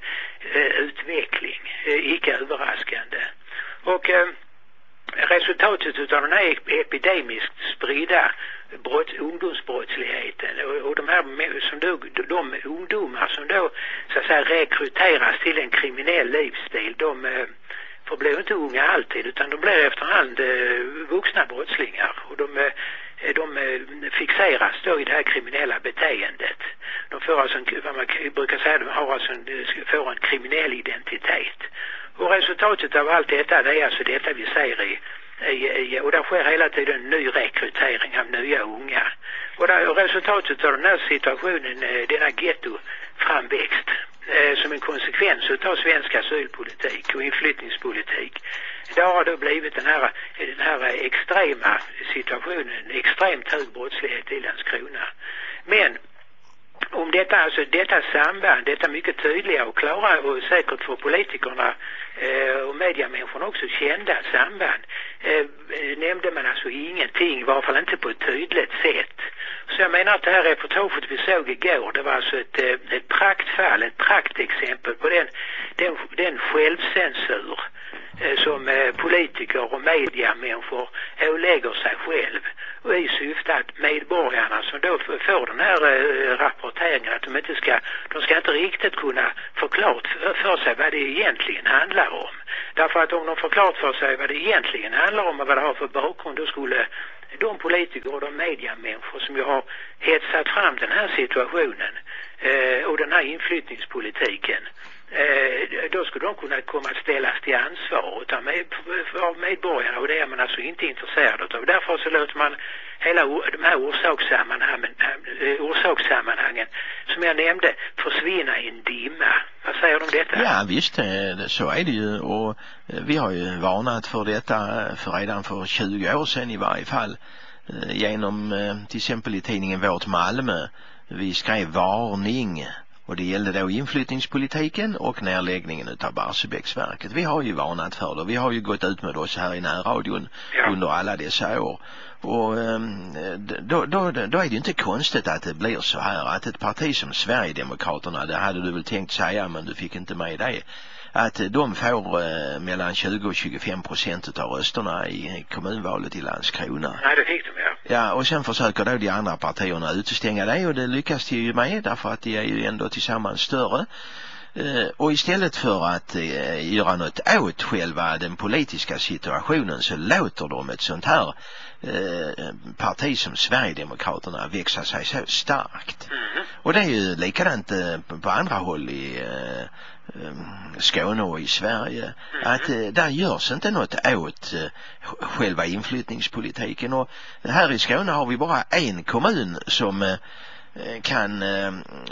eh, utveckling, eh, icke överraskande. Och resultatet utav den här epidemiskt spridda brott, ungdomsbrottsligheten och, och de här som då, de ungdomar som då så att säga rekryteras till en kriminell livsstil, de eh, förblir inte unga alltid utan de blir efterhand eh, vuxna brottslingar och de, eh, de eh, fixeras då i det här kriminella beteendet. De får alltså en, vad man brukar säga, de har alltså en, får en kriminell identitet. Och resultatet av allt detta det är alltså detta vi ser i i, i, och där sker hela tiden ny rekrytering av nya unga. Och, där, och resultatet av den här situationen, denna gettoframväxt. Eh, som en konsekvens utav svensk asylpolitik och inflyttningspolitik. Det har då blivit den här, den här extrema situationen, extremt hög brottslighet i Landskrona. Men om detta, alltså detta samband, detta mycket tydliga och klara och säkert för politikerna eh, och mediamänniskorna också kända samband eh, nämnde man alltså ingenting, i varje fall inte på ett tydligt sätt. Så jag menar att det här reportaget vi såg igår, det var alltså ett, eh, ett praktfall, ett praktexempel på den, den, den självcensur eh, Eh, som eh, politiker och mediamänniskor ålägger sig själv och i syfte att medborgarna som då får den här eh, rapporteringen att de inte ska, de ska inte riktigt kunna få klart för sig vad det egentligen handlar om. Därför att om de får klart för sig vad det egentligen handlar om och vad det har för bakgrund då skulle de politiker och de mediamänniskor som ju har hetsat fram den här situationen eh, och den här inflyttningspolitiken Eh, då skulle de kunna komma att ställas till ansvar utav med, av medborgarna och det är man alltså inte intresserad av. Därför så låter man hela de här orsakssammanhangen, eh, orsakssammanhangen som jag nämnde försvinna i en dimma. Vad säger du om detta? Ja visst, eh, så är det ju och vi har ju varnat för detta för redan för 20 år sedan i varje fall genom till exempel i tidningen Vårt Malmö. Vi skrev varning och det gällde då inflyttningspolitiken och nedläggningen utav Barsebäcksverket. Vi har ju varnat för det. Vi har ju gått ut med oss här i närradion ja. under alla dessa år. Och ehm, då, då, då är det ju inte konstigt att det blir så här att ett parti som Sverigedemokraterna, det hade du väl tänkt säga men du fick inte med det att de får eh, mellan 20 och 25 procent av rösterna i kommunvalet i Landskrona. Nej, det fick de ja. Ja, och sen försöker då de andra partierna utestänga det och det lyckas de ju med därför att de är ju ändå tillsammans större. Eh, och istället för att eh, göra något åt själva den politiska situationen så låter de ett sånt här eh, parti som Sverigedemokraterna växa sig så starkt. Mm. Och det är ju likadant eh, på andra håll i eh, Skåne och i Sverige mm. att eh, där görs inte något åt eh, själva inflyttningspolitiken och här i Skåne har vi bara en kommun som eh, kan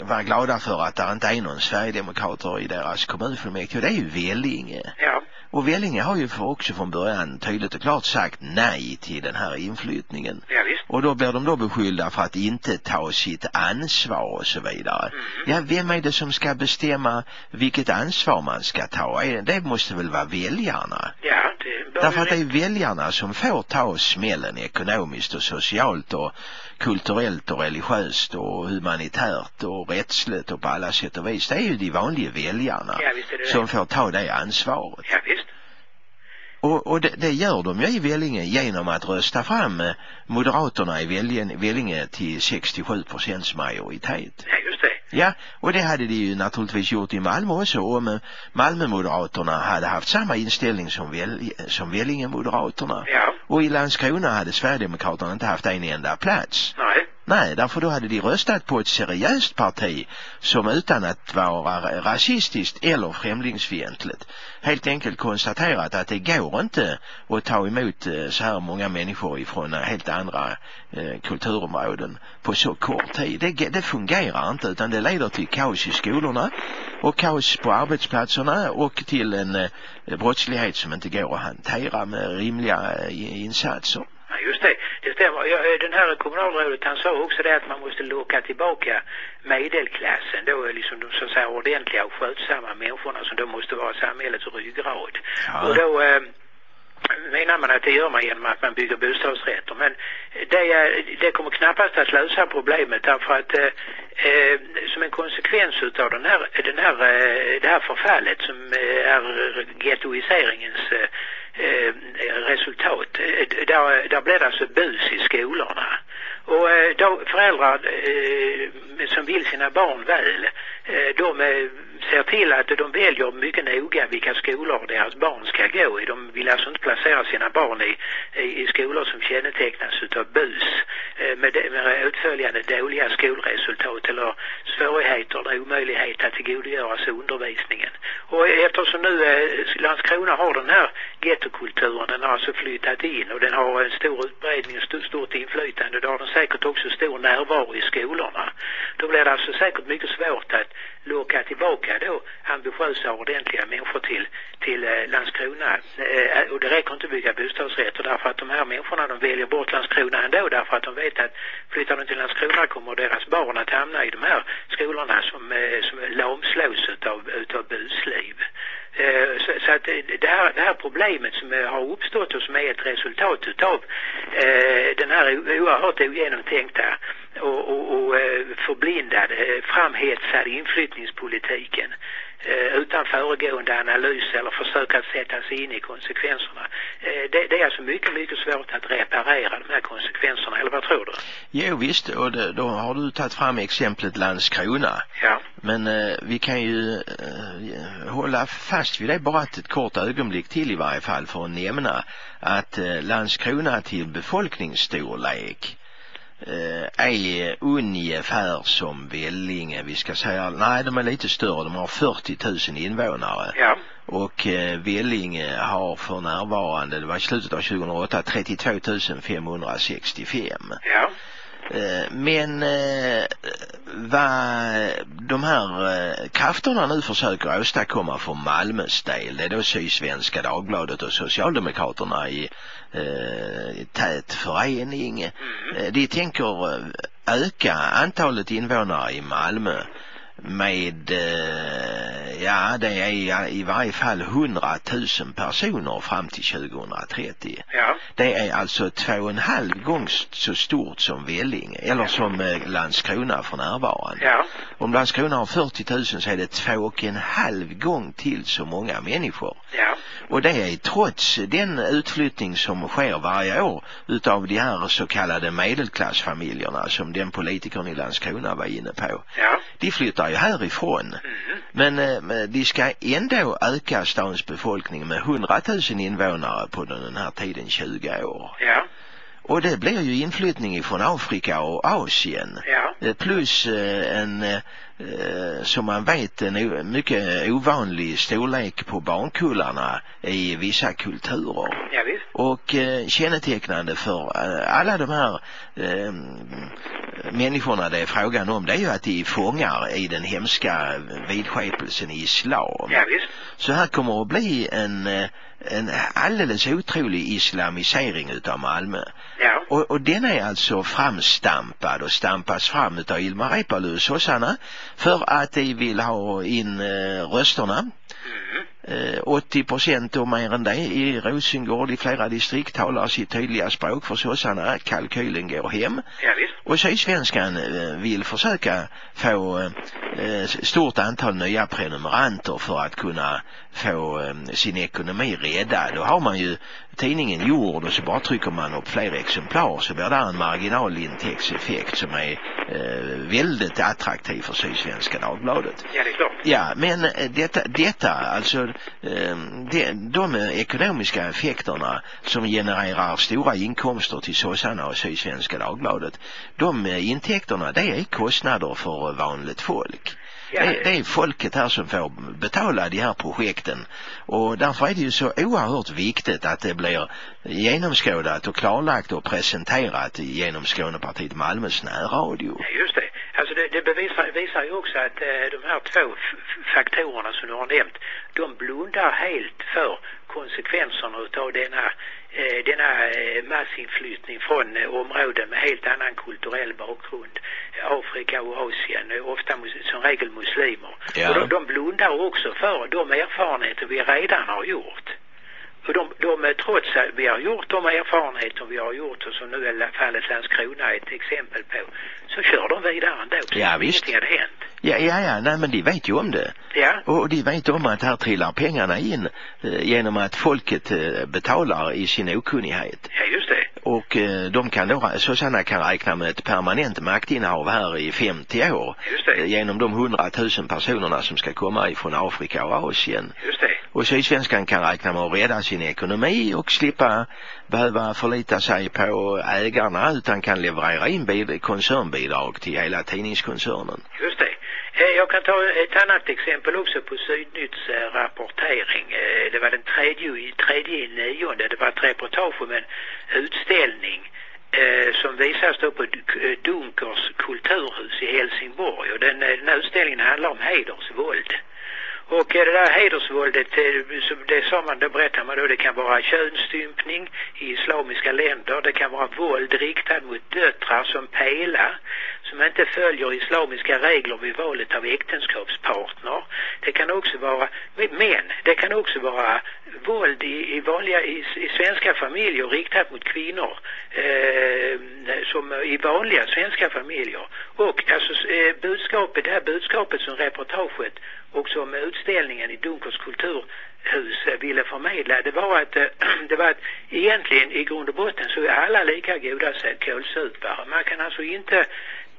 vara glada för att det inte är någon Sverigedemokrater i deras kommunfullmäktige. Det är ju Vellinge. Ja. Och Vellinge har ju också från början tydligt och klart sagt nej till den här inflyttningen. Ja, visst. Och då blir de då beskyllda för att inte ta sitt ansvar och så vidare. Mm. Ja, vem är det som ska bestämma vilket ansvar man ska ta? Det måste väl vara väljarna? Ja, det Därför att det är väljarna som får ta smällen ekonomiskt och socialt och kulturellt och religiöst och humanitärt och rättsligt och på alla sätt och vis. Det är ju de vanliga väljarna ja, som får ta det ansvaret. Ja, visst. Och, och det, det gör de ju i Vellinge genom att rösta fram eh, Moderaterna i Vellinge, till 67 procents majoritet. Ja, just det. Ja, och det hade de ju naturligtvis gjort i Malmö också om Malmömoderaterna hade haft samma inställning som, väl, som Vellingemoderaterna. Ja. Och i Landskrona hade Sverigedemokraterna inte haft en enda plats. Nej. Nej, därför då hade de röstat på ett seriöst parti som utan att vara rasistiskt eller främlingsfientligt helt enkelt konstaterat att det går inte att ta emot eh, så här många människor ifrån eh, helt andra eh, kulturområden på så kort tid. Det, det fungerar inte utan det leder till kaos i skolorna och kaos på arbetsplatserna och till en eh, brottslighet som inte går att hantera med rimliga eh, insatser. Just det, det stämmer. Den här kommunalrådet han sa också det att man måste locka tillbaka medelklassen då är liksom de så att säga ordentliga och skötsamma människorna som då måste vara samhällets ryggrad. Ja. Och då eh, menar man att det gör man genom att man bygger bostadsrätter. Men det, är- det kommer knappast att lösa problemet därför att eh, eh, som en konsekvens utav den här, den här, eh, det här förfallet som eh, är gettoiseringens eh, eh, resultat, eh, där, där blir det alltså bus i skolorna. Och eh, då föräldrar eh, som vill sina barn väl, eh, de eh, ser till att de väljer mycket noga vilka skolor deras barn ska gå i. De vill alltså inte placera sina barn i, i, i skolor som kännetecknas utav bus eh, med, med utföljande dåliga skolresultat eller svårigheter eller omöjlighet att tillgodogöra sig undervisningen. Och eftersom nu eh, Landskrona har den här gettokulturen, den har alltså flyttat in och den har en stor utbredning och st- stort inflytande, då har den säkert också stor närvaro i skolorna. Då blir det alltså säkert mycket svårt att locka tillbaka då ambitiösa och ordentliga människor till, till eh, Landskrona. Eh, och det räcker inte att bygga bostadsrätter därför att de här människorna de väljer bort Landskrona ändå därför att de vet att flyttar de till Landskrona kommer deras barn att hamna i de här skolorna som, eh, som lamslås utav, utav busliv. Eh, så, så att eh, det här, det här problemet som eh, har uppstått och som är ett resultat utav eh, den här oerhört ogenomtänkta och, och, och eh, förblindade, eh, framhetsade inflyttningspolitiken eh, utan föregående analys eller försök att sätta sig in i konsekvenserna. Det, det är alltså mycket, mycket svårt att reparera de här konsekvenserna, eller vad tror du? Jo visst, och det, då har du tagit fram exemplet Landskrona. Ja. Men eh, vi kan ju eh, hålla fast vid det bara ett, kort ögonblick till i varje fall för att nämna att eh, Landskrona till befolkningsstorlek är ungefär som Vellinge. Vi ska säga, nej de är lite större, de har 40 000 invånare. Ja. Och eh, Vellinge har för närvarande, det var i slutet av 2008, 32 565. Ja. Eh, Men eh, vad de här eh, krafterna nu försöker åstadkomma för Malmös del, det är då Sydsvenska Dagbladet och Socialdemokraterna i eh, tät förening. Eh, De tänker eh, öka antalet invånare i Malmö med, eh, ja det är i- varje fall 100 000 personer fram till 2030. Ja. Det är alltså två och en halv gång så stort som Vellinge, eller som eh, Landskrona för närvarande. Ja. Om Landskrona har 40 000 så är det två och en halv gång till så många människor. Ja. Och det är trots den utflyttning som sker varje år utav de här så kallade medelklassfamiljerna som den politikern i Landskrona var inne på. Ja. De flyttar ju härifrån. Men eh, men de ska ändå öka stans befolkning med 100 000 invånare på den här tiden 20 år. Ja. Och det blir ju inflyttning ifrån Afrika och Asien. Ja. Eh, Plus eh, en, eh, som man vet, en mycket ovanlig storlek på barnkullarna i vissa kulturer. Ja, visst. Och kännetecknande för alla de här människorna det är frågan om, det är ju att de är fångar i den hemska vidskepelsen i islam. Ja, visst. Så här kommer att bli en, en alldeles otrolig islamisering utav Malmö. Ja. Och, och den är alltså framstampad och stampas fram utav Ilmar Reepalu och sossarna för att de vill ha in eh, rösterna. Eh, 80 procent och mer än det i Rosengård i flera distrikt talar sitt tydliga språk för sossarna. Kalkylen går hem. Ja, visst. Och Sydsvenskan eh, vill försöka få eh, stort antal nya prenumeranter för att kunna få eh, sin ekonomi räddad. Då har man ju tidningen gjord och så bara trycker man upp fler exemplar så blir det en marginalintäktseffekt som är eh, väldigt attraktiv för Sydsvenska Dagbladet. Ja, det är klart. Ja, men eh, detta, detta alltså eh, de, de ekonomiska effekterna som genererar stora inkomster till sossarna och Sydsvenska Dagbladet, de eh, intäkterna det är kostnader för vanligt folk. Ja, Det, det är folket här som får betala de här projekten och därför är det ju så oerhört viktigt att det blir genomskådat och klarlagt och presenterat genom Skånepartiet Malmös närradio. Ja, Just det. Alltså det, det bevisar, visar ju också att eh, de här två faktorerna som du har nämnt, de blundar helt för konsekvenserna utav denna, denna eh, massinflyttning från eh, områden med helt annan kulturell bakgrund. Afrika och Asien, eh, ofta som regel muslimer. Ja. Och de, de blundar också för de erfarenheter vi redan har gjort. Och de, de, eh, trots att vi har gjort de erfarenheter vi har gjort och som nu är fallet Landskrona är ett exempel på, så kör de vidare ändå. Ja, visst. ingenting hade hänt. Ja, ja, ja, nej men de vet ju om det. Ja. Och de vet om att här trillar pengarna in eh, genom att folket eh, betalar i sin okunnighet. Ja, just det. Och eh, de kan då, Susanna kan räkna med ett permanent maktinnehav här i 50 år. Just det. Genom de hundratusen personerna som ska komma ifrån Afrika och Asien. Just det. Och Sydsvenskan kan räkna med att rädda sin ekonomi och slippa behöva förlita sig på ägarna utan kan leverera in koncernbidrag till hela tidningskoncernen. Just det. Jag kan ta ett annat exempel också på Sydnytts rapportering. Eh, det var den tredje, tredje nionde. Det var ett reportage om en utställning eh, som visas då på Dunkers kulturhus i Helsingborg. Och den, eh, den här utställningen handlar om hedersvåld. Och det där hedersvåldet, som det sa man, då berättar man då, det kan vara könsstympning i islamiska länder, det kan vara våld riktat mot döttrar som pela, som inte följer islamiska regler vid valet av äktenskapspartner. Det kan också vara, men det kan också vara våld i, i vanliga, i, i svenska familjer riktat mot kvinnor, eh, som i vanliga svenska familjer. Och alltså eh, budskapet, det här budskapet som reportaget och som utställningen i Dunkers kulturhus eh, ville förmedla, det var att, eh, [CLEARS THROAT] det var att egentligen i grund och botten så är alla lika goda kålsupare. Man kan alltså inte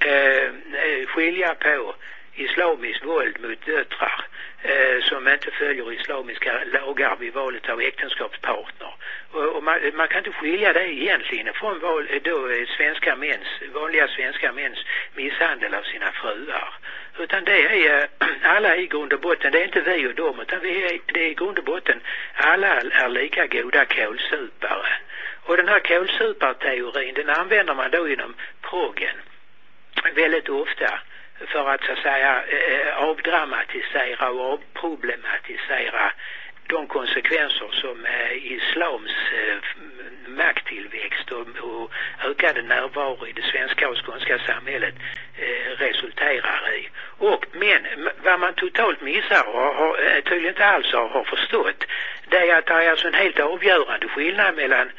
Eh, eh, skilja på islamiskt våld mot döttrar eh, som inte följer islamiska lagar vid valet av äktenskapspartner. Och, och man, man kan inte skilja det egentligen från val, eh, då, eh, svenska mäns, vanliga svenska mäns misshandel av sina fruar. Utan det är [CLEARS THROAT] alla i grund och botten, det är inte vi och dem utan vi är, det är i grund och botten alla är lika goda kålsupare. Och den här kålsuparteorin den använder man då inom proggen väldigt ofta för att så att säga eh, avdramatisera och avproblematisera de konsekvenser som eh, islams eh, makttillväxt och, ökade närvaro i det svenska och skånska samhället resulterar i. Och, men vad man totalt missar och har, tydligen inte alls har, har förstått det är att det är alltså en helt avgörande skillnad mellan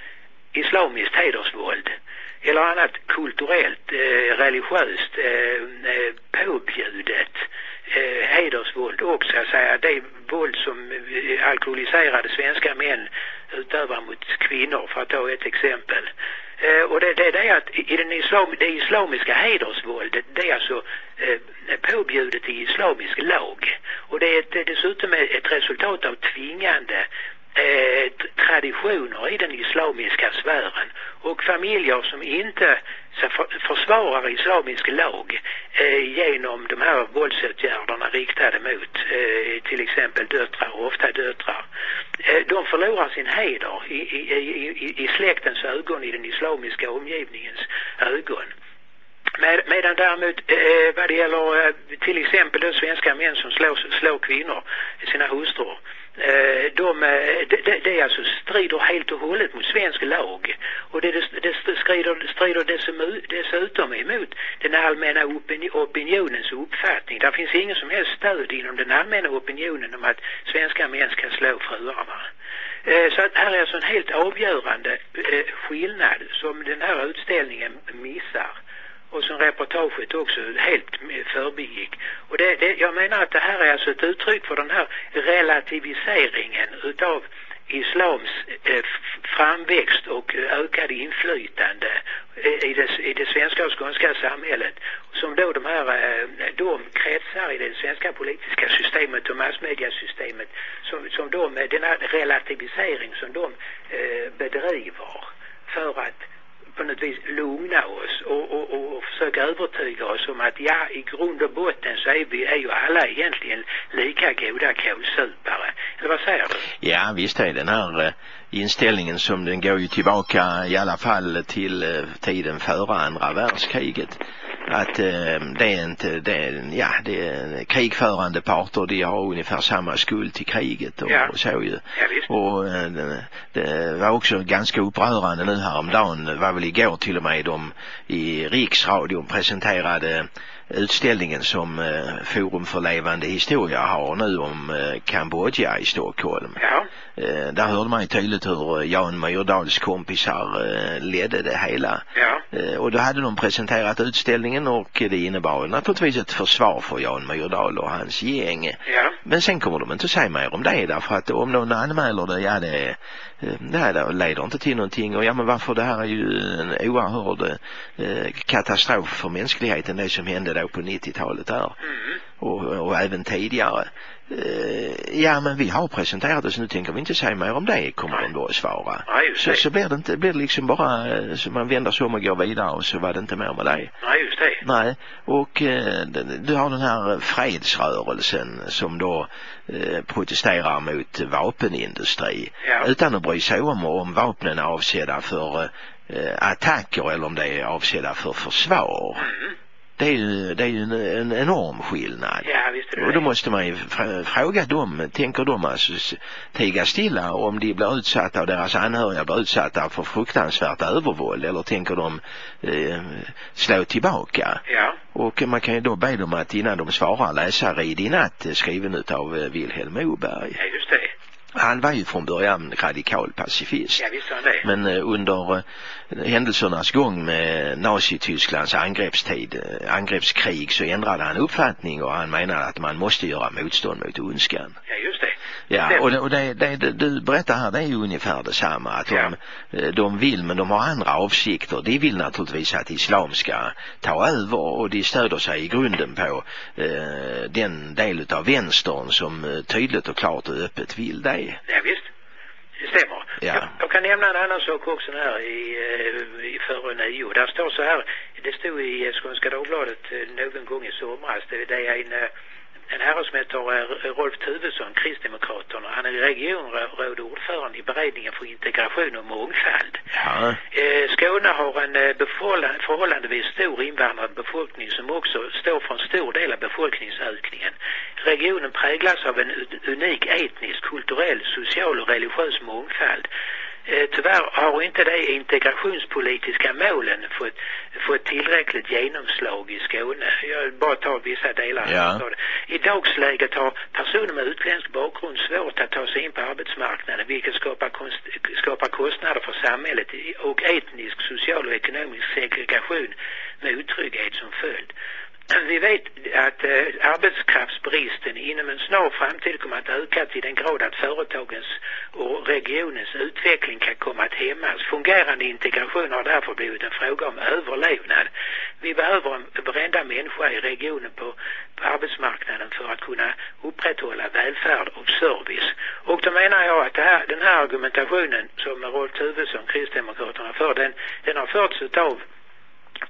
islamiskt hedersvåld eller annat kulturellt, eh, religiöst eh, eh påbjudet eh, hedersvåld och så att säga det våld som eh, alkoholiserade svenska män utövar mot kvinnor för att ta ett exempel. Eh, och det, det, det är att i den islam, det islamiska hedersvåldet det är alltså eh, påbjudet i islamisk lag och det är ett, dessutom ett resultat av tvingande eh, traditioner i den islamiska sfären och familjer som inte försvarar islamisk lag eh, genom de här våldsåtgärderna riktade mot eh, till exempel döttrar, ofta döttrar. Eh, de förlorar sin heder i, i, i, i, släktens ögon, i den islamiska omgivningens ögon. Med, medan däremot eh, vad det gäller eh, till exempel då svenska män som slår, slår kvinnor, sina hustrur, Eh, de, eh, det, det, det alltså strider helt och hållet mot svensk lag. Och det, det, det strider, strider dessutom, emot den allmänna opinionens uppfattning. Det finns ingen som helst stöd inom den allmänna opinionen om att svenska män ska slå fruarna. Eh, så att här är alltså en helt avgörande skillnad som den här utställningen missar och som reportaget också helt förbigick. Och det, det, jag menar att det här är alltså ett uttryck för den här relativiseringen utav islams eh, framväxt och eh, ökade inflytande eh, i det, i det svenska och skånska samhället som då de här eh, de kretsar i det svenska politiska systemet och massmediasystemet som, som de, den här relativisering som de eh, bedriver för att på något vis lugna oss och, och, och försöka övertyga oss om att ja, i grund och botten så är vi är ju alla egentligen lika goda kålsupare. Eller vad säger du? Ja, visst är den här eh, inställningen som den går ju tillbaka i alla fall till eh, tiden före andra världskriget att eh, det är inte, det är, ja, det är krigförande parter, de har ungefär samma skuld till kriget och, Ja. och så ju. Ja, visst. Och eh, det, det var också ganska upprörande nu häromdagen, det var väl igår till och med de i Riksradion presenterade utställningen som eh, Forum för levande historia har nu om eh, Kambodja i Stockholm. Ja. Eh, där hörde man ju tydligt hur Jan Myrdals kompisar ledde det hela. Ja. Och då hade de presenterat utställningen och det innebar naturligtvis ett försvar för Jan Myrdal och hans gäng. Ja. Men sen kommer de inte säga mer om det därför att om någon anmäler det, ja det, nej, det leder inte till någonting. Och ja men varför? Det här är ju en oerhörd eh, katastrof för mänskligheten det som hände då på 90-talet där. Och, och även tidigare. Eh, ja men vi har presenterat så nu tänker vi inte säga mer om det kommer de då att svara. Ja, just Så, det. så blir det inte, blir det liksom bara eh, så man vänder sig om och går vidare och så var det inte mer med det. Ja, just det. Nej, och eh, du har den här fredsrörelsen som då eh, protesterar mot vapenindustri Ja. utan att bry sig om om vapnen är avsedda för eh, attacker eller om det är avsedda för försvar. Det är ju, det är ju en, en enorm skillnad. Ja, visst är det Och då måste man ju fr- fråga dem, tänker de alltså tiga stilla om de blir utsatta och deras anhöriga blir utsatta för fruktansvärt övervåld eller tänker de eh, slå tillbaka? Ja. Och man kan ju då be dem att innan de svarar läsa Rid i natt eh, skriven utav eh, Vilhelm Moberg. Ja, just det. Han var ju från början radikal pacifist. Ja, visst han det. Men eh, under eh, händelsernas gång med Nazitysklands angreppstid, eh, angreppskrig så ändrade han uppfattning och han menade att man måste göra motstånd mot ondskan. Ja, just det. Ja, och, det, och det, det, du berättar här det är ju ungefär detsamma. Att Ja. de, eh, de vill men de har andra avsikter. De vill naturligtvis att islam ska ta över och de stöder sig i grunden på eh, den del utav vänstern som eh, tydligt och klart och öppet vill det. Ja, visst. Det stämmer. Ja. Jag, jag kan nämna en annan sak också här i, eh, i före nio. Där står så här, det stod i Skånska Dagbladet någon gång i somras. Det, det är en, en herre som heter eh, Rolf Tuvesson, Kristdemokraterna. Han är regionråd och ordförande i beredningen för integration och mångfald. Ja. Eh, Skåne har en eh, förhållandevis stor invandrad befolkning som också står för en stor del av befolkningsökningen. Regionen präglas av en unik etnisk, kulturell, social och religiös mångfald. Eh, tyvärr har inte de integrationspolitiska målen fått, fått tillräckligt genomslag i Skåne. Jag bara tar vissa delar. Ja. I dagsläget har personer med utländsk bakgrund svårt att ta sig in på arbetsmarknaden vilket skapar, konst, skapar kostnader för samhället och etnisk, social och ekonomisk segregation med otrygghet som följd. Vi vet att eh, arbetskraftsbristen inom en snar framtid kommer att öka till den grad att företagens och regionens utveckling kan komma att hämmas. Fungerande integration har därför blivit en fråga om överlevnad. Vi behöver en varenda människa i regionen på, på arbetsmarknaden för att kunna upprätthålla välfärd och service. Och då menar jag att det här, den här argumentationen som Rolf Tuvesson, Kristdemokraterna för, den, den har förts utav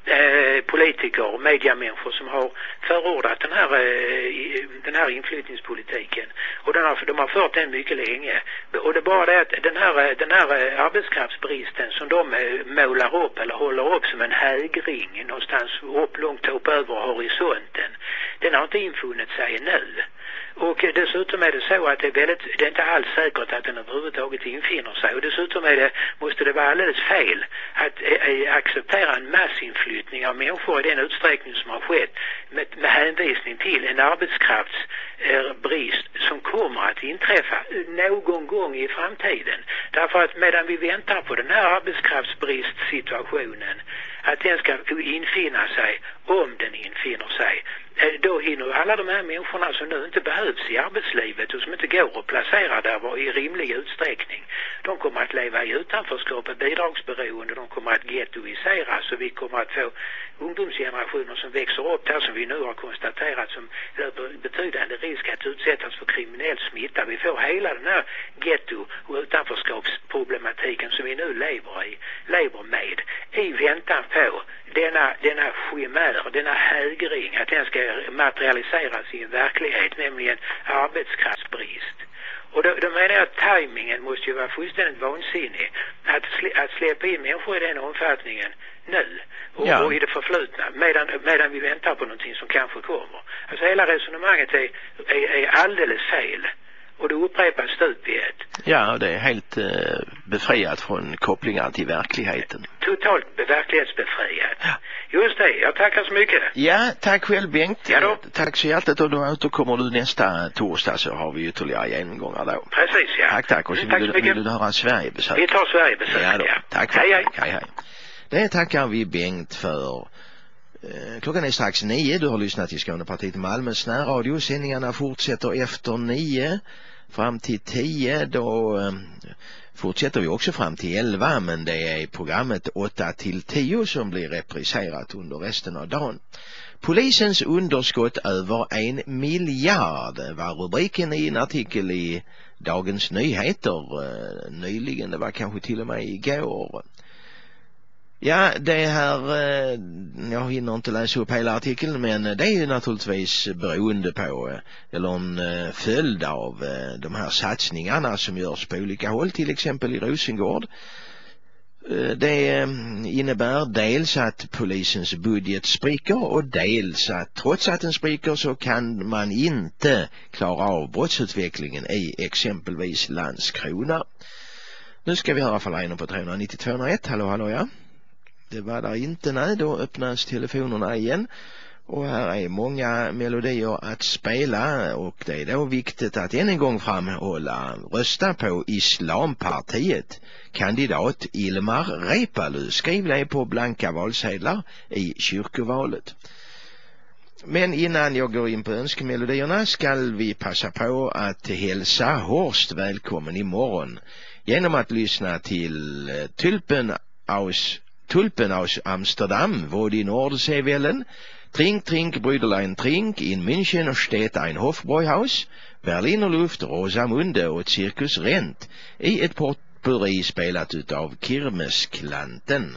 eh, politiker och mediamänniskor som har förordat den här, eh, den här inflyttningspolitiken. Och den har, de har fört den mycket länge. Och det är bara det att den här, eh, den här eh, arbetskraftsbristen som de eh, målar upp eller håller upp som en hägring någonstans upp långt upp över horisonten. den har inte infunnit sig nu. Och eh, dessutom är det så att det är väldigt, det är inte alls säkert att den överhuvudtaget infinner sig. Och dessutom är det, måste det vara alldeles fel att äh, acceptera en massinflyttning av människor i den utsträckning som har skett med, med hänvisning till en arbetskraftsbrist äh, som kommer att inträffa någon gång i framtiden. Därför att medan vi väntar på den här arbetskraftsbristsituationen att den ska infinna sig om den infinner sig Eh, då hinner alla de här människorna som nu inte behövs i arbetslivet och som inte går att placera där i rimlig utsträckning. De kommer att leva i utanförskap och bidragsberoende. De kommer att gettoiseras och vi kommer att få ungdomsgenerationer som växer upp här som vi nu har konstaterat som löper betydande risk att utsättas för kriminell smitta. Vi får hela den här getto och utanförskapsproblematiken som vi nu lever i, lever med i väntan på denna, denna skimär, denna hägring, att den ska materialiseras i en verklighet, nämligen arbetskraftsbrist. Och då, då menar jag att tajmingen måste ju vara fullständigt vansinnig. Att, sli, att släppa in människor i den omfattningen nu och, ja. och i det förflutna medan, medan vi väntar på någonting som kanske kommer. Alltså hela resonemanget är, är, är alldeles fel och det upprepas stup i ett. Ja, det är helt eh, befriat från kopplingar till verkligheten. Totalt verklighetsbefriat. Ja. Just det, jag tackar så mycket. Ja, tack själv Bengt. Ja då. Tack så hjärtligt och då återkommer du nästa torsdag så har vi ytterligare genomgångar då. Precis, ja. Tack, tack. Och så tack vill, du, vill du höra Sverigebesök. Vi tar Sverigebesök, ja. Då. ja. Tack för hej, hej. hej, hej. Det tackar vi Bengt för. Eh, klockan är strax nio. Du har lyssnat till Skånepartiet Malmös närradio. Sändningarna fortsätter efter nio fram till tio, då eh, fortsätter vi också fram till 11 men det är programmet åtta till tio som blir repriserat under resten av dagen. Polisens underskott över en miljard var rubriken i en artikel i Dagens Nyheter eh, nyligen, det var kanske till och med igår. Ja, det här, eh, jag hinner inte läsa upp hela artikeln men det är ju naturligtvis beroende på, eh, eller en eh, följd av de här satsningarna som görs på olika håll, till exempel i Rosengård. Det mm, innebär dels att polisens budget spricker och dels att trots att den spricker så kan man inte klara av brottsutvecklingen i exempelvis Landskrona. Nu ska vi höra från på 39201. Hallå, hallå, ja. Det var där inte, nej, då öppnas telefonerna igen. Och här är många melodier att spela och det är då viktigt att än en gång framhålla rösta på Islampartiet. Kandidat Ilmar Reepalu, Skriv det på blanka valsedlar i kyrkovalet. Men innan jag går in på önskemelodierna skall vi passa på att hälsa Horst välkommen imorgon genom att lyssna till Tulpen aus Tulpen aus Amsterdam, wo die Nordseewellen, Trink, Trink, Brüderlein, Trink, in München steht ein Hofbräuhaus, Berliner Luft, Rosamunde och Cirkus Rent. I ett potpurri spelat utav Kirmesklanten.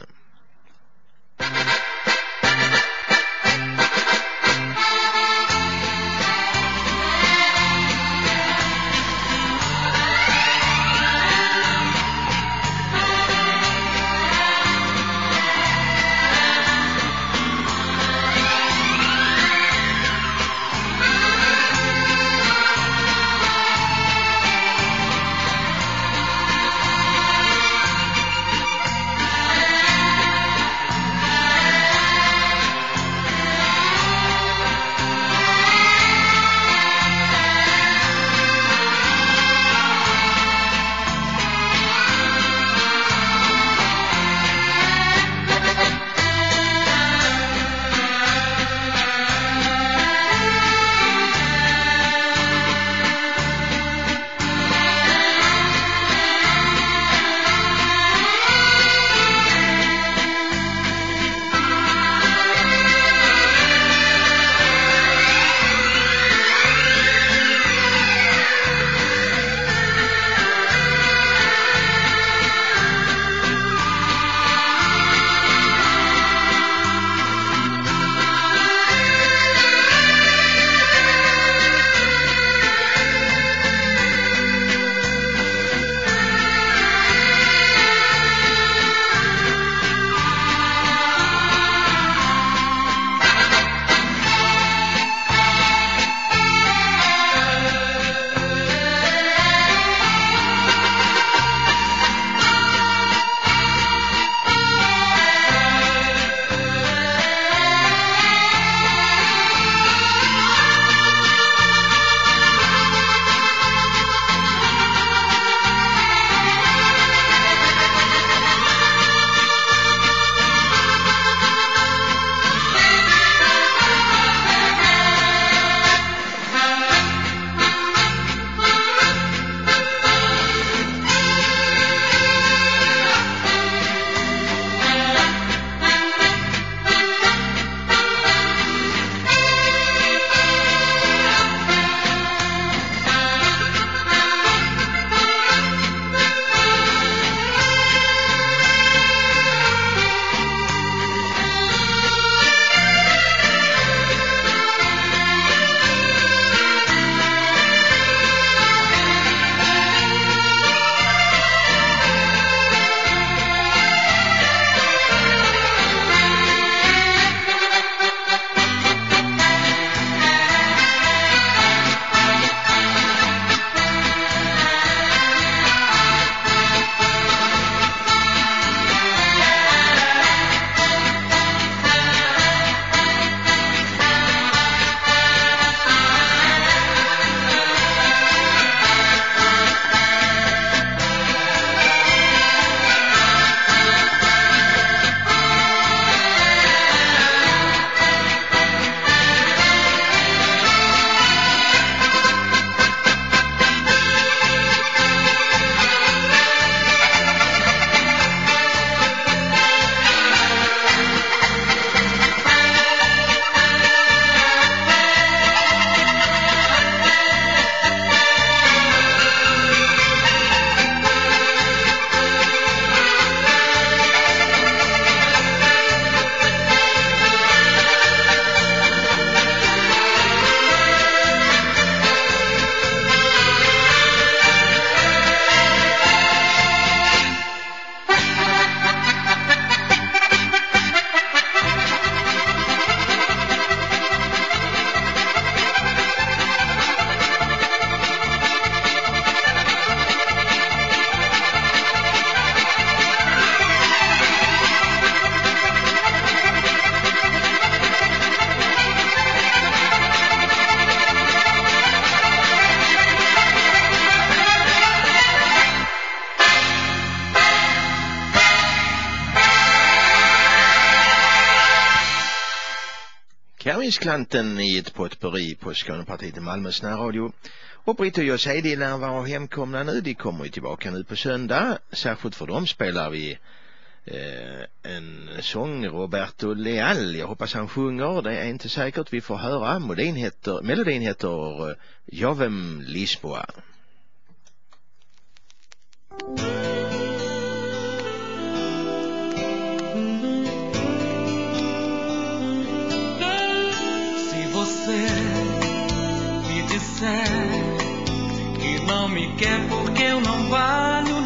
Nöjesklanten i ett potpurri på Skånepartiet i Malmös närradio. Och Britt och Joss de lär vara hemkomna nu. De kommer ju tillbaka nu på söndag. Särskilt för dem spelar vi eh, en sång, Roberto Leal. Jag hoppas han sjunger. Det är inte säkert. Vi får höra. Melodin heter, melodin heter eh, Jovem Lisboa. Mm. Você me disser que não me quer porque eu não valho